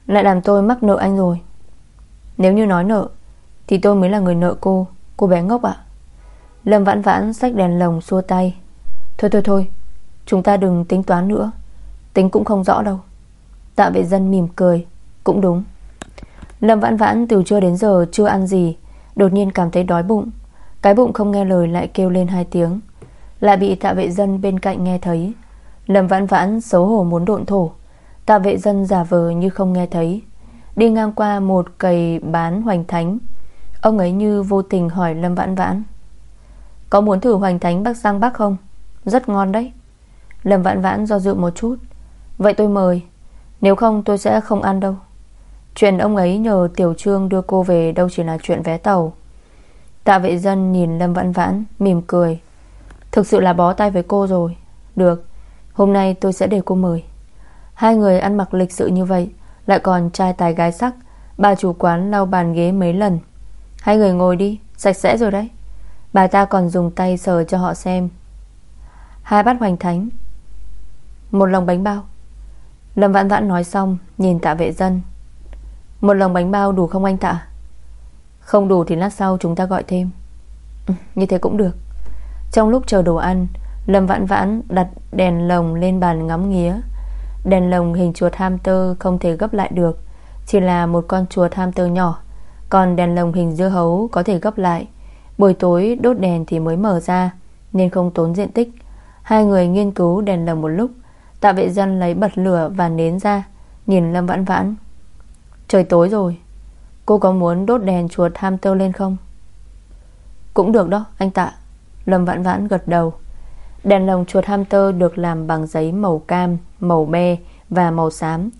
S1: Lại làm tôi mắc nợ anh rồi. Nếu như nói nợ, Thì tôi mới là người nợ cô Cô bé ngốc ạ. Lâm vãn vãn xách đèn lồng xua tay. Thôi thôi thôi, Chúng ta đừng tính toán nữa. Tính cũng không rõ đâu. Tạ vệ dân mỉm cười, Cũng đúng. Lâm vãn vãn từ trưa đến giờ chưa ăn gì, Đột nhiên cảm thấy đói bụng. Cái bụng không nghe lời lại kêu lên hai tiếng. Lại bị tạ vệ dân bên cạnh nghe thấy. Lâm vãn vãn xấu hổ muốn độn thổ. Tạ vệ dân giả vờ như không nghe thấy. Đi ngang qua một cầy bán hoành thánh. Ông ấy như vô tình hỏi Lâm vãn vãn. Có muốn thử hoành thánh Bắc Giang Bắc không? Rất ngon đấy. Lâm vãn vãn do dự một chút. Vậy tôi mời. Nếu không tôi sẽ không ăn đâu. Chuyện ông ấy nhờ Tiểu Trương đưa cô về Đâu chỉ là chuyện vé tàu. Tạ vệ dân nhìn Lâm vãn vãn, Mỉm cười. Thực sự là bó tay với cô rồi. Được, Hôm nay tôi sẽ để cô mời. Hai người ăn mặc lịch sự như vậy Lại còn trai tài gái sắc Bà chủ quán lau bàn ghế mấy lần. Hai người ngồi đi Sạch sẽ rồi đấy. Bà ta còn dùng tay sờ cho họ xem. Hai bát hoành thánh. Một lồng bánh bao. Lâm vãn vãn nói xong Nhìn tạ vệ dân. Một lồng bánh bao đủ không anh tạ? Không đủ thì lát sau chúng ta gọi thêm. Ừ, Như thế cũng được. Trong lúc chờ đồ ăn Lâm Vãn Vãn đặt đèn lồng lên bàn ngắm nghía. Đèn lồng hình chuột hamster không thể gấp lại được, Chỉ là một con chuột hamster nhỏ. Còn đèn lồng hình dưa hấu có thể gấp lại. Buổi tối đốt đèn thì mới mở ra, Nên không tốn diện tích. Hai người nghiên cứu đèn lồng một lúc Tạ vệ dân lấy bật lửa và nến ra, Nhìn Lâm Vãn Vãn. Trời tối rồi, Cô có muốn đốt đèn chuột hamster lên không? Cũng được đó, anh Tạ, Lâm Vãn Vãn gật đầu. Đèn lồng chuột hamster được làm bằng giấy màu cam, Màu be và màu xám.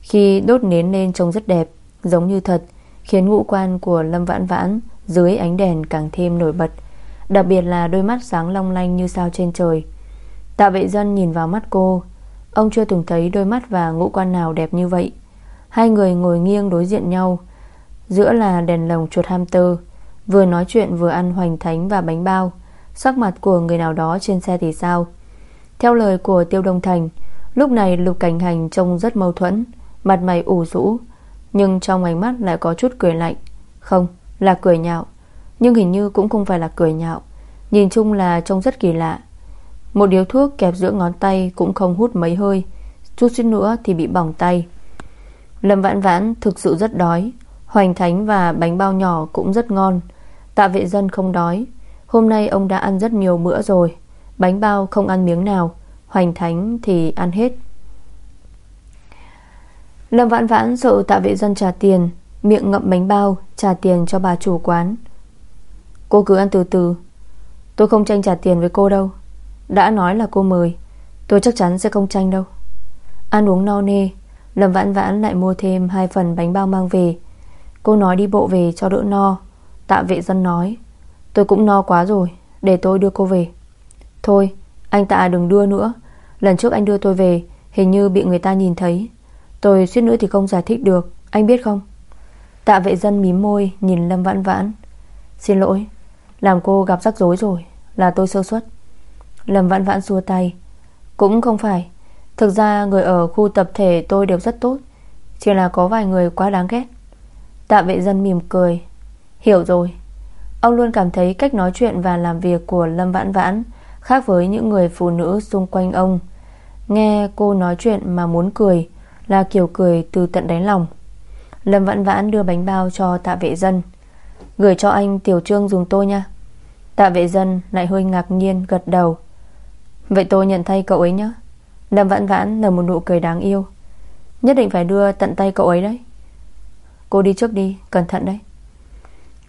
S1: Khi đốt nến lên trông rất đẹp, Giống như thật, Khiến ngũ quan của Lâm Vãn Vãn Dưới ánh đèn càng thêm nổi bật, Đặc biệt là đôi mắt sáng long lanh như sao trên trời. Tạ vệ dân nhìn vào mắt cô, Ông chưa từng thấy đôi mắt và ngũ quan nào đẹp như vậy. Hai người ngồi nghiêng đối diện nhau, Giữa là đèn lồng chuột hamster, Vừa nói chuyện vừa ăn hoành thánh và bánh bao. Sắc mặt của người nào đó trên xe thì sao? Theo lời của Tiêu Đông Thành Lúc này Lục Cảnh Hành trông rất mâu thuẫn Mặt mày ủ rũ Nhưng trong ánh mắt lại có chút cười lạnh. Không, là cười nhạo Nhưng hình như cũng không phải là cười nhạo Nhìn chung là trông rất kỳ lạ. Một điếu thuốc kẹp giữa ngón tay Cũng không hút mấy hơi Chút xíu nữa thì bị bỏng tay. Lâm Vãn Vãn thực sự rất đói Hoành thánh và bánh bao nhỏ cũng rất ngon Tạ vệ dân không đói. Hôm nay ông đã ăn rất nhiều bữa rồi. Bánh bao không ăn miếng nào. Hoành thánh thì ăn hết. Lâm vãn vãn sợ tạ vệ dân trả tiền, Miệng ngậm bánh bao, Trả tiền cho bà chủ quán. Cô cứ ăn từ từ. Tôi không tranh trả tiền với cô đâu. Đã nói là cô mời, Tôi chắc chắn sẽ không tranh đâu. Ăn uống no nê, Lâm vãn vãn lại mua thêm hai phần bánh bao mang về. Cô nói đi bộ về cho đỡ no, Tạ vệ dân nói. Tôi cũng no quá rồi, Để tôi đưa cô về. Thôi, anh Tạ đừng đưa nữa. Lần trước anh đưa tôi về, Hình như bị người ta nhìn thấy. Tôi suýt nữa thì không giải thích được, Anh biết không? Tạ vệ dân mím môi, nhìn Lâm Vãn Vãn. Xin lỗi, Làm cô gặp rắc rối rồi, Là tôi sơ suất. Lâm Vãn Vãn xua tay. Cũng không phải, Thực ra người ở khu tập thể tôi đều rất tốt, Chỉ là có vài người quá đáng ghét. Tạ vệ dân mỉm cười. Hiểu rồi Ông luôn cảm thấy cách nói chuyện và làm việc của Lâm Vãn Vãn Khác với những người phụ nữ xung quanh ông. Nghe cô nói chuyện mà muốn cười Là kiểu cười từ tận đáy lòng. Lâm Vãn Vãn đưa bánh bao cho tạ vệ dân. Gửi cho anh Tiểu Trương dùng tôi nha. Tạ vệ dân lại hơi ngạc nhiên gật đầu. Vậy tôi nhận thay cậu ấy nhé Lâm Vãn Vãn nở một nụ cười đáng yêu. Nhất định phải đưa tận tay cậu ấy đấy. Cô đi trước đi, Cẩn thận đấy.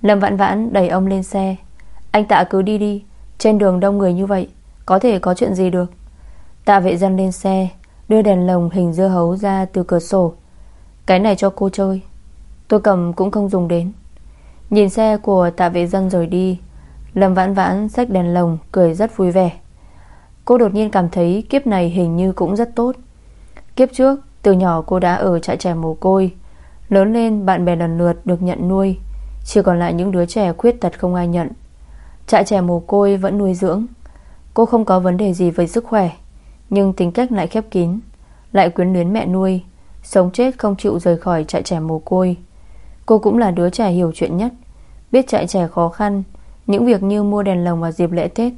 S1: Lâm Vãn Vãn đẩy ông lên xe. Anh Tạ cứ đi đi, Trên đường đông người như vậy, Có thể có chuyện gì được? Tạ vệ dân lên xe, Đưa đèn lồng hình dưa hấu ra từ cửa sổ. Cái này cho cô chơi. Tôi cầm cũng không dùng đến. Nhìn xe của tạ vệ dân rồi đi, Lâm vãn vãn xách đèn lồng, Cười rất vui vẻ. Cô đột nhiên cảm thấy kiếp này hình như cũng rất tốt. Kiếp trước, Từ nhỏ cô đã ở trại trẻ mồ côi, Lớn lên bạn bè lần lượt được nhận nuôi. Chỉ còn lại những đứa trẻ khuyết tật không ai nhận. Trại trẻ mồ côi vẫn nuôi dưỡng. Cô không có vấn đề gì với sức khỏe, Nhưng tính cách lại khép kín, Lại quyến luyến mẹ nuôi, Sống chết không chịu rời khỏi trại trẻ mồ côi. Cô cũng là đứa trẻ hiểu chuyện nhất, Biết trại trẻ khó khăn, Những việc như mua đèn lồng vào dịp lễ Tết.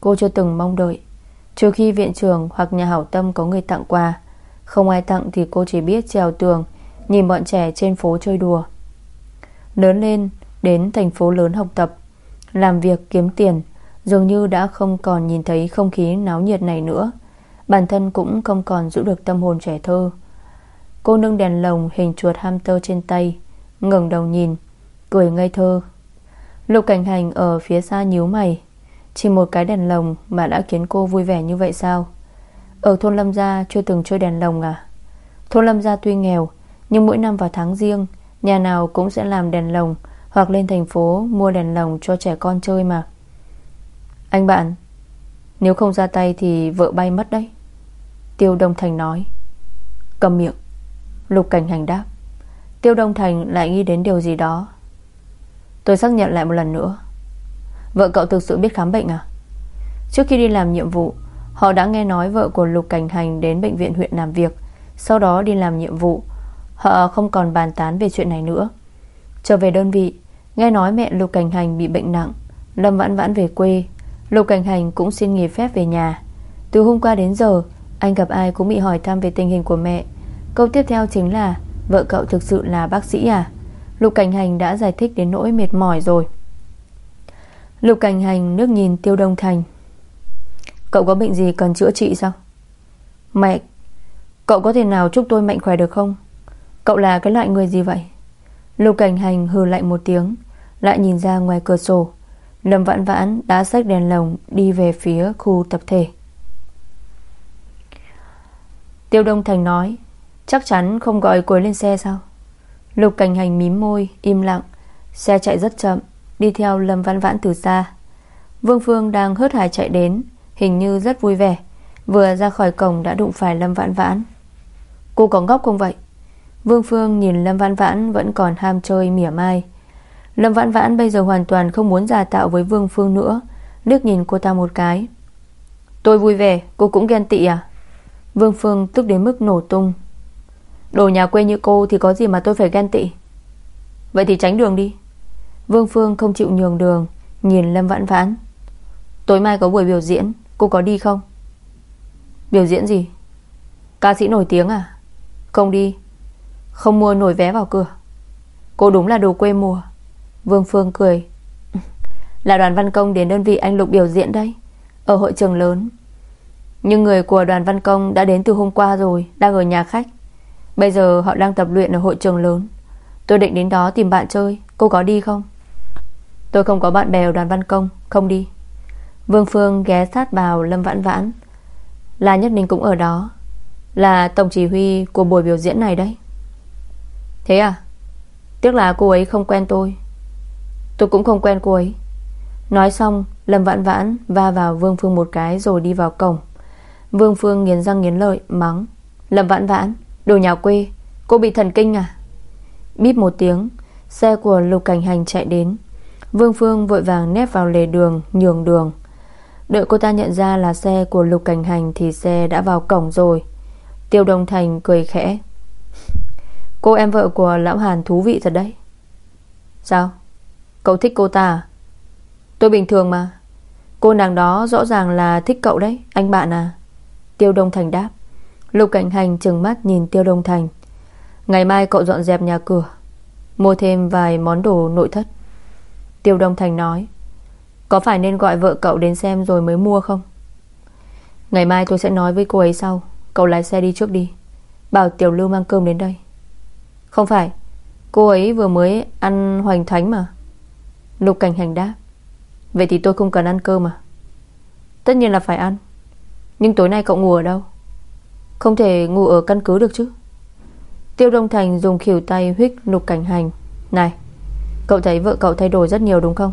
S1: Cô chưa từng mong đợi, Trừ khi viện trường hoặc nhà hảo tâm có người tặng quà. Không ai tặng thì cô chỉ biết trèo tường, Nhìn bọn trẻ trên phố chơi đùa. Lớn lên Đến thành phố lớn học tập, Làm việc, kiếm tiền, Dường như đã không còn nhìn thấy không khí náo nhiệt này nữa. Bản thân cũng không còn giữ được tâm hồn trẻ thơ. Cô nâng đèn lồng hình chuột hamster trên tay, ngẩng đầu nhìn, Cười ngây thơ. Lục cảnh hành ở phía xa nhíu mày. Chỉ một cái đèn lồng mà đã khiến cô vui vẻ như vậy sao? Ở thôn Lâm Gia chưa từng chơi đèn lồng à? Thôn Lâm Gia tuy nghèo, Nhưng mỗi năm vào tháng riêng Nhà nào cũng sẽ làm đèn lồng, Hoặc lên thành phố mua đèn lồng cho trẻ con chơi mà. Anh bạn, Nếu không ra tay thì vợ bay mất đấy. Tiêu Đông Thành nói. Cầm miệng. Lục Cảnh Hành đáp. Tiêu Đông Thành lại nghĩ đến điều gì đó. Tôi xác nhận lại một lần nữa. Vợ cậu thực sự biết khám bệnh à? Trước khi đi làm nhiệm vụ, Họ đã nghe nói vợ của Lục Cảnh Hành Đến bệnh viện huyện làm việc, Sau đó đi làm nhiệm vụ Họ không còn bàn tán về chuyện này nữa. Trở về đơn vị, Nghe nói mẹ Lục Cảnh Hành bị bệnh nặng. Lâm vãn vãn về quê. Lục Cảnh Hành cũng xin nghỉ phép về nhà. Từ hôm qua đến giờ, Anh gặp ai cũng bị hỏi thăm về tình hình của mẹ. Câu tiếp theo chính là, Vợ cậu thực sự là bác sĩ à? Lục Cảnh Hành đã giải thích đến nỗi mệt mỏi rồi. Lục Cảnh Hành nước nhìn Tiêu Đông Thành. Cậu có bệnh gì cần chữa trị sao? Mẹ, Cậu có thể nào chúc tôi mạnh khỏe được không? Cậu là cái loại người gì vậy? Lục Cảnh Hành hừ lạnh một tiếng, Lại nhìn ra ngoài cửa sổ. Lâm Vãn Vãn đã xách đèn lồng Đi về phía khu tập thể. Tiêu Đông Thành nói, Chắc chắn không gọi cuối lên xe sao? Lục Cảnh Hành mím môi, Im lặng. Xe chạy rất chậm, Đi theo Lâm Vãn Vãn từ xa. Vương Phương đang hớt hải chạy đến, Hình như rất vui vẻ. Vừa ra khỏi cổng đã đụng phải Lâm Vãn Vãn. Cô có ngốc không vậy? Vương Phương nhìn Lâm Vãn Vãn Vẫn còn ham chơi mỉa mai. Lâm Vãn Vãn bây giờ hoàn toàn không muốn giả tạo với Vương Phương nữa. Nước nhìn cô ta một cái. Tôi vui vẻ, Cô cũng ghen tị à? Vương Phương tức đến mức nổ tung. Đồ nhà quê như cô thì có gì mà tôi phải ghen tị? Vậy thì tránh đường đi. Vương Phương không chịu nhường đường, Nhìn Lâm Vãn Vãn. Tối mai có buổi biểu diễn, Cô có đi không? Biểu diễn gì? Ca sĩ nổi tiếng à? Không đi. Không mua nổi vé vào cửa. Cô đúng là đồ quê mùa. Vương Phương cười. Là đoàn văn công đến đơn vị anh Lục biểu diễn đây Ở hội trường lớn. Nhưng người của đoàn văn công đã đến từ hôm qua rồi, Đang ở nhà khách. Bây giờ họ đang tập luyện ở hội trường lớn. Tôi định đến đó tìm bạn chơi, Cô có đi không? Tôi không có bạn bè ở đoàn văn công, Không đi. Vương Phương ghé sát vào Lâm Vãn Vãn. Là Nhất Ninh cũng ở đó. Là tổng chỉ huy của buổi biểu diễn này đấy. Thế à? Tiếc là cô ấy không quen tôi. Tôi cũng không quen cô ấy. Nói xong, Lâm Vãn Vãn va vào Vương Phương một cái rồi đi vào cổng. Vương Phương nghiến răng nghiến lợi, Mắng. Lâm Vãn Vãn, Đồ nhà quê, Cô bị thần kinh à? Bíp một tiếng, Xe của Lục Cảnh Hành chạy đến. Vương Phương vội vàng nép vào lề đường, Nhường đường. Đợi cô ta nhận ra là xe của Lục Cảnh Hành Thì xe đã vào cổng rồi. Tiêu Đông Thành cười khẽ. Cô em vợ của Lão Hàn thú vị thật đấy. Sao? Cậu thích cô ta à? Tôi bình thường mà. Cô nàng đó rõ ràng là thích cậu đấy, Anh bạn à? Tiêu Đông Thành đáp. Lục Cảnh Hành trừng mắt nhìn Tiêu Đông Thành. Ngày mai cậu dọn dẹp nhà cửa, Mua thêm vài món đồ nội thất. Tiêu Đông Thành nói. Có phải nên gọi vợ cậu đến xem rồi mới mua không? Ngày mai tôi sẽ nói với cô ấy sau. Cậu lái xe đi trước đi. Bảo Tiểu Lưu mang cơm đến đây. Không phải, Cô ấy vừa mới ăn hoành thánh mà. Lục Cảnh Hành đáp, Vậy thì tôi không cần ăn cơm mà Tất nhiên là phải ăn, Nhưng tối nay cậu ngủ ở đâu? Không thể ngủ ở căn cứ được chứ. Tiêu Đông Thành dùng khỉu tay huyết Lục Cảnh Hành, Này, Cậu thấy vợ cậu thay đổi rất nhiều đúng không?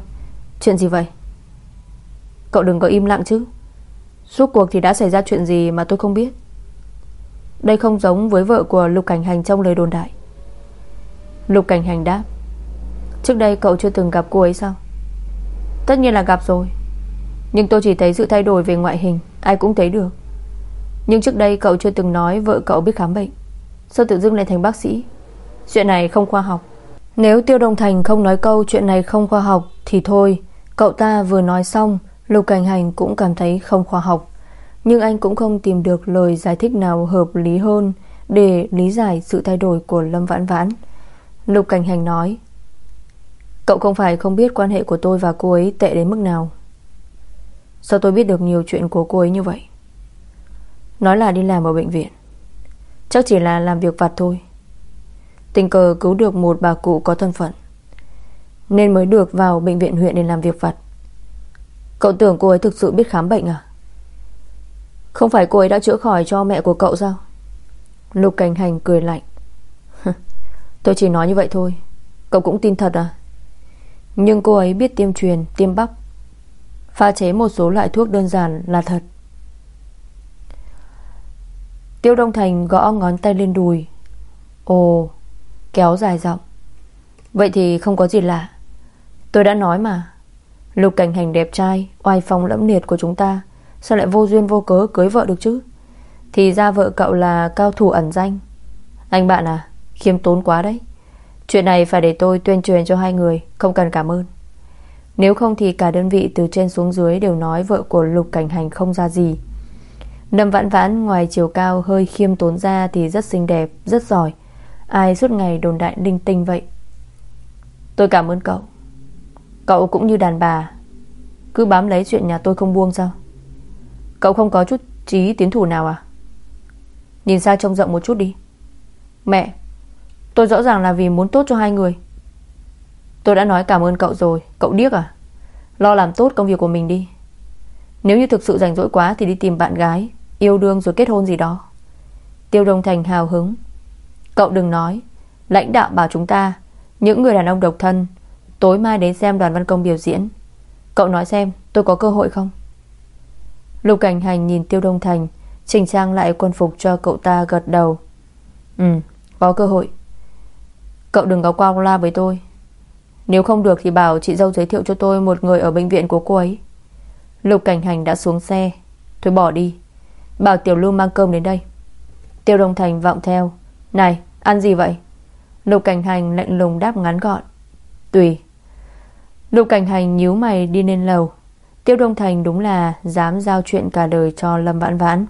S1: Chuyện gì vậy? Cậu đừng có im lặng chứ. Suốt cuộc thì đã xảy ra chuyện gì mà tôi không biết? Đây không giống với vợ của Lục Cảnh Hành trong lời đồn đại. Lục Cảnh Hành đáp. Trước đây cậu chưa từng gặp cô ấy sao? Tất nhiên là gặp rồi. Nhưng tôi chỉ thấy sự thay đổi về ngoại hình, Ai cũng thấy được. Nhưng trước đây cậu chưa từng nói vợ cậu biết khám bệnh. Sao tự dưng lại thành bác sĩ? Chuyện này không khoa học. Nếu Tiêu Đông Thành không nói câu chuyện này không khoa học, Thì thôi, Cậu ta vừa nói xong, Lục Cảnh Hành cũng cảm thấy không khoa học. Nhưng anh cũng không tìm được lời giải thích nào hợp lý hơn Để lý giải sự thay đổi của Lâm Vãn Vãn. Lục Cảnh Hành nói, Cậu không phải không biết quan hệ của tôi và cô ấy tệ đến mức nào. Sao tôi biết được nhiều chuyện của cô ấy như vậy? Nói là đi làm ở bệnh viện. Chắc chỉ là làm việc vặt thôi. Tình cờ cứu được một bà cụ có thân phận, Nên mới được vào bệnh viện huyện để làm việc vặt. Cậu tưởng cô ấy thực sự biết khám bệnh à? Không phải cô ấy đã chữa khỏi cho mẹ của cậu sao? Lục Cảnh Hành cười lạnh. Tôi chỉ nói như vậy thôi. Cậu cũng tin thật à? Nhưng cô ấy biết tiêm truyền, tiêm bắp Pha chế một số loại thuốc đơn giản là thật. Tiêu Đông Thành gõ ngón tay lên đùi. Ồ Kéo dài giọng. Vậy thì không có gì lạ. Tôi đã nói mà. Lục cảnh hành đẹp trai Oai phong lẫm liệt của chúng ta Sao lại vô duyên vô cớ cưới vợ được chứ? Thì ra vợ cậu là cao thủ ẩn danh. Anh bạn à Khiêm tốn quá đấy. Chuyện này phải để tôi tuyên truyền cho hai người Không cần cảm ơn. Nếu không thì cả đơn vị từ trên xuống dưới Đều nói vợ của Lục Cảnh Hành không ra gì. Nâm Vãn Vãn ngoài chiều cao hơi khiêm tốn ra Thì rất xinh đẹp, rất giỏi. Ai suốt ngày đồn đại linh tinh vậy? Tôi cảm ơn cậu. Cậu cũng như đàn bà. Cứ bám lấy chuyện nhà tôi không buông sao? Cậu không có chút trí tiến thủ nào à? Nhìn xa trông rộng một chút đi. Mẹ Tôi rõ ràng là vì muốn tốt cho hai người. Tôi đã nói cảm ơn cậu rồi. Cậu điếc à? Lo làm tốt công việc của mình đi. Nếu như thực sự rảnh rỗi quá thì đi tìm bạn gái, Yêu đương rồi kết hôn gì đó. Tiêu Đông Thành hào hứng. Cậu đừng nói. Lãnh đạo bảo chúng ta, Những người đàn ông độc thân, Tối mai đến xem đoàn văn công biểu diễn. Cậu nói xem, tôi có cơ hội không? Lục cảnh hành nhìn Tiêu Đông Thành, Chỉnh trang lại quân phục cho cậu ta gật đầu. Ừ có cơ hội. Cậu đừng có qua la với tôi. Nếu không được thì bảo chị dâu giới thiệu cho tôi Một người ở bệnh viện của cô ấy. Lục cảnh hành đã xuống xe. Thôi bỏ đi. Bảo Tiểu Lưu mang cơm đến đây. Tiêu Đông Thành vọng theo. Này, ăn gì vậy? Lục cảnh hành lạnh lùng đáp ngắn gọn. Tùy. Lục cảnh hành nhíu mày đi lên lầu. Tiêu Đông Thành đúng là Dám giao chuyện cả đời cho Lâm Vãn Vãn.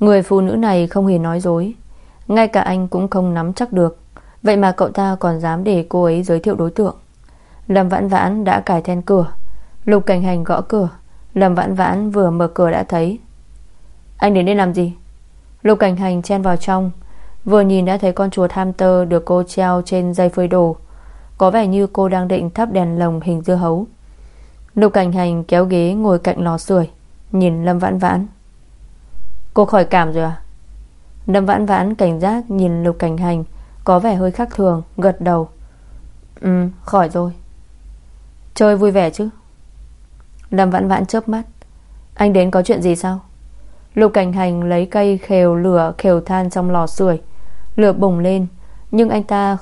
S1: Người phụ nữ này không hề nói dối. Ngay cả anh cũng không nắm chắc được. Vậy mà cậu ta còn dám để cô ấy giới thiệu đối tượng. Lâm Vãn Vãn đã cài then cửa. Lục cảnh hành gõ cửa. Lâm Vãn Vãn vừa mở cửa đã thấy. Anh đến đây làm gì? Lục cảnh hành chen vào trong. Vừa nhìn đã thấy con chuột tơ Được cô treo trên dây phơi đồ. Có vẻ như cô đang định thắp đèn lồng hình dưa hấu. Lục cảnh hành kéo ghế ngồi cạnh lò sưởi, Nhìn Lâm Vãn Vãn. Cô khỏi cảm rồi à? Lâm Vãn Vãn cảnh giác nhìn Lục cảnh hành có vẻ hơi khác thường, Gật đầu. Ừ khỏi rồi. Chơi vui vẻ chứ? Lâm Vãn Vãn chớp mắt. Anh đến có chuyện gì sao? Lục cảnh hành lấy cây khều lửa, Khều than trong lò sưởi. Lửa bùng lên, Nhưng anh ta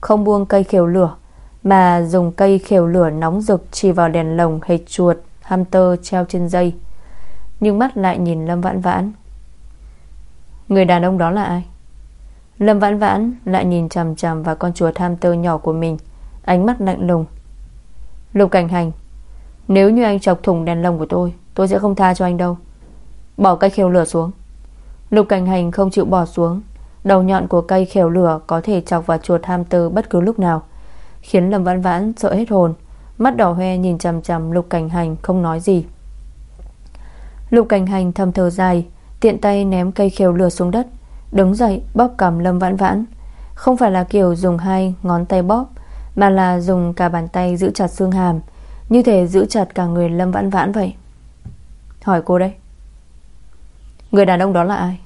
S1: không buông cây khều lửa, Mà dùng cây khều lửa nóng rực Chỉ vào đèn lồng hệt chuột, Hamster treo trên dây. Nhưng mắt lại nhìn Lâm Vãn Vãn. Người đàn ông đó là ai? Lâm Vãn Vãn lại nhìn chằm chằm vào con chuột tơ nhỏ của mình. Ánh mắt lạnh lùng. Lục cảnh hành, Nếu như anh chọc thủng đèn lồng của tôi Tôi sẽ không tha cho anh đâu. Bỏ cây khều lửa xuống. Lục cảnh hành không chịu bỏ xuống. Đầu nhọn của cây khều lửa có thể chọc vào chuột tơ bất cứ lúc nào, Khiến Lâm Vãn Vãn sợ hết hồn. Mắt đỏ hoe nhìn chằm chằm Lục Cảnh Hành không nói gì. Lục Cảnh Hành thầm thở dài, Tiện tay ném cây khều lửa xuống đất. Đứng dậy, bóp cầm Lâm Vãn Vãn. Không phải là kiểu dùng hai ngón tay bóp, Mà là dùng cả bàn tay giữ chặt xương hàm. Như thể giữ chặt cả người Lâm Vãn Vãn vậy. Hỏi cô đấy. Người đàn ông đó là ai?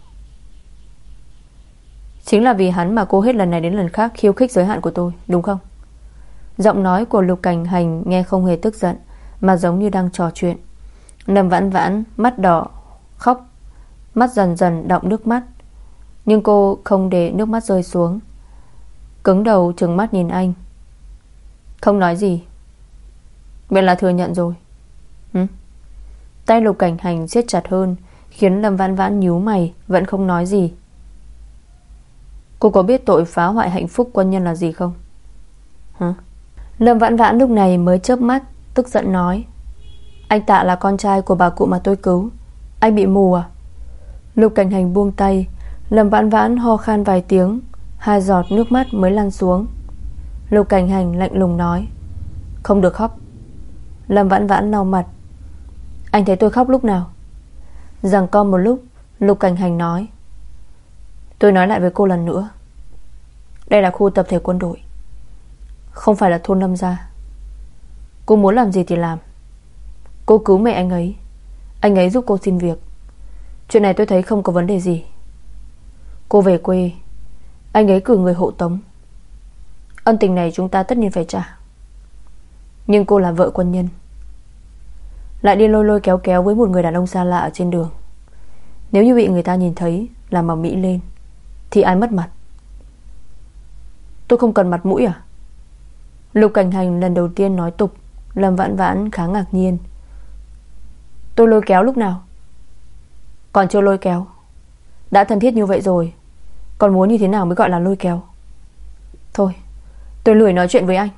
S1: Chính là vì hắn mà cô hết lần này đến lần khác Khiêu khích giới hạn của tôi, đúng không? Giọng nói của Lục Cảnh Hành Nghe không hề tức giận, Mà giống như đang trò chuyện. Lâm vãn vãn mắt đỏ, khóc. Mắt dần dần đọng nước mắt. Nhưng cô không để nước mắt rơi xuống. Cứng đầu trừng mắt nhìn anh. Không nói gì. Vậy là thừa nhận rồi. Ừ? Tay lục cảnh hành siết chặt hơn, Khiến Lâm Vãn Vãn nhíu mày, Vẫn không nói gì. Cô có biết tội phá hoại hạnh phúc quân nhân là gì không? Hả Lâm Vãn Vãn lúc này mới chớp mắt, Tức giận nói. Anh Tạ là con trai của bà cụ mà tôi cứu. Anh bị mù à? Lục cảnh hành buông tay Lâm Vãn Vãn ho khan vài tiếng, Hai giọt nước mắt mới lăn xuống. Lục cảnh hành lạnh lùng nói, Không được khóc. Lâm Vãn Vãn lau mặt, Anh thấy tôi khóc lúc nào? Rằng con một lúc, Lục cảnh hành nói, Tôi nói lại với cô lần nữa. Đây là khu tập thể quân đội, Không phải là thôn lâm gia. Cô muốn làm gì thì làm. Cô cứu mẹ anh ấy Anh ấy giúp cô xin việc. Chuyện này tôi thấy không có vấn đề gì. Cô về quê. Anh ấy cử người hộ tống. Ân tình này chúng ta tất nhiên phải trả. Nhưng cô là vợ quân nhân. Lại đi lôi lôi kéo kéo Với một người đàn ông xa lạ ở trên đường. Nếu như bị người ta nhìn thấy Làm mà mỹ lên, Thì ai mất mặt? Tôi không cần mặt mũi à? Lục cảnh hành lần đầu tiên nói tục, Lâm vãn vãn khá ngạc nhiên. Tôi lôi kéo lúc nào? Còn chưa lôi kéo. Đã thân thiết như vậy rồi còn muốn như thế nào mới gọi là lôi kéo? Thôi, tôi lười nói chuyện với anh.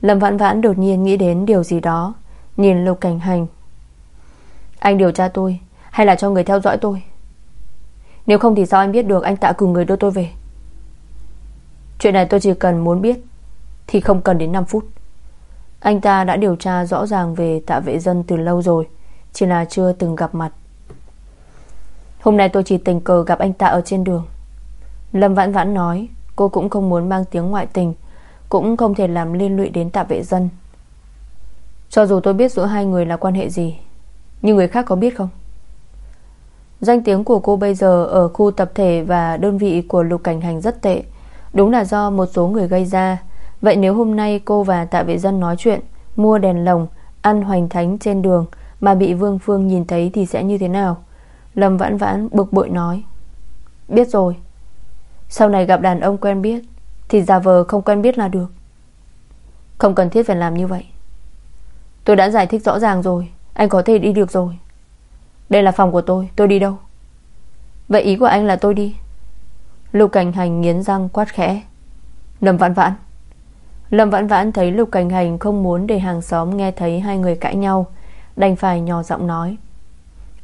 S1: Lâm Vãn Vãn đột nhiên nghĩ đến điều gì đó, Nhìn Lục Cảnh Hành. Anh điều tra tôi, Hay là cho người theo dõi tôi? Nếu không thì sao anh biết được anh tạ cùng người đưa tôi về? Chuyện này tôi chỉ cần muốn biết, Thì không cần đến 5 phút. Anh ta đã điều tra rõ ràng về tạ vệ dân từ lâu rồi, Chỉ là chưa từng gặp mặt. Hôm nay tôi chỉ tình cờ gặp anh ta ở trên đường. Lâm Vãn Vãn nói, Cô cũng không muốn mang tiếng ngoại tình, Cũng không thể làm liên lụy đến tạ vệ dân. Cho dù tôi biết giữa hai người là quan hệ gì, Nhưng người khác có biết không? Danh tiếng của cô bây giờ Ở khu tập thể và đơn vị của lục cảnh hành rất tệ. Đúng là do một số người gây ra. Vậy nếu hôm nay cô và tạ vệ dân nói chuyện, Mua đèn lồng, Ăn hoành thánh trên đường Mà bị Vương Phương nhìn thấy thì sẽ như thế nào? Lâm vãn vãn bực bội nói, Biết rồi sau này gặp đàn ông quen biết Thì giả vờ không quen biết là được. Không cần thiết phải làm như vậy. Tôi đã giải thích rõ ràng rồi Anh có thể đi được rồi. Đây là phòng của tôi, tôi đi đâu? Vậy ý của anh là tôi đi. Lục Cảnh Hành nghiến răng quát khẽ. Lâm Vãn Vãn. Lâm Vãn Vãn thấy Lục Cảnh Hành không muốn để hàng xóm nghe thấy hai người cãi nhau Đành phải nhỏ giọng nói.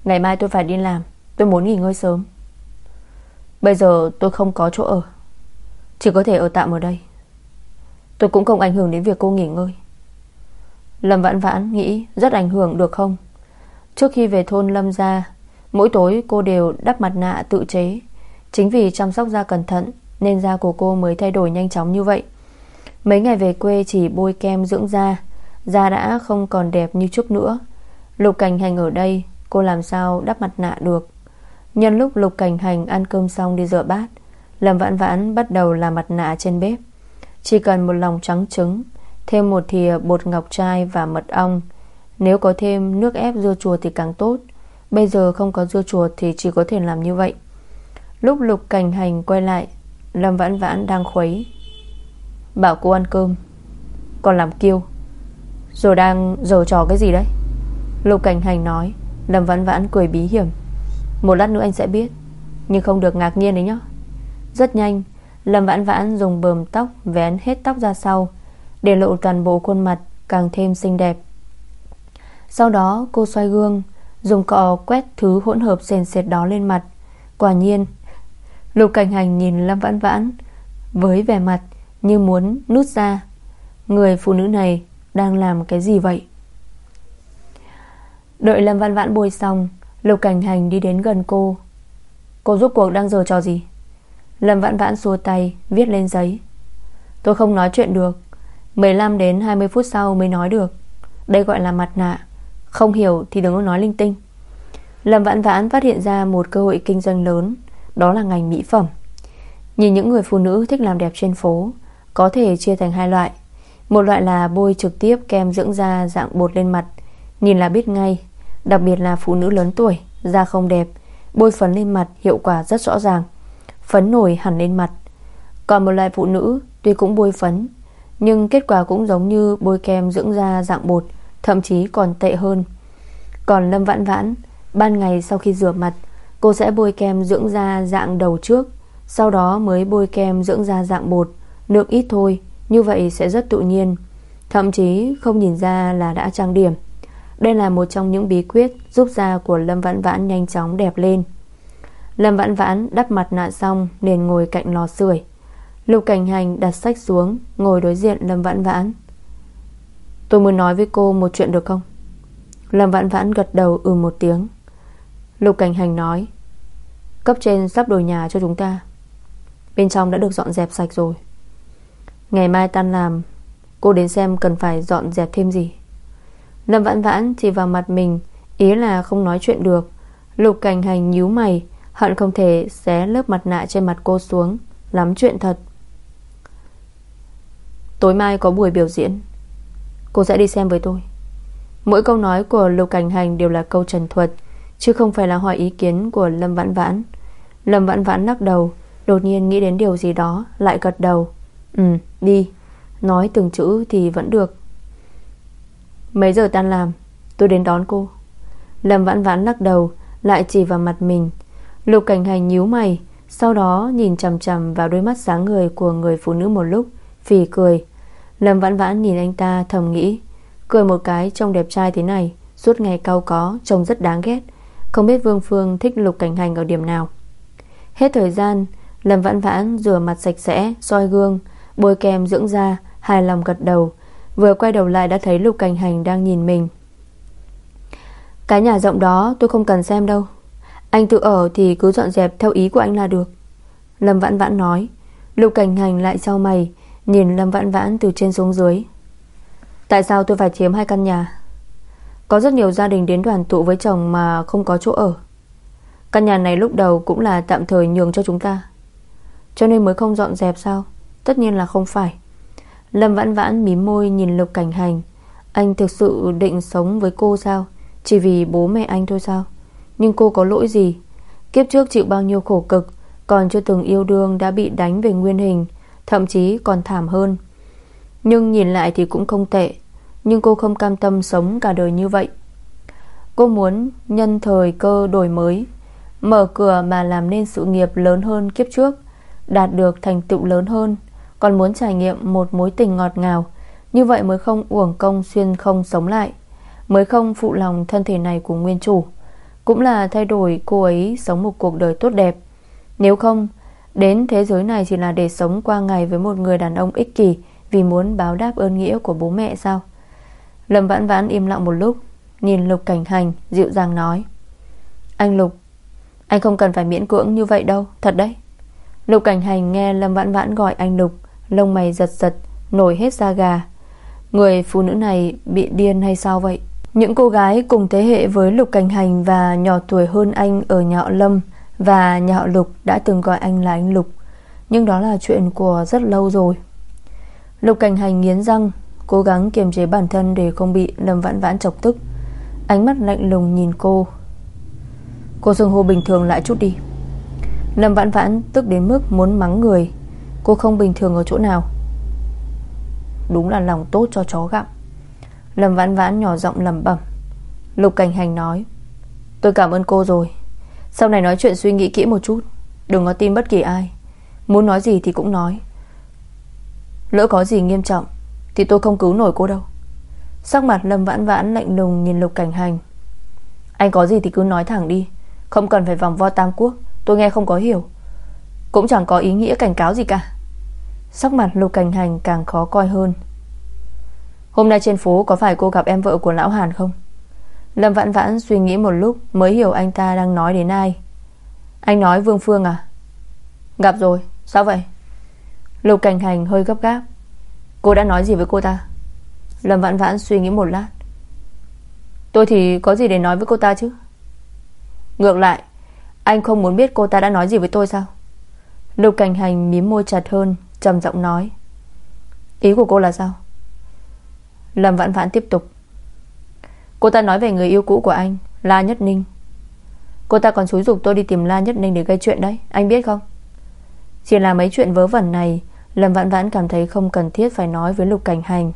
S1: Ngày mai tôi phải đi làm Tôi muốn nghỉ ngơi sớm. Bây giờ tôi không có chỗ ở. Chỉ có thể ở tạm ở đây. Tôi cũng không ảnh hưởng đến việc cô nghỉ ngơi. Lâm Vãn Vãn nghĩ Rất ảnh hưởng, được không? Trước khi về thôn Lâm ra Mỗi tối cô đều đắp mặt nạ tự chế. Chính vì chăm sóc da cẩn thận, Nên da của cô mới thay đổi nhanh chóng như vậy. Mấy ngày về quê chỉ bôi kem dưỡng da Da đã không còn đẹp như trước nữa. Lục cảnh hành ở đây, Cô làm sao đắp mặt nạ được? Nhân lúc lục cảnh hành ăn cơm xong đi rửa bát, Lâm vãn vãn bắt đầu làm mặt nạ trên bếp. Chỉ cần một lòng trắng trứng, Thêm một thìa bột ngọc trai và mật ong. Nếu có thêm nước ép dưa chuột thì càng tốt. Bây giờ không có dưa chuột thì chỉ có thể làm như vậy. Lúc lục cảnh hành quay lại, Lâm vãn vãn đang khuấy. Bảo cô ăn cơm, Còn làm kiêu. Rồi đang dở trò cái gì đấy? Lục cảnh hành nói, Lâm vãn vãn cười bí hiểm. Một lát nữa anh sẽ biết. Nhưng không được ngạc nhiên đấy nhá. Rất nhanh, Lâm vãn vãn dùng bờm tóc Vén hết tóc ra sau, Để lộ toàn bộ khuôn mặt càng thêm xinh đẹp. Sau đó, cô xoay gương, Dùng cọ quét thứ hỗn hợp sền sệt đó lên mặt. Quả nhiên, Lục cảnh hành nhìn Lâm vãn vãn Với vẻ mặt như muốn nút ra. Người phụ nữ này Đang làm cái gì vậy? Đợi Lâm Văn Vãn bôi xong Lục Cảnh Hành đi đến gần cô. Cô giúp cuộc đang giờ trò gì? Lâm Vãn Vãn xua tay, Viết lên giấy. Tôi không nói chuyện được. 15 đến 20 phút sau mới nói được. Đây gọi là mặt nạ. Không hiểu thì đừng có nói linh tinh. Lâm Vãn Vãn phát hiện ra một cơ hội kinh doanh lớn. Đó là ngành mỹ phẩm. Nhìn những người phụ nữ thích làm đẹp trên phố, Có thể chia thành hai loại. Một loại là bôi trực tiếp kem dưỡng da dạng bột lên mặt, Nhìn là biết ngay. Đặc biệt là phụ nữ lớn tuổi, Da không đẹp, Bôi phấn lên mặt hiệu quả rất rõ ràng, Phấn nổi hẳn lên mặt. Còn một loại phụ nữ tuy cũng bôi phấn, Nhưng kết quả cũng giống như bôi kem dưỡng da dạng bột, Thậm chí còn tệ hơn. Còn Lâm Vãn Vãn, Ban ngày sau khi rửa mặt, Cô sẽ bôi kem dưỡng da dạng đầu trước, Sau đó mới bôi kem dưỡng da dạng bột Lượng ít thôi, Như vậy sẽ rất tự nhiên. Thậm chí không nhìn ra là đã trang điểm đây là một trong những bí quyết Giúp da của Lâm Vãn Vãn nhanh chóng đẹp lên. Lâm Vãn Vãn đắp mặt nạ xong liền ngồi cạnh lò sưởi. Lục Cảnh Hành đặt sách xuống, Ngồi đối diện Lâm Vãn Vãn. Tôi muốn nói với cô một chuyện được không? Lâm Vãn Vãn gật đầu ừ một tiếng. Lục Cảnh Hành nói, Cấp trên sắp đổi nhà cho chúng ta. Bên trong đã được dọn dẹp sạch rồi. Ngày mai tan làm, Cô đến xem cần phải dọn dẹp thêm gì. Lâm vãn vãn chỉ vào mặt mình, Ý là không nói chuyện được. Lục cảnh hành nhíu mày, Hận không thể xé lớp mặt nạ trên mặt cô xuống, Lắm chuyện thật. Tối mai có buổi biểu diễn, Cô sẽ đi xem với tôi. Mỗi câu nói của Lục Cảnh Hành đều là câu trần thuật, Chứ không phải là hỏi ý kiến của Lâm Vãn Vãn. Lâm Vãn Vãn lắc đầu, Đột nhiên nghĩ đến điều gì đó, Lại gật đầu. Ừ đi, Nói từng chữ thì vẫn được. Mấy giờ tan làm? Tôi đến đón cô. Lâm vãn vãn lắc đầu, Lại chỉ vào mặt mình. Lục cảnh hành nhíu mày, Sau đó nhìn chầm chầm vào đôi mắt sáng người Của người phụ nữ một lúc, Phì cười. Lâm vãn vãn nhìn anh ta thầm nghĩ, Cười một cái trông đẹp trai thế này, Suốt ngày cau có, Trông rất đáng ghét. Không biết Vương Phương thích lục cảnh hành ở điểm nào. Hết thời gian, Lâm vãn vãn rửa mặt sạch sẽ, soi gương, Bôi kem dưỡng da, Hài lòng gật đầu. Vừa quay đầu lại đã thấy lục cảnh hành đang nhìn mình. Cái nhà rộng đó, tôi không cần xem đâu. Anh tự ở thì cứ dọn dẹp theo ý của anh là được. Lâm vãn vãn nói. Lục cảnh hành lại sau mày, Nhìn Lâm vãn vãn từ trên xuống dưới. Tại sao tôi phải chiếm hai căn nhà? Có rất nhiều gia đình đến đoàn tụ với chồng Mà không có chỗ ở. Căn nhà này lúc đầu cũng là tạm thời nhường cho chúng ta. Cho nên mới không dọn dẹp sao? Tất nhiên là không phải. Lâm vãn vãn mím môi nhìn lục cảnh hành. Anh thực sự định sống với cô sao? Chỉ vì bố mẹ anh thôi sao? Nhưng cô có lỗi gì? Kiếp trước chịu bao nhiêu khổ cực, Còn chưa từng yêu đương đã bị đánh về nguyên hình, Thậm chí còn thảm hơn. Nhưng nhìn lại thì cũng không tệ, Nhưng cô không cam tâm sống cả đời như vậy. Cô muốn nhân thời cơ đổi mới, Mở cửa mà làm nên sự nghiệp lớn hơn kiếp trước, Đạt được thành tựu lớn hơn. Còn muốn trải nghiệm một mối tình ngọt ngào. Như vậy mới không uổng công xuyên không sống lại, Mới không phụ lòng thân thể này của nguyên chủ. Cũng là thay đổi cô ấy sống một cuộc đời tốt đẹp. Nếu không, Đến thế giới này chỉ là để sống qua ngày Với một người đàn ông ích kỷ Vì muốn báo đáp ơn nghĩa của bố mẹ sao? Lâm vãn vãn im lặng một lúc, Nhìn Lục Cảnh Hành, dịu dàng nói. Anh Lục, Anh không cần phải miễn cưỡng như vậy đâu, Thật đấy. Lục Cảnh Hành nghe Lâm vãn vãn gọi anh Lục Lông mày giật giật, Nổi hết da gà. Người phụ nữ này bị điên hay sao vậy? Những cô gái cùng thế hệ với Lục Cảnh Hành Và nhỏ tuổi hơn anh ở nhà họ Lâm và nhà họ Lục đã từng gọi anh là anh Lục. Nhưng đó là chuyện của rất lâu rồi. Lục cảnh hành nghiến răng, Cố gắng kiềm chế bản thân Để không bị Lâm Vãn Vãn chọc tức. Ánh mắt lạnh lùng nhìn cô. Cô xưng hô bình thường lại chút đi. Lâm Vãn Vãn tức đến mức muốn mắng người. Cô không bình thường ở chỗ nào. Đúng là lòng tốt cho chó gặm. Lâm Vãn Vãn nhỏ giọng lầm bẩm. Lục Cảnh Hành nói, Tôi cảm ơn cô rồi. Sau này nói chuyện suy nghĩ kỹ một chút, Đừng có tin bất kỳ ai. Muốn nói gì thì cũng nói. Lỡ có gì nghiêm trọng, Thì tôi không cứu nổi cô đâu. Sắc mặt Lâm vãn vãn lạnh lùng nhìn lục cảnh hành. Anh có gì thì cứ nói thẳng đi, Không cần phải vòng vo tam quốc, Tôi nghe không có hiểu. Cũng chẳng có ý nghĩa cảnh cáo gì cả. Sắc mặt lục cảnh hành càng khó coi hơn. Hôm nay trên phố có phải cô gặp em vợ của lão Hàn không? Lâm Vãn Vãn suy nghĩ một lúc Mới hiểu anh ta đang nói đến ai. Anh nói Vương Phương à? Gặp rồi, sao vậy? Lục Cảnh Hành hơi gấp gáp. Cô đã nói gì với cô ta? Lâm Vãn Vãn suy nghĩ một lát. Tôi thì có gì để nói với cô ta chứ? Ngược lại Anh không muốn biết cô ta đã nói gì với tôi sao? Lục Cảnh Hành mím môi chặt hơn trầm giọng nói. Ý của cô là sao? Lâm Vãn Vãn tiếp tục. Cô ta nói về người yêu cũ của anh, La Nhất Ninh. Cô ta còn xúi dục tôi đi tìm La Nhất Ninh để gây chuyện đấy, Anh biết không? Chỉ là mấy chuyện vớ vẩn này, Lâm Vãn Vãn cảm thấy không cần thiết phải nói với Lục Cảnh Hành,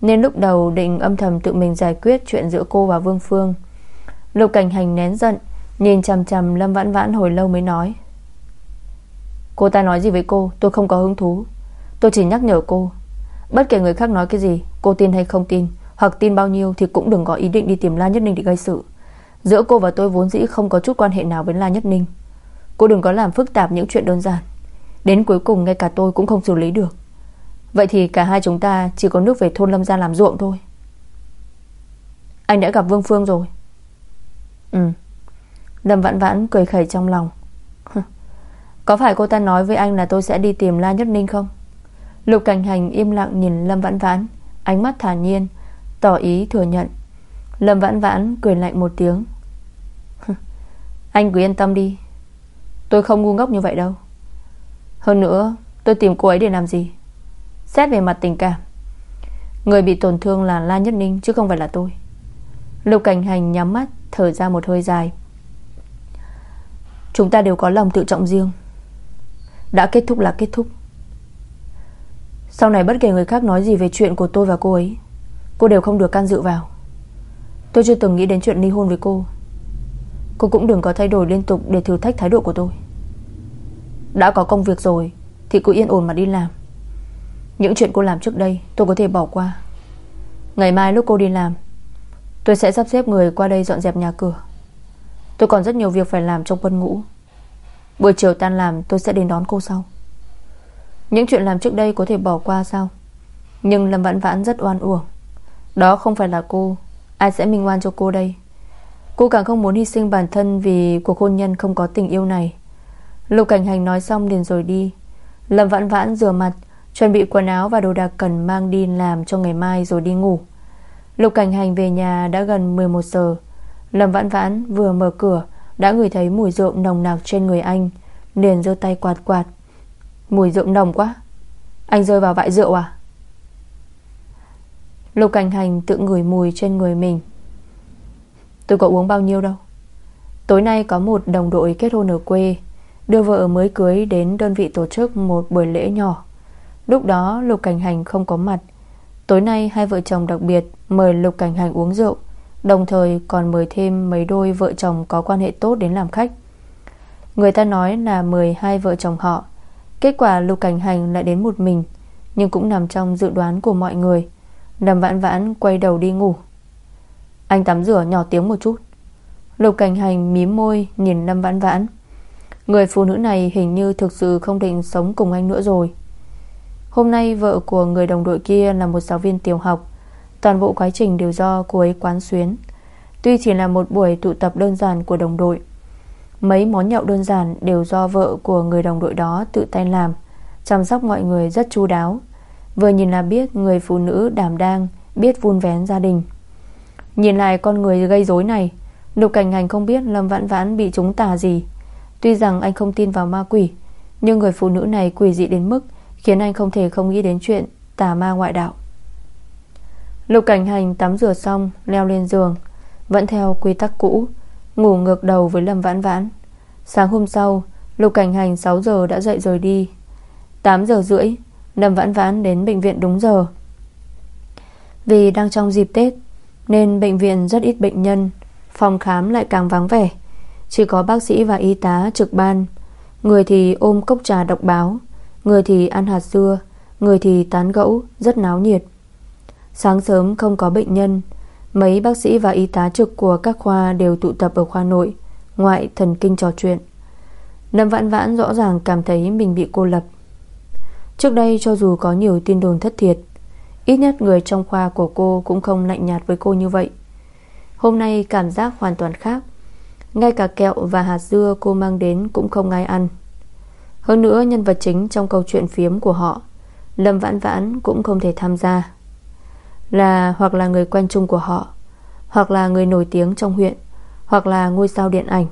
S1: Nên lúc đầu định âm thầm tự mình giải quyết Chuyện giữa cô và Vương Phương. Lục Cảnh Hành nén giận, Nhìn chằm chằm Lâm Vãn Vãn hồi lâu mới nói. Cô ta nói gì với cô? Tôi không có hứng thú. Tôi chỉ nhắc nhở cô. Bất kể người khác nói cái gì, Cô tin hay không tin, hoặc tin bao nhiêu thì cũng đừng có ý định đi tìm La Nhất Ninh để gây sự. Giữa cô và tôi vốn dĩ không có chút quan hệ nào với La Nhất Ninh. Cô đừng có làm phức tạp những chuyện đơn giản. Đến cuối cùng ngay cả tôi cũng không xử lý được. Vậy thì cả hai chúng ta Chỉ có nước về thôn Lâm ra làm ruộng thôi. Anh đã gặp Vương Phương rồi. Ừ. Lâm vãn vãn cười khẩy trong lòng. Có phải cô ta nói với anh là tôi sẽ đi tìm La Nhất Ninh không? Lục Cảnh Hành im lặng nhìn Lâm vãn vãn, Ánh mắt thản nhiên, Tỏ ý thừa nhận. Lâm vãn vãn cười lạnh một tiếng. Anh cứ yên tâm đi. Tôi không ngu ngốc như vậy đâu. Hơn nữa, tôi tìm cô ấy để làm gì? Xét về mặt tình cảm. Người bị tổn thương là La Nhất Ninh, Chứ không phải là tôi. Lục cảnh hành nhắm mắt, Thở ra một hơi dài. Chúng ta đều có lòng tự trọng riêng. Đã kết thúc là kết thúc. Sau này bất kể người khác nói gì về chuyện của tôi và cô ấy, Cô đều không được can dự vào. Tôi chưa từng nghĩ đến chuyện ly hôn với cô. Cô cũng đừng có thay đổi liên tục Để thử thách thái độ của tôi. Đã có công việc rồi Thì cứ yên ổn mà đi làm. Những chuyện cô làm trước đây tôi có thể bỏ qua. Ngày mai lúc cô đi làm, Tôi sẽ sắp xếp người qua đây dọn dẹp nhà cửa. Tôi còn rất nhiều việc phải làm trong quân ngũ. Buổi chiều tan làm, tôi sẽ đến đón cô sau. Những chuyện làm trước đây có thể bỏ qua sao? Nhưng Lâm Vãn Vãn rất oan uổng. Đó không phải là cô. Ai sẽ minh oan cho cô đây? Cô càng không muốn hy sinh bản thân Vì cuộc hôn nhân không có tình yêu này. Lục Cảnh Hành nói xong liền rồi đi. Lâm Vãn Vãn rửa mặt, Chuẩn bị quần áo và đồ đạc cần mang đi làm cho ngày mai rồi đi ngủ. Lục Cảnh Hành về nhà đã gần 11 giờ. Lâm Vãn Vãn vừa mở cửa đã ngửi thấy mùi rượu nồng nặc trên người anh, Liền giơ tay quạt quạt. Mùi rượu nồng quá. Anh rơi vào vại rượu à? Lục Cảnh Hành tự ngửi mùi trên người mình. Tôi có uống bao nhiêu đâu? Tối nay có một đồng đội kết hôn ở quê, Đưa vợ mới cưới đến đơn vị tổ chức một buổi lễ nhỏ. Lúc đó Lục Cảnh Hành không có mặt. Tối nay hai vợ chồng đặc biệt Mời Lục Cảnh Hành uống rượu. Đồng thời còn mời thêm mấy đôi vợ chồng Có quan hệ tốt đến làm khách. Người ta nói là mời hai vợ chồng họ. Kết quả Lục Cảnh Hành lại đến một mình, Nhưng cũng nằm trong dự đoán của mọi người Lâm vãn vãn quay đầu đi ngủ. Anh tắm rửa nhỏ tiếng một chút. Lục Cảnh Hành mím môi Nhìn Lâm vãn vãn. Người phụ nữ này hình như thực sự không định sống cùng anh nữa rồi. Hôm nay vợ của người đồng đội kia là một giáo viên tiểu học. Toàn bộ quá trình đều do cô ấy quán xuyến. Tuy chỉ là một buổi tụ tập đơn giản của đồng đội, Mấy món nhậu đơn giản đều do vợ của người đồng đội đó tự tay làm, Chăm sóc mọi người rất chu đáo. Vừa nhìn là biết người phụ nữ đảm đang, Biết vun vén gia đình. Nhìn lại con người gây rối này, Lục cảnh hành không biết Lâm Vãn Vãn bị chúng tà gì. Tuy rằng anh không tin vào ma quỷ, Nhưng người phụ nữ này quỷ dị đến mức Khiến anh không thể không nghĩ đến chuyện Tà ma ngoại đạo. Lục cảnh hành tắm rửa xong, Leo lên giường. Vẫn theo quy tắc cũ, Ngủ ngược đầu với Lâm Vãn Vãn. Sáng hôm sau, Lục cảnh hành 6 giờ đã dậy rồi đi. 8 giờ rưỡi, Lâm Vãn Vãn đến bệnh viện đúng giờ. Vì đang trong dịp Tết, Nên bệnh viện rất ít bệnh nhân, Phòng khám lại càng vắng vẻ. Chỉ có bác sĩ và y tá trực ban. Người thì ôm cốc trà độc báo, Người thì ăn hạt dưa, Người thì tán gẫu, Rất náo nhiệt. Sáng sớm không có bệnh nhân, Mấy bác sĩ và y tá trực của các khoa Đều tụ tập ở khoa nội, Ngoại thần kinh trò chuyện. Lâm Vãn Vãn rõ ràng cảm thấy mình bị cô lập. Trước đây cho dù có nhiều tin đồn thất thiệt, Ít nhất người trong khoa của cô Cũng không lạnh nhạt với cô như vậy. Hôm nay cảm giác hoàn toàn khác, Ngay cả kẹo và hạt dưa cô mang đến Cũng không ai ăn. Hơn nữa nhân vật chính trong câu chuyện phiếm của họ, Lâm Vãn Vãn cũng không thể tham gia. Là hoặc là người quen chung của họ, Hoặc là người nổi tiếng trong huyện, Hoặc là ngôi sao điện ảnh.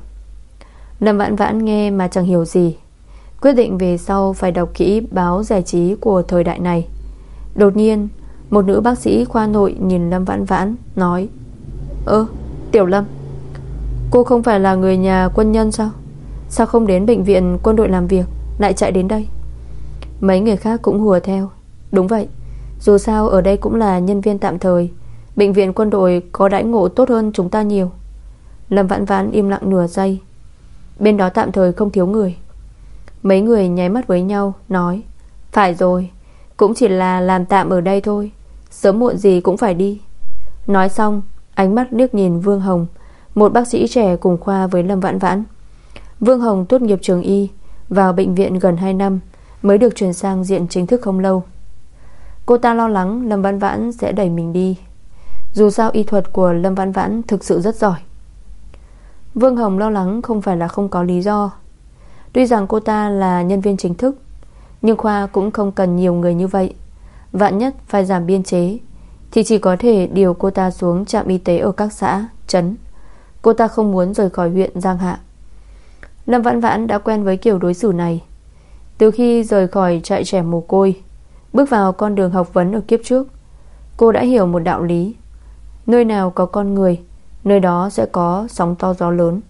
S1: Lâm Vãn Vãn nghe mà chẳng hiểu gì, Quyết định về sau phải đọc kỹ báo giải trí của thời đại này. Đột nhiên, Một nữ bác sĩ khoa nội nhìn Lâm Vãn Vãn, Nói, Ơ, Tiểu Lâm, Cô không phải là người nhà quân nhân sao? Sao không đến bệnh viện quân đội làm việc, lại chạy đến đây? Mấy người khác cũng hùa theo, Đúng vậy dù sao, ở đây cũng là nhân viên tạm thời. Bệnh viện quân đội có đãi ngộ tốt hơn chúng ta nhiều. Lâm Vãn Vãn im lặng nửa giây. Bên đó tạm thời không thiếu người. Mấy người nháy mắt với nhau, Nói, Phải rồi, Cũng chỉ là làm tạm ở đây thôi, Sớm muộn gì cũng phải đi. Nói xong, Ánh mắt liếc nhìn Vương Hồng, Một bác sĩ trẻ cùng khoa với Lâm Vãn Vãn. Vương Hồng tốt nghiệp trường Y, vào bệnh viện gần 2 năm, Mới được chuyển sang diện chính thức không lâu. Cô ta lo lắng Lâm Văn Vãn sẽ đẩy mình đi. Dù sao y thuật của Lâm Văn Vãn Thực sự rất giỏi. Vương Hồng lo lắng không phải là không có lý do. Tuy rằng cô ta là nhân viên chính thức Nhưng khoa cũng không cần nhiều người như vậy. Vạn nhất phải giảm biên chế Thì chỉ có thể điều cô ta xuống trạm y tế Ở các xã, trấn. Cô ta không muốn rời khỏi huyện Giang Hạ. Lâm Vãn Vãn đã quen với kiểu đối xử này. Từ khi rời khỏi trại trẻ mồ côi Bước vào con đường học vấn ở kiếp trước, Cô đã hiểu một đạo lý. Nơi nào có con người, Nơi đó sẽ có sóng to gió lớn.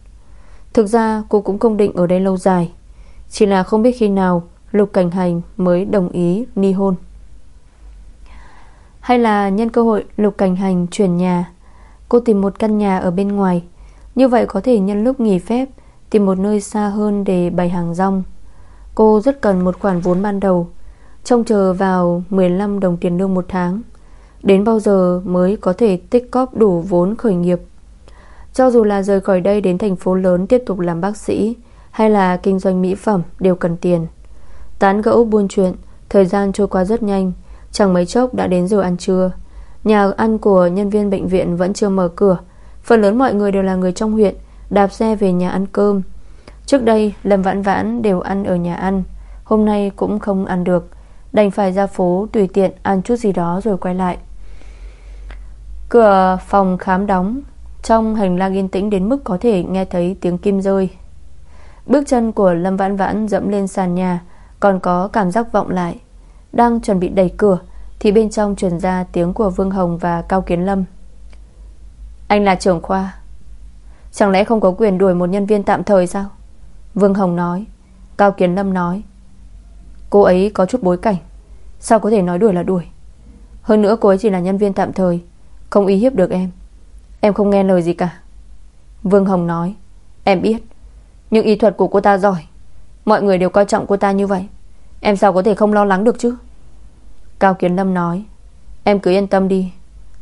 S1: Thực ra, cô cũng không định ở đây lâu dài. Chỉ là không biết khi nào Lục Cảnh Hành mới đồng ý ni hôn. Hay là nhân cơ hội Lục Cảnh Hành chuyển nhà, Cô tìm một căn nhà ở bên ngoài. Như vậy có thể nhân lúc nghỉ phép, Tìm một nơi xa hơn để bày hàng rong. Cô rất cần một khoản vốn ban đầu. Trông chờ vào 15 đồng tiền lương một tháng. Đến bao giờ mới có thể tích cóp đủ vốn khởi nghiệp? Cho dù là rời khỏi đây đến thành phố lớn Tiếp tục làm bác sĩ Hay là kinh doanh mỹ phẩm đều cần tiền. Tán gẫu buôn chuyện, Thời gian trôi qua rất nhanh, Chẳng mấy chốc đã đến giờ ăn trưa. Nhà ăn của nhân viên bệnh viện vẫn chưa mở cửa. Phần lớn mọi người đều là người trong huyện, Đạp xe về nhà ăn cơm. Trước đây, Lâm Vãn Vãn đều ăn ở nhà ăn, Hôm nay cũng không ăn được. Đành phải ra phố tùy tiện ăn chút gì đó rồi quay lại. Cửa phòng khám đóng, Trong hành lang yên tĩnh đến mức có thể nghe thấy tiếng kim rơi. Bước chân của Lâm Vãn Vãn dẫm lên sàn nhà, Còn có cảm giác vọng lại. Đang chuẩn bị đẩy cửa, Thì bên trong truyền ra tiếng của Vương Hồng và Cao Kiến Lâm. Anh là trưởng khoa. Chẳng lẽ không có quyền đuổi một nhân viên tạm thời sao? Vương Hồng nói. Cao Kiến Lâm nói. Cô ấy có chút bối cảnh. Sao có thể nói đuổi là đuổi? Hơn nữa cô ấy chỉ là nhân viên tạm thời, Không uy hiếp được em. Em không nghe lời gì cả. Vương Hồng nói, Em biết. Nhưng y thuật của cô ta giỏi. Mọi người đều coi trọng cô ta như vậy. Em sao có thể không lo lắng được chứ? Cao Kiến Lâm nói, Em cứ yên tâm đi.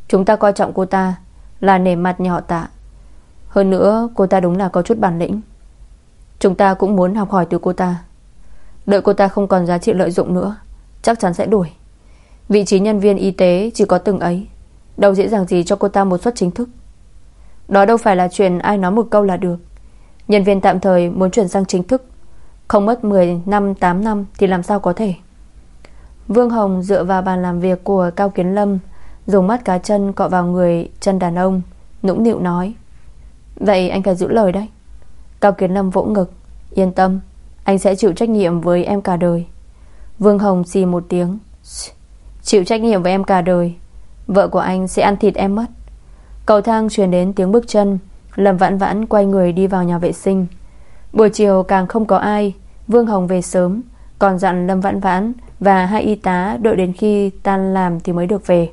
S1: Chúng ta coi trọng cô ta Là nể mặt nhà họ tạ. Hơn nữa, cô ta đúng là có chút bản lĩnh. Chúng ta cũng muốn học hỏi từ cô ta. Đợi cô ta không còn giá trị lợi dụng nữa, Chắc chắn sẽ đuổi. Vị trí nhân viên y tế chỉ có từng ấy, Đâu dễ dàng gì cho cô ta một suất chính thức. Đó đâu phải là chuyện ai nói một câu là được. Nhân viên tạm thời muốn chuyển sang chính thức, Không mất 10 năm 8 năm Thì làm sao có thể? Vương Hồng dựa vào bàn làm việc của Cao Kiến Lâm, Dùng mắt cá chân cọ vào người chân đàn ông, Nũng nịu nói. Vậy anh phải giữ lời đấy. Cao Kiến Lâm vỗ ngực, Yên tâm. Anh sẽ chịu trách nhiệm với em cả đời. Vương Hồng xì một tiếng. Chịu trách nhiệm với em cả đời. Vợ của anh sẽ ăn thịt em mất. Cầu thang truyền đến tiếng bước chân, Lâm vãn vãn quay người đi vào nhà vệ sinh. Buổi chiều càng không có ai, Vương Hồng về sớm, Còn dặn Lâm vãn vãn Và hai y tá đợi đến khi tan làm thì mới được về.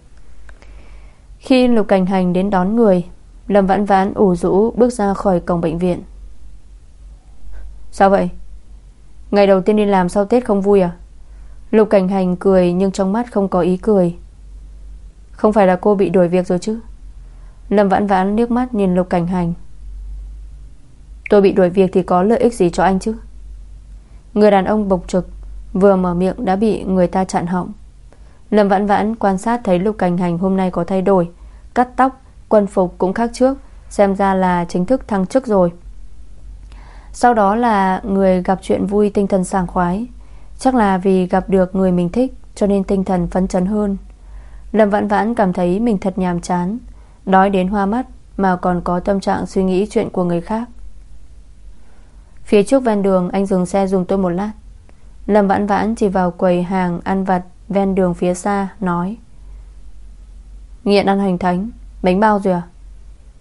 S1: Khi Lục Cảnh Hành đến đón người, Lâm vãn vãn ủ rũ bước ra khỏi cổng bệnh viện. Sao vậy? Ngày đầu tiên đi làm sau Tết không vui à? Lục cảnh hành cười Nhưng trong mắt không có ý cười. Không phải là cô bị đuổi việc rồi chứ? Lâm vãn vãn liếc mắt nhìn lục cảnh hành. Tôi bị đuổi việc thì có lợi ích gì cho anh chứ? Người đàn ông bộc trực, Vừa mở miệng đã bị người ta chặn họng. Lâm vãn vãn quan sát thấy lục cảnh hành hôm nay có thay đổi, Cắt tóc, Quân phục cũng khác trước, Xem ra là chính thức thăng chức rồi sau đó là người gặp chuyện vui tinh thần sảng khoái. Chắc là vì gặp được người mình thích, Cho nên tinh thần phấn chấn hơn. Lâm Vãn Vãn cảm thấy mình thật nhàm chán, Đói đến hoa mắt Mà còn có tâm trạng suy nghĩ chuyện của người khác. Phía trước ven đường, Anh dừng xe dùng tôi một lát. Lâm Vãn Vãn chỉ vào quầy hàng Ăn vặt ven đường phía xa, Nói, Nghiện ăn hành thánh, Bánh bao rồi à?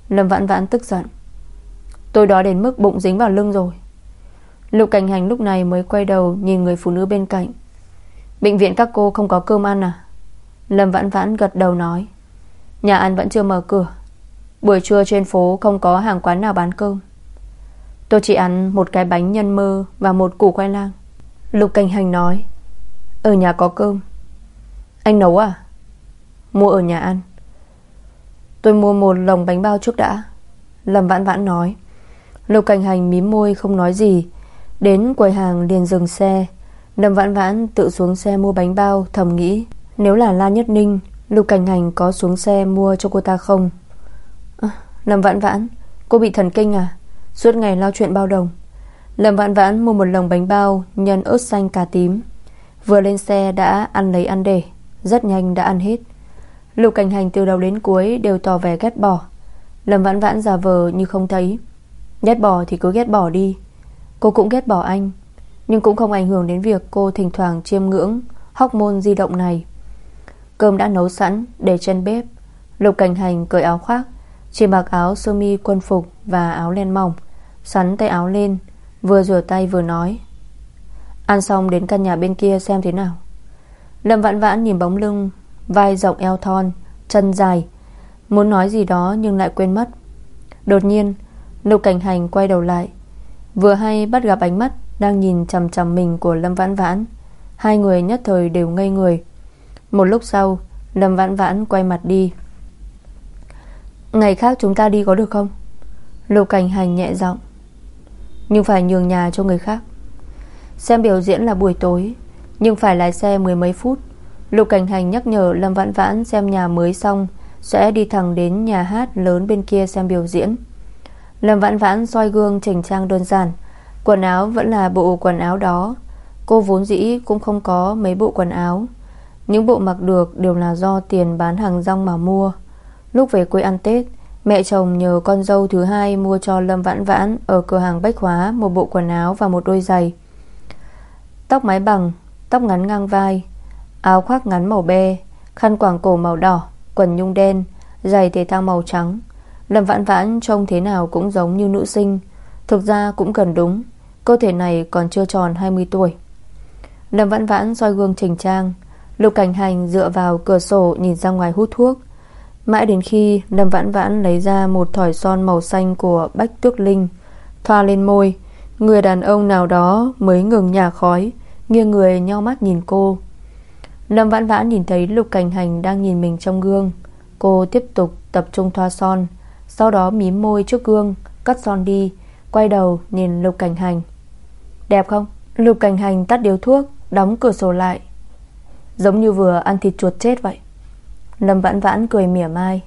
S1: Lâm Vãn Vãn tức giận Tôi đói đến mức bụng dính vào lưng rồi. Lục cảnh hành lúc này mới quay đầu Nhìn người phụ nữ bên cạnh. Bệnh viện các cô không có cơm ăn à? Lâm vãn vãn gật đầu nói. Nhà ăn vẫn chưa mở cửa. Buổi trưa trên phố không có hàng quán nào bán cơm. Tôi chỉ ăn một cái bánh nhân mơ Và một củ khoai lang. Lục cảnh hành nói. Ở nhà có cơm. Anh nấu à? Mua ở nhà ăn. Tôi mua một lồng bánh bao trước đã. Lâm vãn vãn nói. Lục cảnh hành mím môi không nói gì. Đến quầy hàng liền dừng xe. Lâm vãn vãn tự xuống xe mua bánh bao Thầm nghĩ Nếu là La Nhất Ninh Lục cảnh hành có xuống xe mua cho cô ta không? À, Lâm vãn vãn Cô bị thần kinh à? Suốt ngày lo chuyện bao đồng. Lâm vãn vãn mua một lồng bánh bao Nhân ớt xanh cà tím. Vừa lên xe đã ăn lấy ăn để Rất nhanh đã ăn hết. Lục cảnh hành từ đầu đến cuối đều tỏ vẻ ghét bỏ. Lâm vãn vãn giả vờ như không thấy. Ghét bỏ thì cứ ghét bỏ đi. Cô cũng ghét bỏ anh, Nhưng cũng không ảnh hưởng đến việc cô thỉnh thoảng chiêm ngưỡng Hóc môn di động này. Cơm đã nấu sẵn, để trên bếp. Lục cảnh hành cởi áo khoác, Chỉ mặc áo sơ mi quân phục Và áo len mỏng, Sắn tay áo lên, Vừa rửa tay vừa nói. Ăn xong đến căn nhà bên kia xem thế nào. Lâm vãn vãn nhìn bóng lưng, Vai rộng eo thon, Chân dài. Muốn nói gì đó nhưng lại quên mất. Đột nhiên Lục cảnh hành quay đầu lại. Vừa hay bắt gặp ánh mắt Đang nhìn chầm chầm mình của Lâm Vãn Vãn. Hai người nhất thời đều ngây người. Một lúc sau, Lâm vãn vãn quay mặt đi. Ngày khác chúng ta đi có được không? Lục cảnh hành nhẹ giọng. Nhưng phải nhường nhà cho người khác. Xem biểu diễn là buổi tối, Nhưng phải lái xe mười mấy phút. Lục cảnh hành nhắc nhở Lâm vãn vãn xem nhà mới xong Sẽ đi thẳng đến nhà hát lớn bên kia xem biểu diễn. Lâm vãn vãn soi gương chỉnh trang đơn giản. Quần áo vẫn là bộ quần áo đó. Cô vốn dĩ cũng không có mấy bộ quần áo. Những bộ mặc được đều là do tiền bán hàng rong mà mua. Lúc về quê ăn Tết, Mẹ chồng nhờ con dâu thứ hai mua cho Lâm Vãn Vãn Ở cửa hàng Bách Hóa Một bộ quần áo và một đôi giày. Tóc mái bằng, Tóc ngắn ngang vai, Áo khoác ngắn màu be, Khăn quàng cổ màu đỏ, Quần nhung đen, Giày thể thao màu trắng. Lâm Vãn Vãn trông thế nào cũng giống như nữ sinh. Thực ra cũng gần đúng, Cơ thể này còn chưa tròn 20 tuổi. Lâm Vãn Vãn soi gương trình trang, Lục Cảnh Hành dựa vào cửa sổ Nhìn ra ngoài hút thuốc. Mãi đến khi Lâm Vãn Vãn lấy ra Một thỏi son màu xanh của Bách Tước Linh, Thoa lên môi, Người đàn ông nào đó mới ngừng nhả khói, Nghiêng người nhau mắt nhìn cô. Lâm Vãn Vãn nhìn thấy Lục Cảnh Hành Đang nhìn mình trong gương. Cô tiếp tục tập trung thoa son. Sau đó mím môi trước gương, Cắt son đi, Quay đầu nhìn Lục Cảnh Hành. Đẹp không? Lục Cảnh Hành tắt điếu thuốc, Đóng cửa sổ lại. Giống như vừa ăn thịt chuột chết vậy. Lâm vãn vãn cười mỉa mai.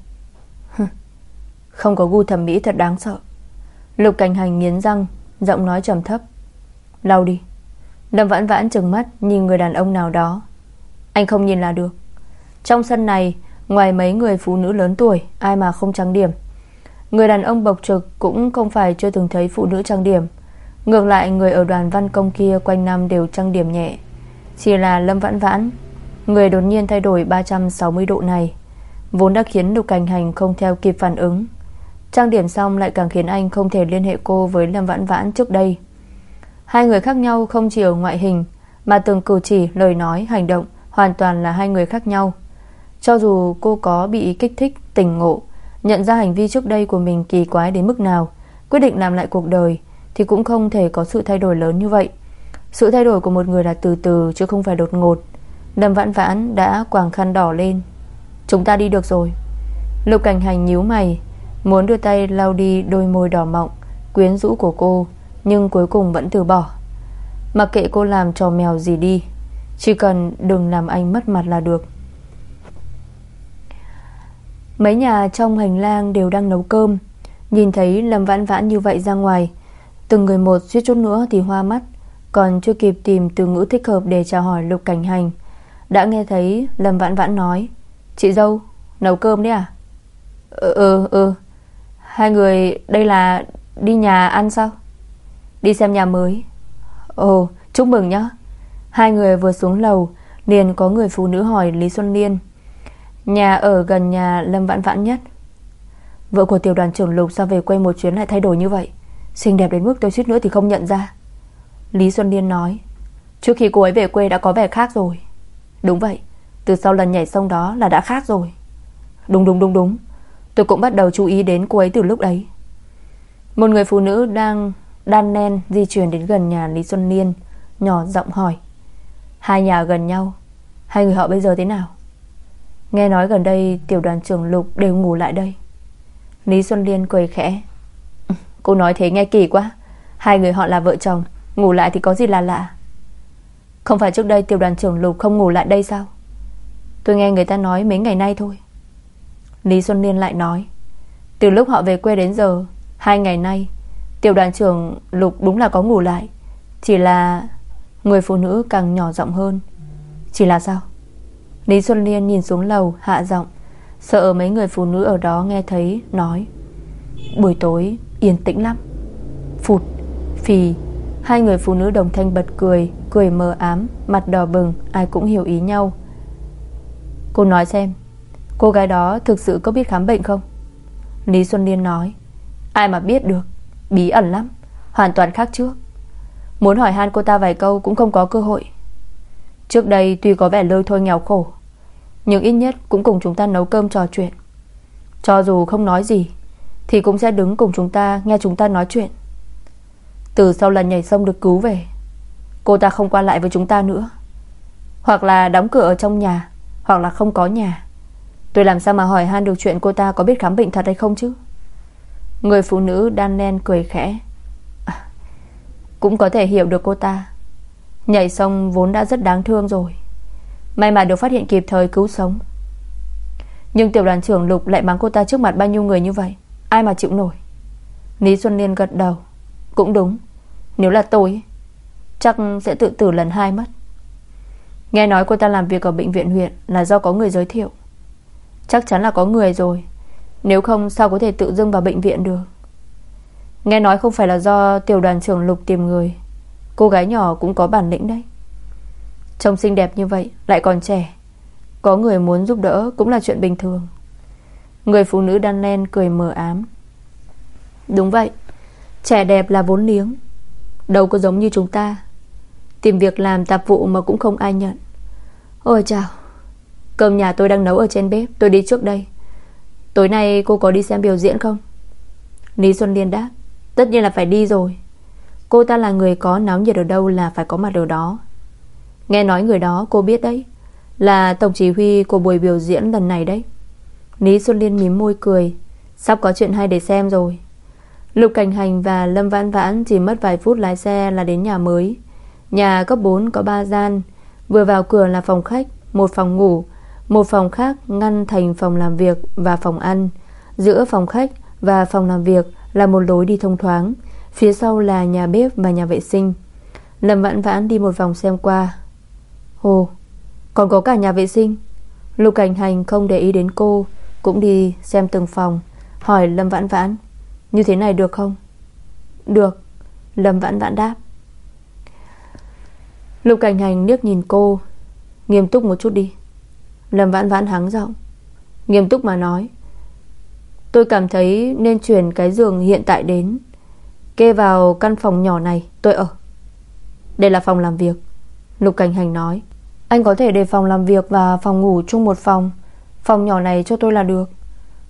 S1: Không có gu thẩm mỹ thật đáng sợ. Lục cảnh hành nghiến răng, Giọng nói trầm thấp. Lau đi. Lâm vãn vãn trừng mắt nhìn người đàn ông nào đó. Anh không nhìn là được. Trong sân này, Ngoài mấy người phụ nữ lớn tuổi, Ai mà không trang điểm. Người đàn ông bộc trực cũng không phải chưa từng thấy phụ nữ trang điểm. Ngược lại người ở đoàn văn công kia Quanh năm đều trang điểm nhẹ. Chỉ là Lâm Vãn Vãn Người đột nhiên thay đổi 360 độ này. Vốn đã khiến Lục Cảnh Hành không theo kịp phản ứng. Trang điểm xong lại càng khiến anh không thể liên hệ cô với Lâm Vãn Vãn trước đây. Hai người khác nhau không chỉ ở ngoại hình Mà từng cử chỉ, lời nói, hành động Hoàn toàn là hai người khác nhau. Cho dù cô có bị kích thích, tỉnh ngộ Nhận ra hành vi trước đây của mình kỳ quái đến mức nào, Quyết định làm lại cuộc đời, Thì cũng không thể có sự thay đổi lớn như vậy. Sự thay đổi của một người là từ từ Chứ không phải đột ngột. Đầm vãn vãn đã quàng khăn đỏ lên. Chúng ta đi được rồi. Lục cảnh hành nhíu mày, Muốn đưa tay lau đi đôi môi đỏ mọng, Quyến rũ của cô, Nhưng cuối cùng vẫn từ bỏ. Mặc kệ cô làm trò mèo gì đi, Chỉ cần đừng làm anh mất mặt là được. Mấy nhà trong hành lang đều đang nấu cơm. Nhìn thấy Lâm Vãn Vãn như vậy ra ngoài, Từng người một suýt chút nữa thì hoa mắt, Còn chưa kịp tìm từ ngữ thích hợp để chào hỏi Lục Cảnh Hành, đã nghe thấy Lâm Vãn Vãn nói, Chị dâu, nấu cơm đấy à? Ừ ừ ừ Hai người, đây là đi nhà ăn sao? Đi xem nhà mới. Ồ, chúc mừng nhá. Hai người vừa xuống lầu, Liền có người phụ nữ hỏi Lý Xuân Liên Nhà ở gần nhà Lâm Vãn Vãn nhất. Vợ của tiểu đoàn trưởng Lục Sao về quê một chuyến lại thay đổi như vậy? Xinh đẹp đến mức tôi suýt nữa thì không nhận ra. Lý Xuân Liên nói, Trước khi cô ấy về quê đã có vẻ khác rồi. Đúng vậy, Từ sau lần nhảy sông đó là đã khác rồi. Đúng đúng đúng đúng. Tôi cũng bắt đầu chú ý đến cô ấy từ lúc đấy. Một người phụ nữ đang Đan nen di chuyển đến gần nhà Lý Xuân Liên, Nhỏ giọng hỏi, Hai nhà gần nhau, Hai người họ bây giờ thế nào? Nghe nói gần đây tiểu đoàn trưởng Lục đều ngủ lại đây. Lý Xuân Liên cười khẽ. Ừ, cô nói thế nghe kỳ quá. Hai người họ là vợ chồng, Ngủ lại thì có gì là lạ. Không phải trước đây tiểu đoàn trưởng Lục không ngủ lại đây sao? Tôi nghe người ta nói mấy ngày nay thôi. Lý Xuân Liên lại nói. Từ lúc họ về quê đến giờ, Hai ngày nay, Tiểu đoàn trưởng Lục đúng là có ngủ lại. Chỉ là Người phụ nữ càng nhỏ giọng hơn. Chỉ là sao? Lý Xuân Liên nhìn xuống lầu hạ giọng. Sợ mấy người phụ nữ ở đó nghe thấy Nói. Buổi tối yên tĩnh lắm. Phụt Phì. Hai người phụ nữ đồng thanh bật cười Cười mờ ám, mặt đỏ bừng Ai cũng hiểu ý nhau. Cô nói xem Cô gái đó thực sự có biết khám bệnh không? Lý Xuân Liên nói Ai mà biết được Bí ẩn lắm Hoàn toàn khác trước. Muốn hỏi han cô ta vài câu cũng không có cơ hội. Trước đây tuy có vẻ lôi thôi nghèo khổ nhưng ít nhất cũng cùng chúng ta nấu cơm trò chuyện. Cho dù không nói gì Thì cũng sẽ đứng cùng chúng ta Nghe chúng ta nói chuyện. Từ sau lần nhảy sông được cứu về Cô ta không qua lại với chúng ta nữa. Hoặc là đóng cửa ở trong nhà Hoặc là không có nhà. Tôi làm sao mà hỏi han được chuyện cô ta có biết khám bệnh thật hay không chứ? Người phụ nữ đan len cười khẽ. À, Cũng có thể hiểu được cô ta. Nhảy sông vốn đã rất đáng thương rồi. May mà được phát hiện kịp thời, cứu sống. Nhưng tiểu đoàn trưởng Lục lại mắng cô ta trước mặt bao nhiêu người như vậy? Ai mà chịu nổi? Lý Xuân Liên gật đầu. Cũng đúng. Nếu là tôi, Chắc sẽ tự tử lần hai mất. Nghe nói cô ta làm việc ở bệnh viện huyện Là do có người giới thiệu. Chắc chắn là có người rồi. Nếu không, sao có thể tự dưng vào bệnh viện được? Nghe nói không phải là do Tiểu đoàn trưởng Lục tìm người. Cô gái nhỏ cũng có bản lĩnh đấy. Trông xinh đẹp như vậy, Lại còn trẻ. Có người muốn giúp đỡ cũng là chuyện bình thường. Người phụ nữ đan len cười mờ ám. Đúng vậy, Trẻ đẹp là vốn liếng. Đâu có giống như chúng ta. Tìm việc làm tạp vụ mà cũng không ai nhận. Ôi chào, Cơm nhà tôi đang nấu ở trên bếp, Tôi đi trước đây. Tối nay cô có đi xem biểu diễn không? Lý Xuân Liên đáp, Tất nhiên là phải đi rồi. Cô ta là người có náo nhiệt ở đâu là phải có mặt ở đó. Nghe nói người đó, cô biết đấy, Là tổng chỉ huy của buổi biểu diễn lần này đấy. Lý Xuân Liên mím môi cười, Sắp có chuyện hay để xem rồi. Lục Cảnh Hành và Lâm Vãn Vãn Chỉ mất vài phút lái xe là đến nhà mới. Nhà cấp 4 có 3 gian, Vừa vào cửa là phòng khách, Một phòng ngủ, Một phòng khác ngăn thành phòng làm việc và phòng ăn. Giữa phòng khách và phòng làm việc Là một lối đi thông thoáng, Phía sau là nhà bếp và nhà vệ sinh. Lâm Vãn Vãn đi một vòng xem qua. Ồ Còn có cả nhà vệ sinh. Lục Cảnh Hành không để ý đến cô, Cũng đi xem từng phòng, Hỏi Lâm Vãn Vãn, Như thế này được không? Được, Lâm Vãn Vãn đáp. Lục Cảnh Hành liếc nhìn cô, Nghiêm túc một chút đi. Lâm Vãn Vãn hắng giọng, Nghiêm túc mà nói, Tôi cảm thấy nên chuyển cái giường hiện tại đến, Kê vào căn phòng nhỏ này, Tôi ở. Đây là phòng làm việc. Lục Cảnh Hành nói. Anh có thể để phòng làm việc và phòng ngủ chung một phòng. Phòng nhỏ này cho tôi là được.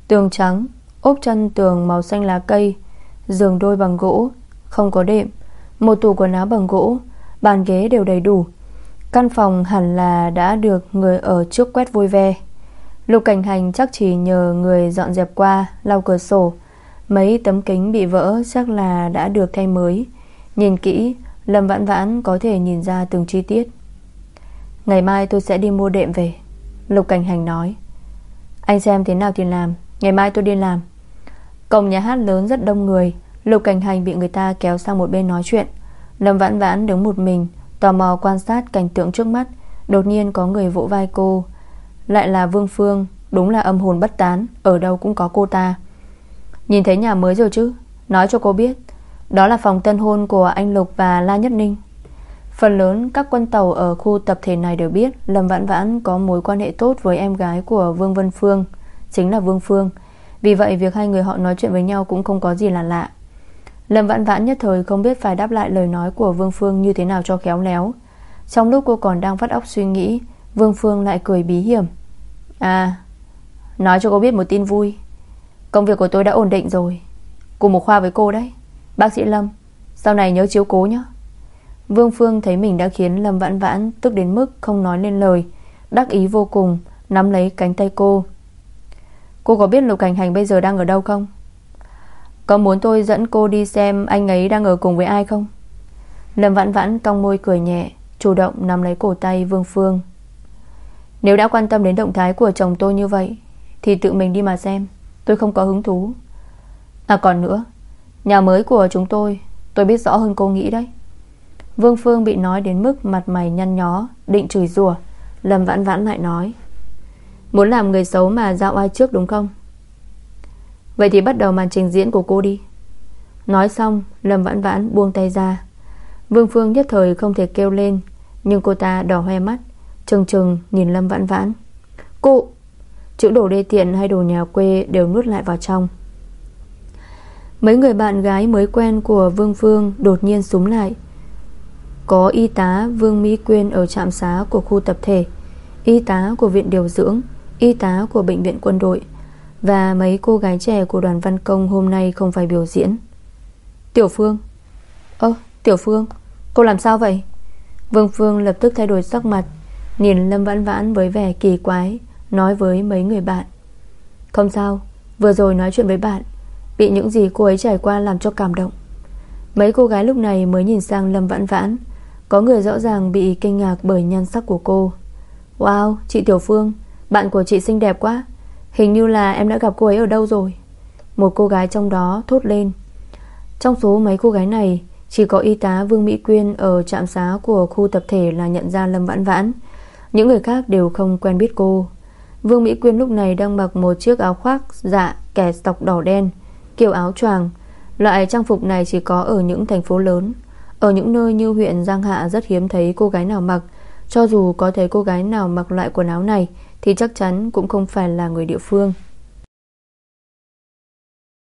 S1: Tường trắng, Ốp chân tường màu xanh lá cây, Giường đôi bằng gỗ, Không có đệm, Một tủ quần áo bằng gỗ, Bàn ghế đều đầy đủ. Căn phòng hẳn là đã được người ở trước quét vui ve. Lục cảnh hành chắc chỉ nhờ người dọn dẹp qua, Lau cửa sổ. Mấy tấm kính bị vỡ chắc là đã được thay mới. Nhìn kỹ Lâm vãn vãn có thể nhìn ra từng chi tiết. Ngày mai tôi sẽ đi mua đệm về. Lục cảnh hành nói. Anh xem thế nào thì làm. Ngày mai tôi đi làm. Cổng nhà hát lớn rất đông người. Lục cảnh hành bị người ta kéo sang một bên nói chuyện. Lâm vãn vãn đứng một mình, Tò mò quan sát cảnh tượng trước mắt. Đột nhiên có người vỗ vai cô. Lại là Vương Phương, Đúng là âm hồn bất tán, Ở đâu cũng có cô ta. Nhìn thấy nhà mới rồi chứ? Nói cho cô biết. Đó là phòng tân hôn của anh Lục và La Nhất Ninh. Phần lớn các quân tàu ở khu tập thể này đều biết Lâm Vãn Vãn có mối quan hệ tốt với em gái của Vương Vân Phương, Chính là Vương Phương. Vì vậy, việc hai người họ nói chuyện với nhau cũng không có gì là lạ. Lâm Vãn Vãn nhất thời không biết phải đáp lại lời nói của Vương Phương như thế nào cho khéo léo. Trong lúc cô còn đang vắt óc suy nghĩ, Vương Phương lại cười bí hiểm. À Nói cho cô biết một tin vui. Công việc của tôi đã ổn định rồi. Cùng một khoa với cô đấy. Bác sĩ Lâm, Sau này nhớ chiếu cố nhé. Vương Phương thấy mình đã khiến Lâm Vãn Vãn Tức đến mức không nói lên lời, Đắc ý vô cùng, Nắm lấy cánh tay cô. Cô có biết Lục Cảnh Hành bây giờ đang ở đâu không? Có muốn tôi dẫn cô đi xem Anh ấy đang ở cùng với ai không? Lâm vãn vãn cong môi cười nhẹ, Chủ động nắm lấy cổ tay Vương Phương. Nếu đã quan tâm đến động thái của chồng tôi như vậy, Thì tự mình đi mà xem, Tôi không có hứng thú. À còn nữa Nhà mới của chúng tôi Tôi biết rõ hơn cô nghĩ đấy. Vương Phương bị nói đến mức mặt mày nhăn nhó, Định chửi rủa, Lâm vãn vãn lại nói, Muốn làm người xấu mà giao ai trước đúng không? Vậy thì bắt đầu màn trình diễn của cô đi. Nói xong, Lâm vãn vãn buông tay ra. Vương Phương nhất thời không thể kêu lên, Nhưng cô ta đỏ hoe mắt, Trừng trừng nhìn Lâm vãn vãn. Cô, Chữ đồ đê tiện hay đồ nhà quê đều nuốt lại vào trong. Mấy người bạn gái mới quen của Vương Phương Đột nhiên súng lại. Có y tá Vương Mỹ Quyên Ở trạm xá của khu tập thể, Y tá của viện điều dưỡng, Y tá của bệnh viện quân đội và mấy cô gái trẻ của đoàn văn công hôm nay không phải biểu diễn. Tiểu Phương. Ơ, Tiểu Phương, Cô làm sao vậy? Vương Phương lập tức thay đổi sắc mặt, Nhìn Lâm Vãn Vãn với vẻ kỳ quái, Nói với mấy người bạn. Không sao, Vừa rồi nói chuyện với bạn Bị những gì cô ấy trải qua làm cho cảm động. Mấy cô gái lúc này mới nhìn sang Lâm Vãn Vãn Có người rõ ràng bị kinh ngạc bởi nhan sắc của cô. Wow, chị Tiểu Phương Bạn của chị xinh đẹp quá. Hình như là em đã gặp cô ấy ở đâu rồi? Một cô gái trong đó thốt lên. Trong số mấy cô gái này Chỉ có y tá Vương Mỹ Quyên Ở trạm xá của khu tập thể là nhận ra Lâm Vãn Vãn. Những người khác đều không quen biết cô. Vương Mỹ Quyên lúc này đang mặc một chiếc áo khoác Dạ kẻ sọc đỏ đen Kiểu áo choàng. Loại trang phục này chỉ có ở những thành phố lớn. Ở những nơi như huyện Giang Hạ Rất hiếm thấy cô gái nào mặc. Cho dù có thấy cô gái nào mặc loại quần áo này, Thì chắc chắn cũng không phải là người địa phương.